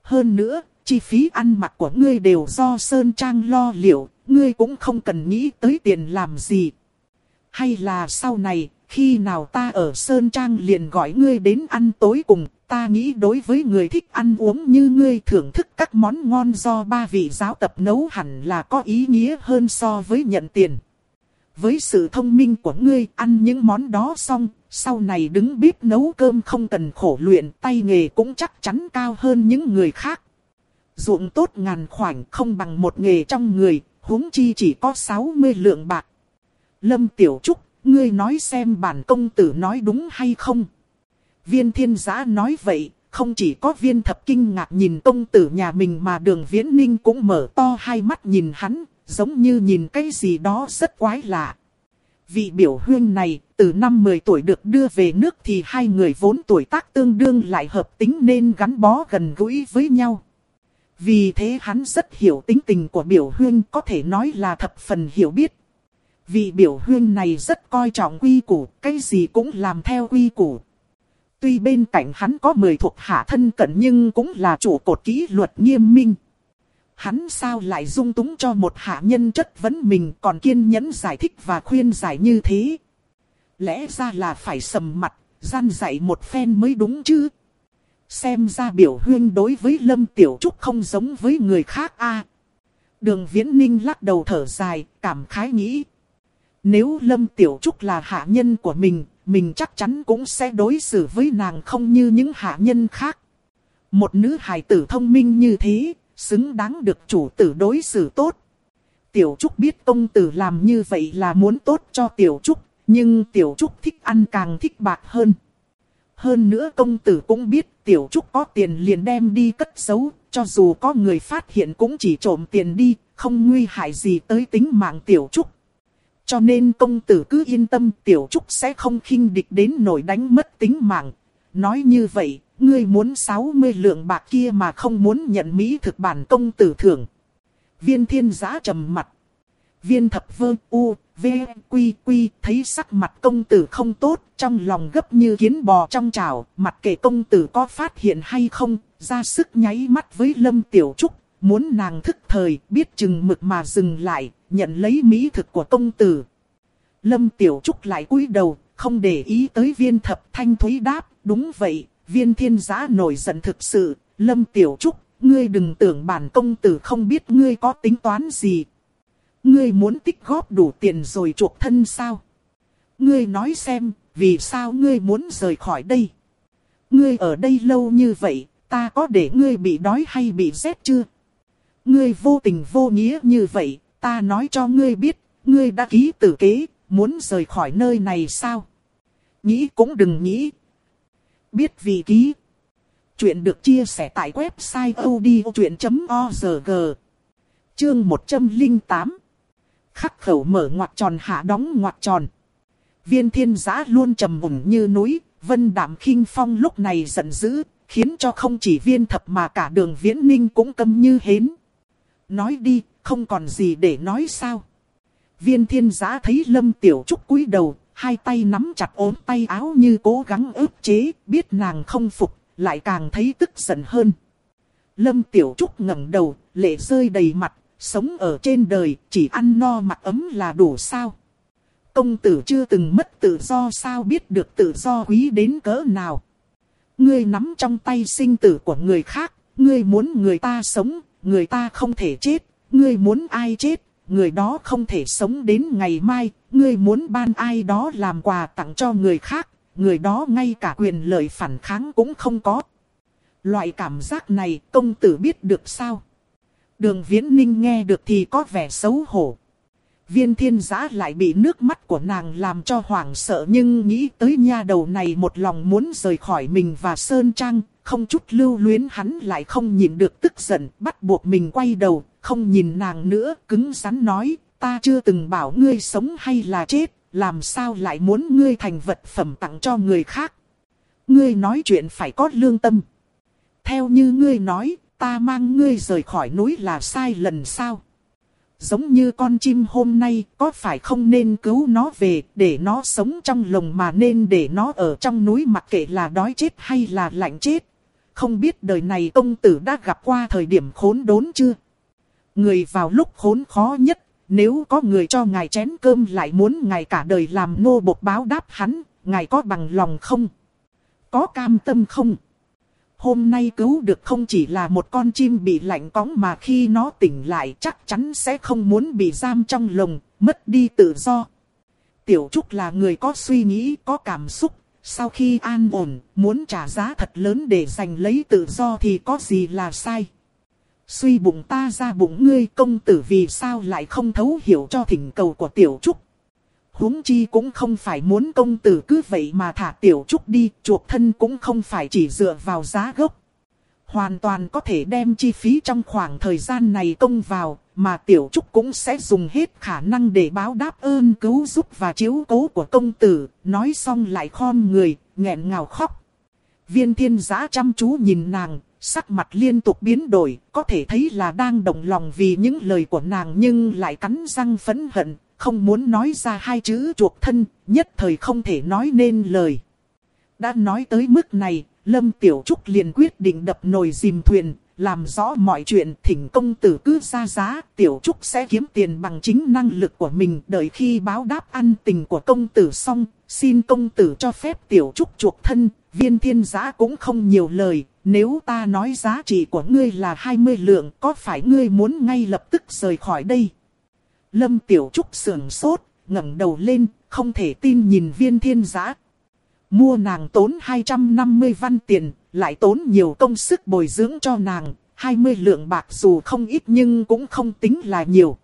Hơn nữa, chi phí ăn mặc của ngươi đều do sơn trang lo liệu, ngươi cũng không cần nghĩ tới tiền làm gì. Hay là sau này, khi nào ta ở Sơn Trang liền gọi ngươi đến ăn tối cùng, ta nghĩ đối với người thích ăn uống như ngươi thưởng thức các món ngon do ba vị giáo tập nấu hẳn là có ý nghĩa hơn so với nhận tiền. Với sự thông minh của ngươi ăn những món đó xong, sau này đứng bếp nấu cơm không cần khổ luyện tay nghề cũng chắc chắn cao hơn những người khác. Ruộng tốt ngàn khoảnh không bằng một nghề trong người, huống chi chỉ có 60 lượng bạc. Lâm Tiểu Trúc, ngươi nói xem bản công tử nói đúng hay không? Viên thiên giã nói vậy, không chỉ có viên thập kinh ngạc nhìn công tử nhà mình mà đường viễn ninh cũng mở to hai mắt nhìn hắn, giống như nhìn cái gì đó rất quái lạ. Vị biểu huyên này, từ năm 10 tuổi được đưa về nước thì hai người vốn tuổi tác tương đương lại hợp tính nên gắn bó gần gũi với nhau. Vì thế hắn rất hiểu tính tình của biểu huyên có thể nói là thập phần hiểu biết. Vị biểu huyên này rất coi trọng quy củ, cái gì cũng làm theo quy củ. Tuy bên cạnh hắn có mười thuộc hạ thân cận nhưng cũng là chủ cột kỹ luật nghiêm minh. Hắn sao lại dung túng cho một hạ nhân chất vấn mình còn kiên nhẫn giải thích và khuyên giải như thế. Lẽ ra là phải sầm mặt, gian dạy một phen mới đúng chứ. Xem ra biểu huyên đối với Lâm Tiểu Trúc không giống với người khác a. Đường Viễn Ninh lắc đầu thở dài, cảm khái nghĩ. Nếu Lâm Tiểu Trúc là hạ nhân của mình, mình chắc chắn cũng sẽ đối xử với nàng không như những hạ nhân khác. Một nữ hài tử thông minh như thế, xứng đáng được chủ tử đối xử tốt. Tiểu Trúc biết công tử làm như vậy là muốn tốt cho Tiểu Trúc, nhưng Tiểu Trúc thích ăn càng thích bạc hơn. Hơn nữa công tử cũng biết Tiểu Trúc có tiền liền đem đi cất giấu, cho dù có người phát hiện cũng chỉ trộm tiền đi, không nguy hại gì tới tính mạng Tiểu Trúc. Cho nên công tử cứ yên tâm tiểu trúc sẽ không khinh địch đến nổi đánh mất tính mạng. Nói như vậy, ngươi muốn 60 lượng bạc kia mà không muốn nhận mỹ thực bản công tử thưởng. Viên thiên giã trầm mặt. Viên thập vơ u, v, quy quy thấy sắc mặt công tử không tốt, trong lòng gấp như kiến bò trong chảo, mặt kệ công tử có phát hiện hay không, ra sức nháy mắt với lâm tiểu trúc, muốn nàng thức thời, biết chừng mực mà dừng lại, nhận lấy mỹ thực của công tử. Lâm Tiểu Trúc lại cúi đầu, không để ý tới viên thập thanh thúy đáp, đúng vậy, viên thiên giá nổi giận thực sự, Lâm Tiểu Trúc, ngươi đừng tưởng bản công tử không biết ngươi có tính toán gì. Ngươi muốn tích góp đủ tiền rồi chuộc thân sao? Ngươi nói xem, vì sao ngươi muốn rời khỏi đây? Ngươi ở đây lâu như vậy, ta có để ngươi bị đói hay bị rét chưa? Ngươi vô tình vô nghĩa như vậy, ta nói cho ngươi biết, ngươi đã ký tử kế, muốn rời khỏi nơi này sao? Nghĩ cũng đừng nghĩ. Biết vì ký. Chuyện được chia sẻ tại website odchuyện.org. Chương 108. Khắc khẩu mở ngoặt tròn hạ đóng ngoặt tròn. Viên thiên giã luôn trầm mùng như núi, vân đảm khinh phong lúc này giận dữ, khiến cho không chỉ viên thập mà cả đường viễn ninh cũng câm như hến. Nói đi, không còn gì để nói sao. Viên thiên giã thấy lâm tiểu trúc cúi đầu, hai tay nắm chặt ốm tay áo như cố gắng ức chế, biết nàng không phục, lại càng thấy tức giận hơn. Lâm tiểu trúc ngẩng đầu, lệ rơi đầy mặt, sống ở trên đời, chỉ ăn no mặc ấm là đủ sao. Công tử chưa từng mất tự do sao biết được tự do quý đến cỡ nào. Ngươi nắm trong tay sinh tử của người khác, ngươi muốn người ta sống, người ta không thể chết, ngươi muốn ai chết, người đó không thể sống đến ngày mai, ngươi muốn ban ai đó làm quà tặng cho người khác, người đó ngay cả quyền lợi phản kháng cũng không có. Loại cảm giác này công tử biết được sao? Đường viễn ninh nghe được thì có vẻ xấu hổ. Viên thiên giã lại bị nước mắt của nàng làm cho hoảng sợ nhưng nghĩ tới nha đầu này một lòng muốn rời khỏi mình và Sơn Trang, không chút lưu luyến hắn lại không nhìn được tức giận, bắt buộc mình quay đầu, không nhìn nàng nữa, cứng rắn nói, ta chưa từng bảo ngươi sống hay là chết, làm sao lại muốn ngươi thành vật phẩm tặng cho người khác. Ngươi nói chuyện phải có lương tâm. Theo như ngươi nói, ta mang ngươi rời khỏi núi là sai lần sao? Giống như con chim hôm nay, có phải không nên cứu nó về, để nó sống trong lồng mà nên để nó ở trong núi mặc kệ là đói chết hay là lạnh chết? Không biết đời này công tử đã gặp qua thời điểm khốn đốn chưa? Người vào lúc khốn khó nhất, nếu có người cho ngài chén cơm lại muốn ngài cả đời làm nô bộc báo đáp hắn, ngài có bằng lòng không? Có cam tâm không? Hôm nay cứu được không chỉ là một con chim bị lạnh cóng mà khi nó tỉnh lại chắc chắn sẽ không muốn bị giam trong lồng, mất đi tự do. Tiểu Trúc là người có suy nghĩ, có cảm xúc. Sau khi an ổn, muốn trả giá thật lớn để giành lấy tự do thì có gì là sai. Suy bụng ta ra bụng ngươi công tử vì sao lại không thấu hiểu cho thỉnh cầu của Tiểu Trúc huống chi cũng không phải muốn công tử cứ vậy mà thả tiểu trúc đi, chuộc thân cũng không phải chỉ dựa vào giá gốc. Hoàn toàn có thể đem chi phí trong khoảng thời gian này công vào, mà tiểu trúc cũng sẽ dùng hết khả năng để báo đáp ơn cứu giúp và chiếu cố của công tử, nói xong lại khom người, nghẹn ngào khóc. Viên thiên giã chăm chú nhìn nàng, sắc mặt liên tục biến đổi, có thể thấy là đang động lòng vì những lời của nàng nhưng lại cắn răng phẫn hận, không muốn nói ra hai chữ chuộc thân, nhất thời không thể nói nên lời. Đã nói tới mức này, Lâm Tiểu Trúc liền quyết định đập nồi dìm thuyền, làm rõ mọi chuyện thỉnh công tử cứ ra giá, Tiểu Trúc sẽ kiếm tiền bằng chính năng lực của mình đợi khi báo đáp ăn tình của công tử xong, xin công tử cho phép Tiểu Trúc chuộc thân, viên thiên giá cũng không nhiều lời, nếu ta nói giá trị của ngươi là 20 lượng có phải ngươi muốn ngay lập tức rời khỏi đây? Lâm Tiểu Trúc sườn sốt, ngẩng đầu lên, không thể tin nhìn viên thiên giã. Mua nàng tốn 250 văn tiền, lại tốn nhiều công sức bồi dưỡng cho nàng, 20 lượng bạc dù không ít nhưng cũng không tính là nhiều.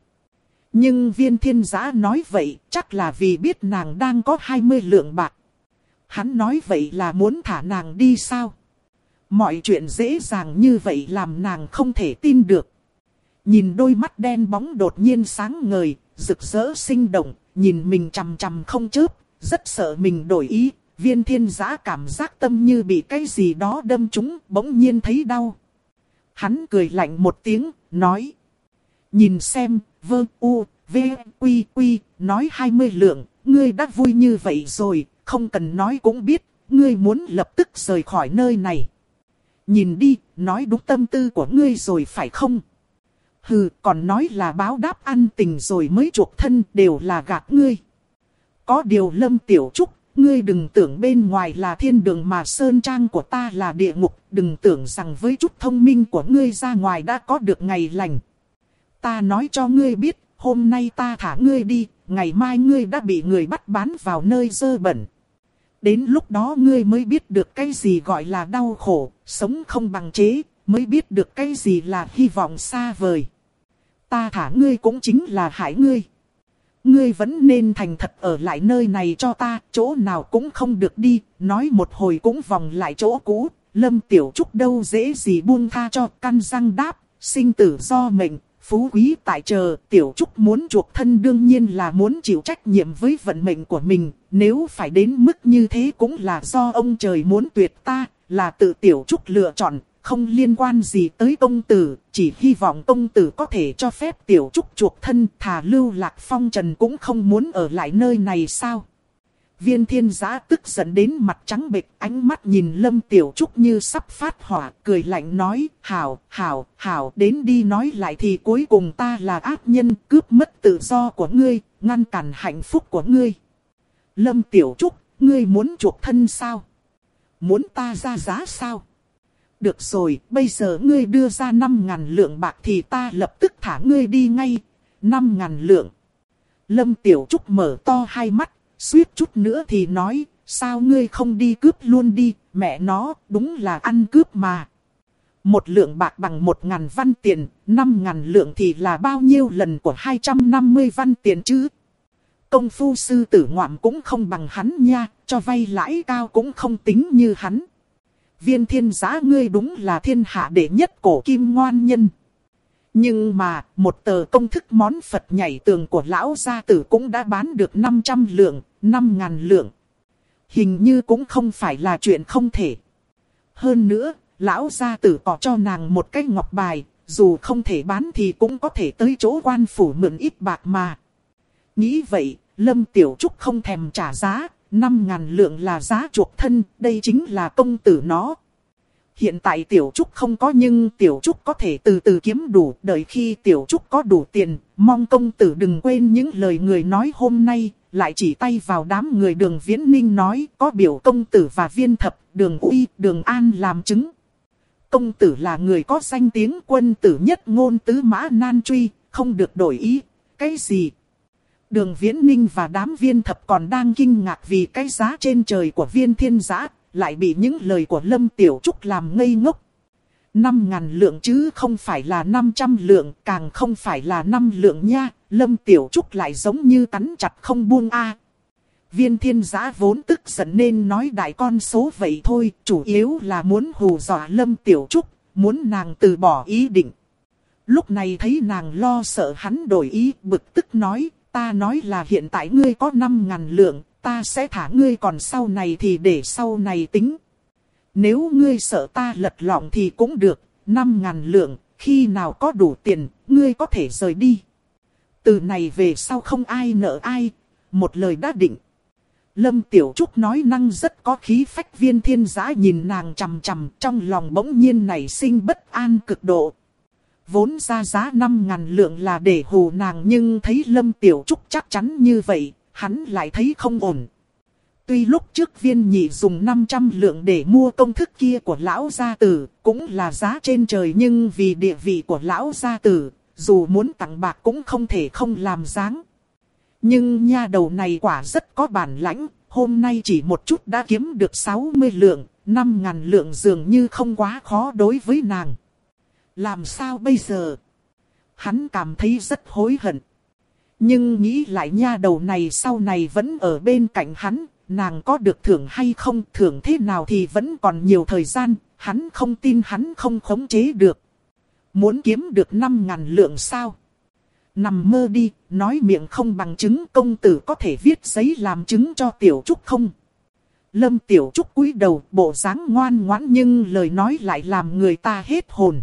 Nhưng viên thiên giã nói vậy chắc là vì biết nàng đang có 20 lượng bạc. Hắn nói vậy là muốn thả nàng đi sao? Mọi chuyện dễ dàng như vậy làm nàng không thể tin được. Nhìn đôi mắt đen bóng đột nhiên sáng ngời, rực rỡ sinh động, nhìn mình chằm chằm không chớp, rất sợ mình đổi ý. Viên thiên giã cảm giác tâm như bị cái gì đó đâm trúng, bỗng nhiên thấy đau. Hắn cười lạnh một tiếng, nói. Nhìn xem, vơ u, v, quy quy, nói 20 lượng, ngươi đã vui như vậy rồi, không cần nói cũng biết, ngươi muốn lập tức rời khỏi nơi này. Nhìn đi, nói đúng tâm tư của ngươi rồi phải không? Hừ, còn nói là báo đáp ăn tình rồi mới chuộc thân đều là gạt ngươi. Có điều lâm tiểu trúc, ngươi đừng tưởng bên ngoài là thiên đường mà sơn trang của ta là địa ngục, đừng tưởng rằng với chút thông minh của ngươi ra ngoài đã có được ngày lành. Ta nói cho ngươi biết, hôm nay ta thả ngươi đi, ngày mai ngươi đã bị người bắt bán vào nơi dơ bẩn. Đến lúc đó ngươi mới biết được cái gì gọi là đau khổ, sống không bằng chế, mới biết được cái gì là hy vọng xa vời. Ta thả ngươi cũng chính là hại ngươi. Ngươi vẫn nên thành thật ở lại nơi này cho ta, chỗ nào cũng không được đi, nói một hồi cũng vòng lại chỗ cũ. Lâm Tiểu Trúc đâu dễ gì buông tha cho căn răng đáp, sinh tử do mệnh, phú quý tại chờ. Tiểu Trúc muốn chuộc thân đương nhiên là muốn chịu trách nhiệm với vận mệnh của mình, nếu phải đến mức như thế cũng là do ông trời muốn tuyệt ta, là tự Tiểu Trúc lựa chọn, không liên quan gì tới công tử, chỉ hy vọng công tử có thể cho phép tiểu trúc chuộc thân thả lưu lạc phong trần cũng không muốn ở lại nơi này sao. Viên thiên giã tức giận đến mặt trắng bệch, ánh mắt nhìn lâm tiểu trúc như sắp phát hỏa, cười lạnh nói, hảo, hảo, hảo, đến đi nói lại thì cuối cùng ta là ác nhân, cướp mất tự do của ngươi, ngăn cản hạnh phúc của ngươi. Lâm tiểu trúc, ngươi muốn chuộc thân sao? Muốn ta ra giá sao? Được rồi, bây giờ ngươi đưa ra 5.000 lượng bạc thì ta lập tức thả ngươi đi ngay. 5.000 lượng. Lâm Tiểu Trúc mở to hai mắt, suýt chút nữa thì nói, sao ngươi không đi cướp luôn đi, mẹ nó, đúng là ăn cướp mà. Một lượng bạc bằng một ngàn văn tiền, năm ngàn lượng thì là bao nhiêu lần của 250 văn tiền chứ? Công phu sư tử ngoạm cũng không bằng hắn nha, cho vay lãi cao cũng không tính như hắn. Viên thiên giá ngươi đúng là thiên hạ đệ nhất cổ kim ngoan nhân. Nhưng mà, một tờ công thức món Phật nhảy tường của lão gia tử cũng đã bán được 500 lượng, 5.000 lượng. Hình như cũng không phải là chuyện không thể. Hơn nữa, lão gia tử có cho nàng một cái ngọc bài, dù không thể bán thì cũng có thể tới chỗ quan phủ mượn ít bạc mà. Nghĩ vậy, Lâm Tiểu Trúc không thèm trả giá, năm ngàn lượng là giá chuộc thân, đây chính là công tử nó. Hiện tại Tiểu Trúc không có nhưng Tiểu Trúc có thể từ từ kiếm đủ, đợi khi Tiểu Trúc có đủ tiền, mong công tử đừng quên những lời người nói hôm nay, lại chỉ tay vào đám người đường Viễn Ninh nói có biểu công tử và viên thập, đường uy, đường an làm chứng. Công tử là người có danh tiếng quân tử nhất ngôn tứ mã nan truy, không được đổi ý. Cái gì? Đường Viễn Ninh và đám viên thập còn đang kinh ngạc vì cái giá trên trời của viên thiên giã, lại bị những lời của Lâm Tiểu Trúc làm ngây ngốc. Năm ngàn lượng chứ không phải là 500 lượng, càng không phải là 5 lượng nha, Lâm Tiểu Trúc lại giống như cắn chặt không buông a. Viên thiên giã vốn tức giận nên nói đại con số vậy thôi, chủ yếu là muốn hù dọa Lâm Tiểu Trúc, muốn nàng từ bỏ ý định. Lúc này thấy nàng lo sợ hắn đổi ý, bực tức nói, ta nói là hiện tại ngươi có 5 ngàn lượng, ta sẽ thả ngươi còn sau này thì để sau này tính. Nếu ngươi sợ ta lật lọng thì cũng được, 5 ngàn lượng, khi nào có đủ tiền, ngươi có thể rời đi. Từ này về sau không ai nợ ai, một lời đã định. Lâm Tiểu Trúc nói năng rất có khí phách viên thiên giã nhìn nàng chằm chằm trong lòng bỗng nhiên nảy sinh bất an cực độ. Vốn ra giá 5 ngàn lượng là để hù nàng nhưng thấy Lâm Tiểu Trúc chắc chắn như vậy, hắn lại thấy không ổn. Tuy lúc trước viên nhị dùng 500 lượng để mua công thức kia của lão gia tử, cũng là giá trên trời nhưng vì địa vị của lão gia tử, dù muốn tặng bạc cũng không thể không làm dáng. Nhưng nha đầu này quả rất có bản lãnh, hôm nay chỉ một chút đã kiếm được 60 lượng, 5 ngàn lượng dường như không quá khó đối với nàng. Làm sao bây giờ? Hắn cảm thấy rất hối hận. Nhưng nghĩ lại nha đầu này sau này vẫn ở bên cạnh hắn, nàng có được thưởng hay không, thưởng thế nào thì vẫn còn nhiều thời gian, hắn không tin hắn không khống chế được. Muốn kiếm được 5 ngàn lượng sao? Nằm mơ đi, nói miệng không bằng chứng công tử có thể viết giấy làm chứng cho Tiểu Trúc không? Lâm Tiểu Trúc cúi đầu bộ dáng ngoan ngoãn nhưng lời nói lại làm người ta hết hồn.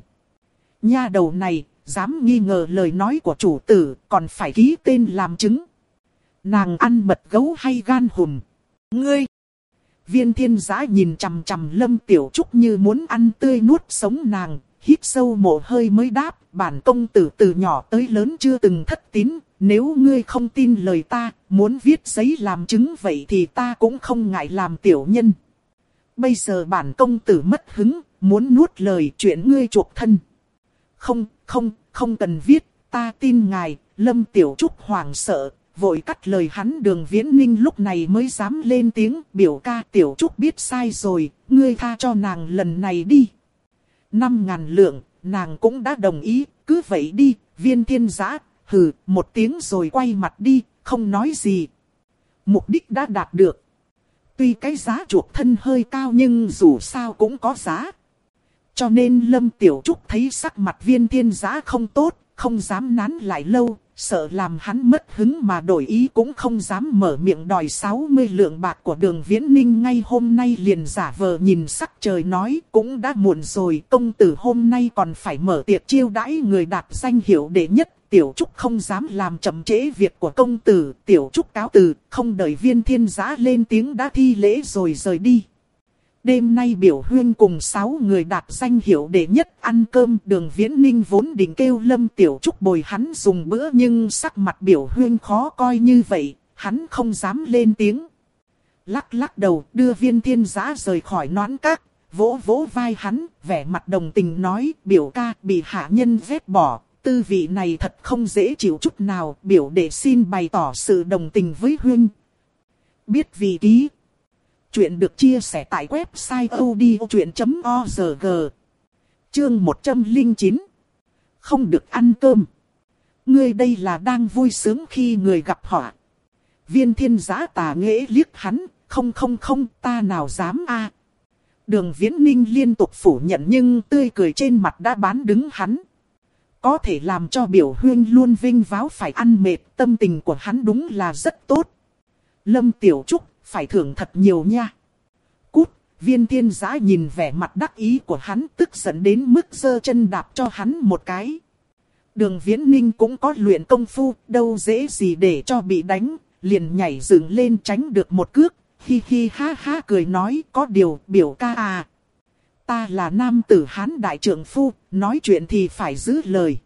Nha đầu này, dám nghi ngờ lời nói của chủ tử, còn phải ký tên làm chứng. Nàng ăn mật gấu hay gan hùm? Ngươi! Viên thiên giã nhìn chằm chằm lâm tiểu trúc như muốn ăn tươi nuốt sống nàng, hít sâu một hơi mới đáp, bản công tử từ nhỏ tới lớn chưa từng thất tín, nếu ngươi không tin lời ta, muốn viết giấy làm chứng vậy thì ta cũng không ngại làm tiểu nhân. Bây giờ bản công tử mất hứng, muốn nuốt lời chuyện ngươi chuộc thân. Không, không, không cần viết, ta tin ngài, lâm tiểu trúc hoảng sợ, vội cắt lời hắn đường viễn ninh lúc này mới dám lên tiếng biểu ca tiểu trúc biết sai rồi, ngươi tha cho nàng lần này đi. Năm ngàn lượng, nàng cũng đã đồng ý, cứ vậy đi, viên thiên giã, hừ, một tiếng rồi quay mặt đi, không nói gì. Mục đích đã đạt được. Tuy cái giá chuộc thân hơi cao nhưng dù sao cũng có giá. Cho nên Lâm Tiểu Trúc thấy sắc mặt viên thiên giá không tốt, không dám nán lại lâu, sợ làm hắn mất hứng mà đổi ý cũng không dám mở miệng đòi 60 lượng bạc của đường viễn ninh ngay hôm nay liền giả vờ nhìn sắc trời nói cũng đã muộn rồi công tử hôm nay còn phải mở tiệc chiêu đãi người đạt danh hiệu đệ nhất. Tiểu Trúc không dám làm chậm trễ việc của công tử, Tiểu Trúc cáo từ, không đợi viên thiên giá lên tiếng đã thi lễ rồi rời đi. Đêm nay biểu huyên cùng 6 người đạt danh hiệu đệ nhất ăn cơm đường viễn ninh vốn định kêu lâm tiểu trúc bồi hắn dùng bữa nhưng sắc mặt biểu huyên khó coi như vậy, hắn không dám lên tiếng. Lắc lắc đầu đưa viên thiên giã rời khỏi nón các, vỗ vỗ vai hắn, vẻ mặt đồng tình nói biểu ca bị hạ nhân vết bỏ, tư vị này thật không dễ chịu chút nào, biểu để xin bày tỏ sự đồng tình với huyên. Biết vị ký Chuyện được chia sẻ tại website odchuyện.org Chương 109 Không được ăn cơm Ngươi đây là đang vui sướng khi người gặp họa. Viên thiên giã tà nghệ liếc hắn, không không không ta nào dám a Đường viễn ninh liên tục phủ nhận nhưng tươi cười trên mặt đã bán đứng hắn. Có thể làm cho biểu huyên luôn vinh váo phải ăn mệt, tâm tình của hắn đúng là rất tốt. Lâm Tiểu Trúc, phải thưởng thật nhiều nha. Cút, viên thiên giã nhìn vẻ mặt đắc ý của hắn tức giận đến mức giơ chân đạp cho hắn một cái. Đường viễn ninh cũng có luyện công phu, đâu dễ gì để cho bị đánh, liền nhảy dựng lên tránh được một cước, hi hi ha ha cười nói có điều biểu ca à. Ta là nam tử hán đại trưởng phu, nói chuyện thì phải giữ lời.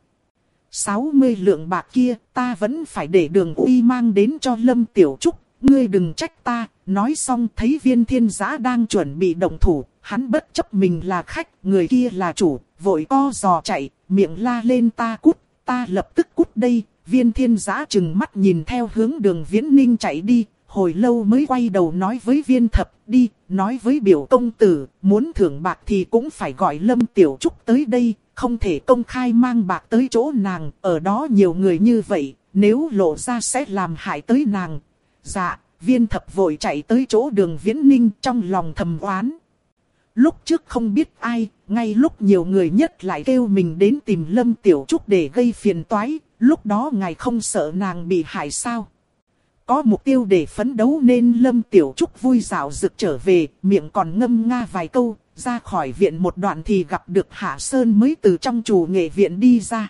60 lượng bạc kia ta vẫn phải để đường uy mang đến cho Lâm Tiểu Trúc, ngươi đừng trách ta, nói xong thấy viên thiên giã đang chuẩn bị động thủ, hắn bất chấp mình là khách, người kia là chủ, vội co giò chạy, miệng la lên ta cút, ta lập tức cút đây, viên thiên giã chừng mắt nhìn theo hướng đường viễn ninh chạy đi, hồi lâu mới quay đầu nói với viên thập đi, nói với biểu công tử, muốn thưởng bạc thì cũng phải gọi lâm tiểu trúc tới đây, không thể công khai mang bạc tới chỗ nàng, ở đó nhiều người như vậy, nếu lộ ra sẽ làm hại tới nàng. Dạ, viên thập vội chạy tới chỗ đường viễn ninh trong lòng thầm oán. Lúc trước không biết ai, ngay lúc nhiều người nhất lại kêu mình đến tìm Lâm Tiểu Trúc để gây phiền toái, lúc đó ngài không sợ nàng bị hại sao? Có mục tiêu để phấn đấu nên Lâm Tiểu Trúc vui dạo rực trở về, miệng còn ngâm nga vài câu, ra khỏi viện một đoạn thì gặp được Hạ Sơn mới từ trong chủ nghệ viện đi ra.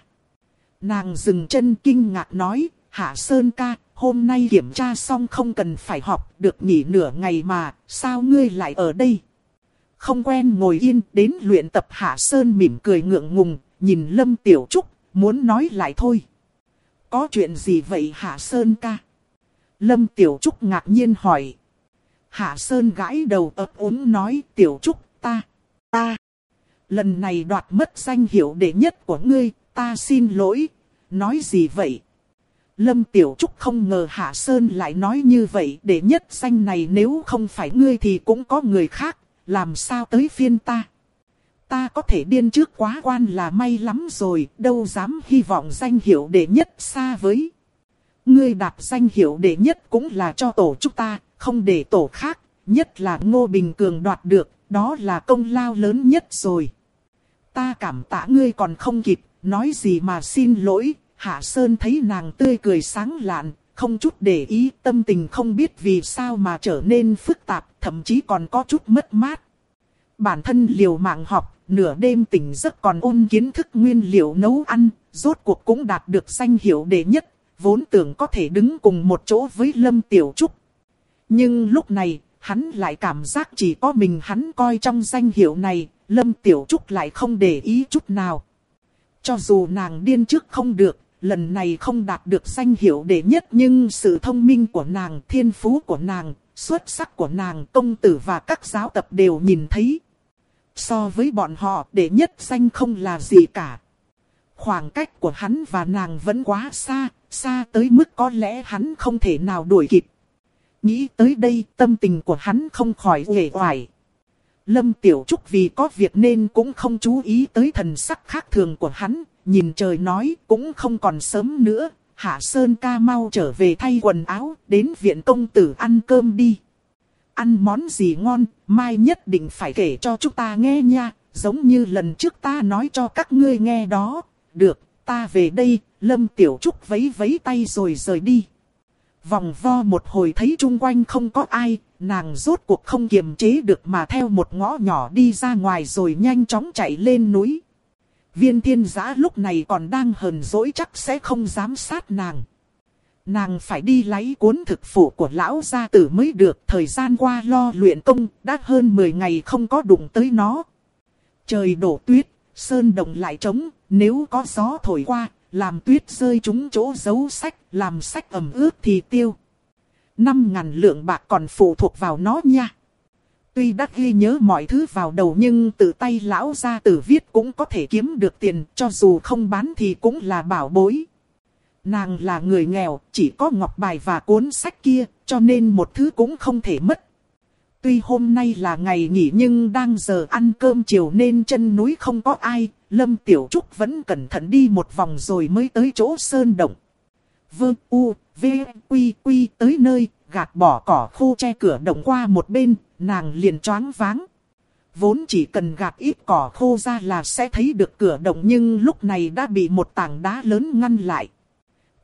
Nàng dừng chân kinh ngạc nói, Hạ Sơn ca, hôm nay kiểm tra xong không cần phải học, được nghỉ nửa ngày mà, sao ngươi lại ở đây? Không quen ngồi yên, đến luyện tập Hạ Sơn mỉm cười ngượng ngùng, nhìn Lâm Tiểu Trúc, muốn nói lại thôi. Có chuyện gì vậy Hạ Sơn ca? Lâm Tiểu Trúc ngạc nhiên hỏi. Hạ Sơn gãi đầu ấp úng nói Tiểu Trúc ta, ta. Lần này đoạt mất danh hiệu đệ nhất của ngươi, ta xin lỗi. Nói gì vậy? Lâm Tiểu Trúc không ngờ Hạ Sơn lại nói như vậy. Để nhất danh này nếu không phải ngươi thì cũng có người khác. Làm sao tới phiên ta? Ta có thể điên trước quá quan là may lắm rồi. Đâu dám hy vọng danh hiệu đệ nhất xa với. Ngươi đạp danh hiệu đệ nhất cũng là cho tổ chúng ta, không để tổ khác. Nhất là Ngô Bình Cường đoạt được, đó là công lao lớn nhất rồi. Ta cảm tạ ngươi còn không kịp, nói gì mà xin lỗi. Hạ Sơn thấy nàng tươi cười sáng lạn, không chút để ý tâm tình không biết vì sao mà trở nên phức tạp, thậm chí còn có chút mất mát. Bản thân liều mạng học, nửa đêm tỉnh giấc còn ôn kiến thức nguyên liệu nấu ăn, rốt cuộc cũng đạt được danh hiệu đệ nhất, vốn tưởng có thể đứng cùng một chỗ với Lâm Tiểu Trúc. Nhưng lúc này, hắn lại cảm giác chỉ có mình hắn coi trong danh hiệu này, Lâm Tiểu Trúc lại không để ý chút nào. Cho dù nàng điên trước không được, lần này không đạt được danh hiệu đệ nhất nhưng sự thông minh của nàng, thiên phú của nàng, xuất sắc của nàng, công tử và các giáo tập đều nhìn thấy. So với bọn họ, đệ nhất danh không là gì cả. Khoảng cách của hắn và nàng vẫn quá xa, xa tới mức có lẽ hắn không thể nào đuổi kịp. Nghĩ tới đây tâm tình của hắn không khỏi uể oải. Lâm Tiểu Trúc vì có việc nên cũng không chú ý tới thần sắc khác thường của hắn, nhìn trời nói cũng không còn sớm nữa, Hạ Sơn ca mau trở về thay quần áo, đến viện công tử ăn cơm đi. Ăn món gì ngon, mai nhất định phải kể cho chúng ta nghe nha, giống như lần trước ta nói cho các ngươi nghe đó. Được, ta về đây, Lâm Tiểu Trúc vấy vấy tay rồi rời đi. Vòng vo một hồi thấy chung quanh không có ai, nàng rốt cuộc không kiềm chế được mà theo một ngõ nhỏ đi ra ngoài rồi nhanh chóng chạy lên núi. Viên thiên giã lúc này còn đang hờn dỗi chắc sẽ không dám sát nàng. Nàng phải đi lấy cuốn thực phụ của lão gia tử mới được thời gian qua lo luyện công, đã hơn 10 ngày không có đụng tới nó. Trời đổ tuyết, sơn đồng lại trống, nếu có gió thổi qua, làm tuyết rơi trúng chỗ giấu sách, làm sách ẩm ướt thì tiêu. Năm ngàn lượng bạc còn phụ thuộc vào nó nha. Tuy đã ghi nhớ mọi thứ vào đầu nhưng tự tay lão ra tử viết cũng có thể kiếm được tiền, cho dù không bán thì cũng là bảo bối. Nàng là người nghèo, chỉ có ngọc bài và cuốn sách kia, cho nên một thứ cũng không thể mất. Tuy hôm nay là ngày nghỉ nhưng đang giờ ăn cơm chiều nên chân núi không có ai, Lâm Tiểu Trúc vẫn cẩn thận đi một vòng rồi mới tới chỗ sơn động. Vương U, V, Quy, Quy tới nơi, gạt bỏ cỏ khô che cửa động qua một bên, nàng liền choáng váng. Vốn chỉ cần gạt ít cỏ khô ra là sẽ thấy được cửa động nhưng lúc này đã bị một tảng đá lớn ngăn lại.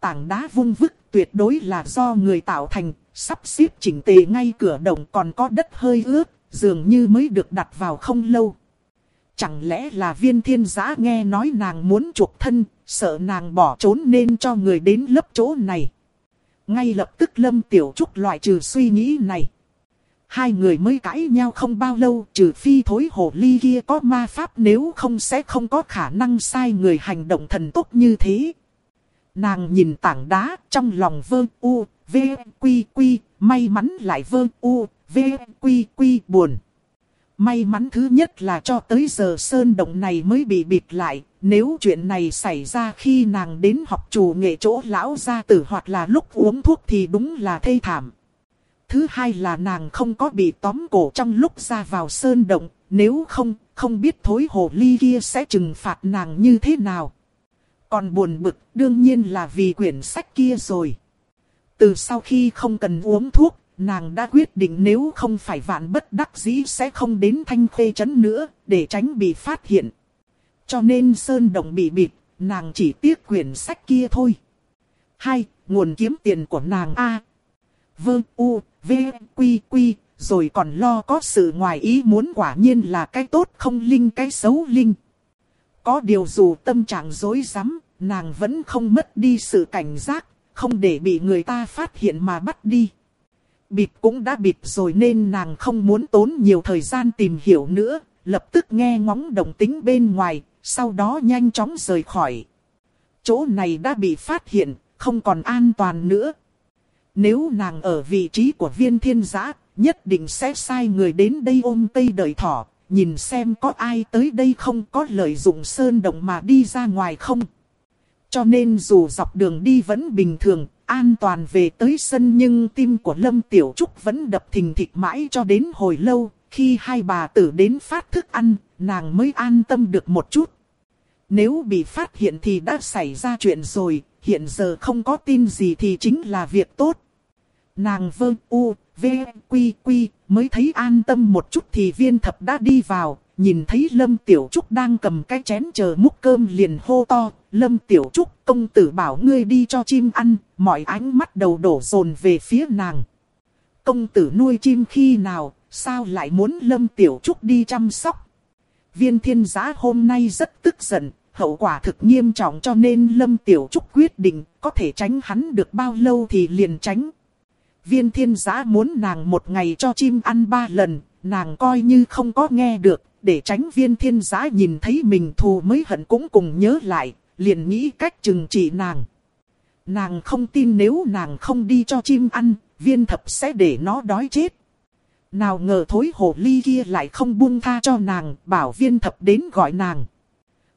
Tảng đá vung vức tuyệt đối là do người tạo thành, sắp xếp chỉnh tề ngay cửa động còn có đất hơi ướt, dường như mới được đặt vào không lâu. Chẳng lẽ là viên thiên giã nghe nói nàng muốn chuộc thân, sợ nàng bỏ trốn nên cho người đến lớp chỗ này. Ngay lập tức Lâm Tiểu Trúc loại trừ suy nghĩ này. Hai người mới cãi nhau không bao lâu trừ phi thối hồ ly kia có ma pháp nếu không sẽ không có khả năng sai người hành động thần tốt như thế. Nàng nhìn tảng đá trong lòng vơ u, v, quy quy, may mắn lại vơ u, v, quy quy buồn. May mắn thứ nhất là cho tới giờ sơn động này mới bị bịt lại, nếu chuyện này xảy ra khi nàng đến học chủ nghệ chỗ lão gia tử hoặc là lúc uống thuốc thì đúng là thê thảm. Thứ hai là nàng không có bị tóm cổ trong lúc ra vào sơn động, nếu không, không biết thối hồ ly kia sẽ trừng phạt nàng như thế nào. Còn buồn bực đương nhiên là vì quyển sách kia rồi. Từ sau khi không cần uống thuốc, nàng đã quyết định nếu không phải vạn bất đắc dĩ sẽ không đến thanh khê chấn nữa, để tránh bị phát hiện. Cho nên sơn động bị bịt, nàng chỉ tiếc quyển sách kia thôi. Hai, nguồn kiếm tiền của nàng A. Vương U, V, Quy, Quy, rồi còn lo có sự ngoài ý muốn quả nhiên là cái tốt không linh cái xấu linh. Có điều dù tâm trạng dối rắm nàng vẫn không mất đi sự cảnh giác, không để bị người ta phát hiện mà bắt đi. Bịt cũng đã bịt rồi nên nàng không muốn tốn nhiều thời gian tìm hiểu nữa, lập tức nghe ngóng đồng tính bên ngoài, sau đó nhanh chóng rời khỏi. Chỗ này đã bị phát hiện, không còn an toàn nữa. Nếu nàng ở vị trí của viên thiên giã, nhất định sẽ sai người đến đây ôm cây đợi thỏ, nhìn xem có ai tới đây không có lợi dụng sơn động mà đi ra ngoài không. Cho nên dù dọc đường đi vẫn bình thường, an toàn về tới sân nhưng tim của Lâm Tiểu Trúc vẫn đập thình thịch mãi cho đến hồi lâu, khi hai bà tử đến phát thức ăn, nàng mới an tâm được một chút. Nếu bị phát hiện thì đã xảy ra chuyện rồi, hiện giờ không có tin gì thì chính là việc tốt. Nàng vơ u, v, quy quy, mới thấy an tâm một chút thì viên thập đã đi vào, nhìn thấy Lâm Tiểu Trúc đang cầm cái chén chờ múc cơm liền hô to. Lâm Tiểu Trúc công tử bảo ngươi đi cho chim ăn, mọi ánh mắt đầu đổ dồn về phía nàng. Công tử nuôi chim khi nào, sao lại muốn Lâm Tiểu Trúc đi chăm sóc? Viên thiên giá hôm nay rất tức giận, hậu quả thực nghiêm trọng cho nên Lâm Tiểu Trúc quyết định có thể tránh hắn được bao lâu thì liền tránh. Viên thiên giá muốn nàng một ngày cho chim ăn ba lần, nàng coi như không có nghe được, để tránh viên thiên giá nhìn thấy mình thù mới hận cũng cùng nhớ lại, liền nghĩ cách trừng trị nàng. Nàng không tin nếu nàng không đi cho chim ăn, viên thập sẽ để nó đói chết. Nào ngờ thối hồ ly kia lại không buông tha cho nàng, bảo viên thập đến gọi nàng.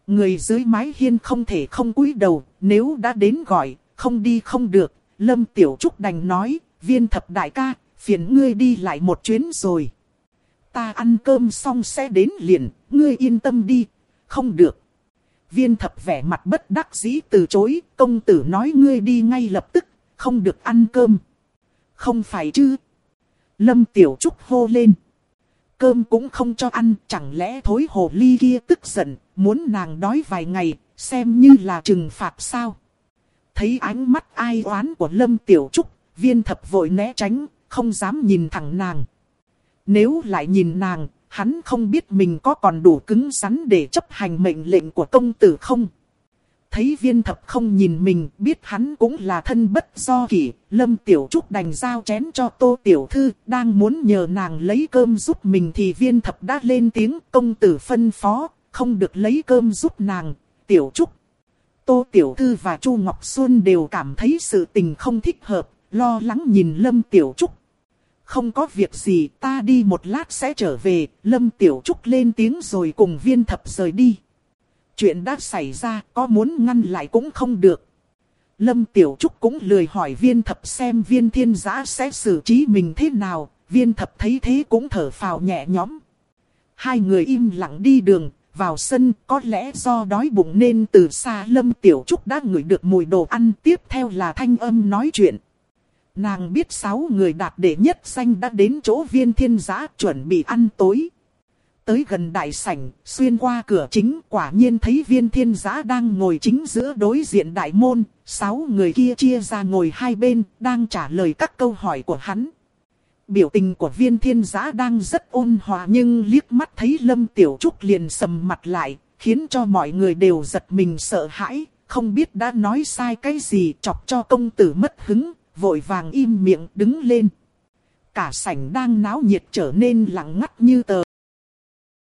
Người dưới mái hiên không thể không cúi đầu, nếu đã đến gọi, không đi không được, Lâm Tiểu Trúc đành nói, viên thập đại ca, phiền ngươi đi lại một chuyến rồi. Ta ăn cơm xong sẽ đến liền, ngươi yên tâm đi, không được. Viên thập vẻ mặt bất đắc dĩ từ chối, công tử nói ngươi đi ngay lập tức, không được ăn cơm. Không phải chứ? Lâm Tiểu Trúc hô lên. Cơm cũng không cho ăn, chẳng lẽ thối hồ ly kia tức giận, muốn nàng đói vài ngày, xem như là trừng phạt sao? Thấy ánh mắt ai oán của Lâm Tiểu Trúc, viên thập vội né tránh, không dám nhìn thẳng nàng. Nếu lại nhìn nàng, hắn không biết mình có còn đủ cứng rắn để chấp hành mệnh lệnh của công tử không. Thấy viên thập không nhìn mình, biết hắn cũng là thân bất do kỷ, lâm tiểu trúc đành giao chén cho tô tiểu thư, đang muốn nhờ nàng lấy cơm giúp mình thì viên thập đã lên tiếng công tử phân phó, không được lấy cơm giúp nàng, tiểu trúc. Tô tiểu thư và chu Ngọc Xuân đều cảm thấy sự tình không thích hợp, lo lắng nhìn lâm tiểu trúc không có việc gì ta đi một lát sẽ trở về, Lâm Tiểu Trúc lên tiếng rồi cùng viên thập rời đi. Chuyện đã xảy ra, có muốn ngăn lại cũng không được. Lâm Tiểu Trúc cũng lười hỏi viên thập xem viên thiên giã sẽ xử trí mình thế nào, viên thập thấy thế cũng thở phào nhẹ nhõm. Hai người im lặng đi đường, vào sân có lẽ do đói bụng nên từ xa Lâm Tiểu Trúc đã ngửi được mùi đồ ăn tiếp theo là thanh âm nói chuyện. Nàng biết sáu người đạt đệ nhất danh đã đến chỗ viên thiên giã chuẩn bị ăn tối. Tới gần đại sảnh, xuyên qua cửa chính quả nhiên thấy viên thiên giã đang ngồi chính giữa đối diện đại môn, sáu người kia chia ra ngồi hai bên, đang trả lời các câu hỏi của hắn. Biểu tình của viên thiên giã đang rất ôn hòa nhưng liếc mắt thấy Lâm Tiểu Trúc liền sầm mặt lại, khiến cho mọi người đều giật mình sợ hãi, không biết đã nói sai cái gì chọc cho công tử mất hứng, vội vàng im miệng đứng lên. Cả sảnh đang náo nhiệt trở nên lặng ngắt như tờ.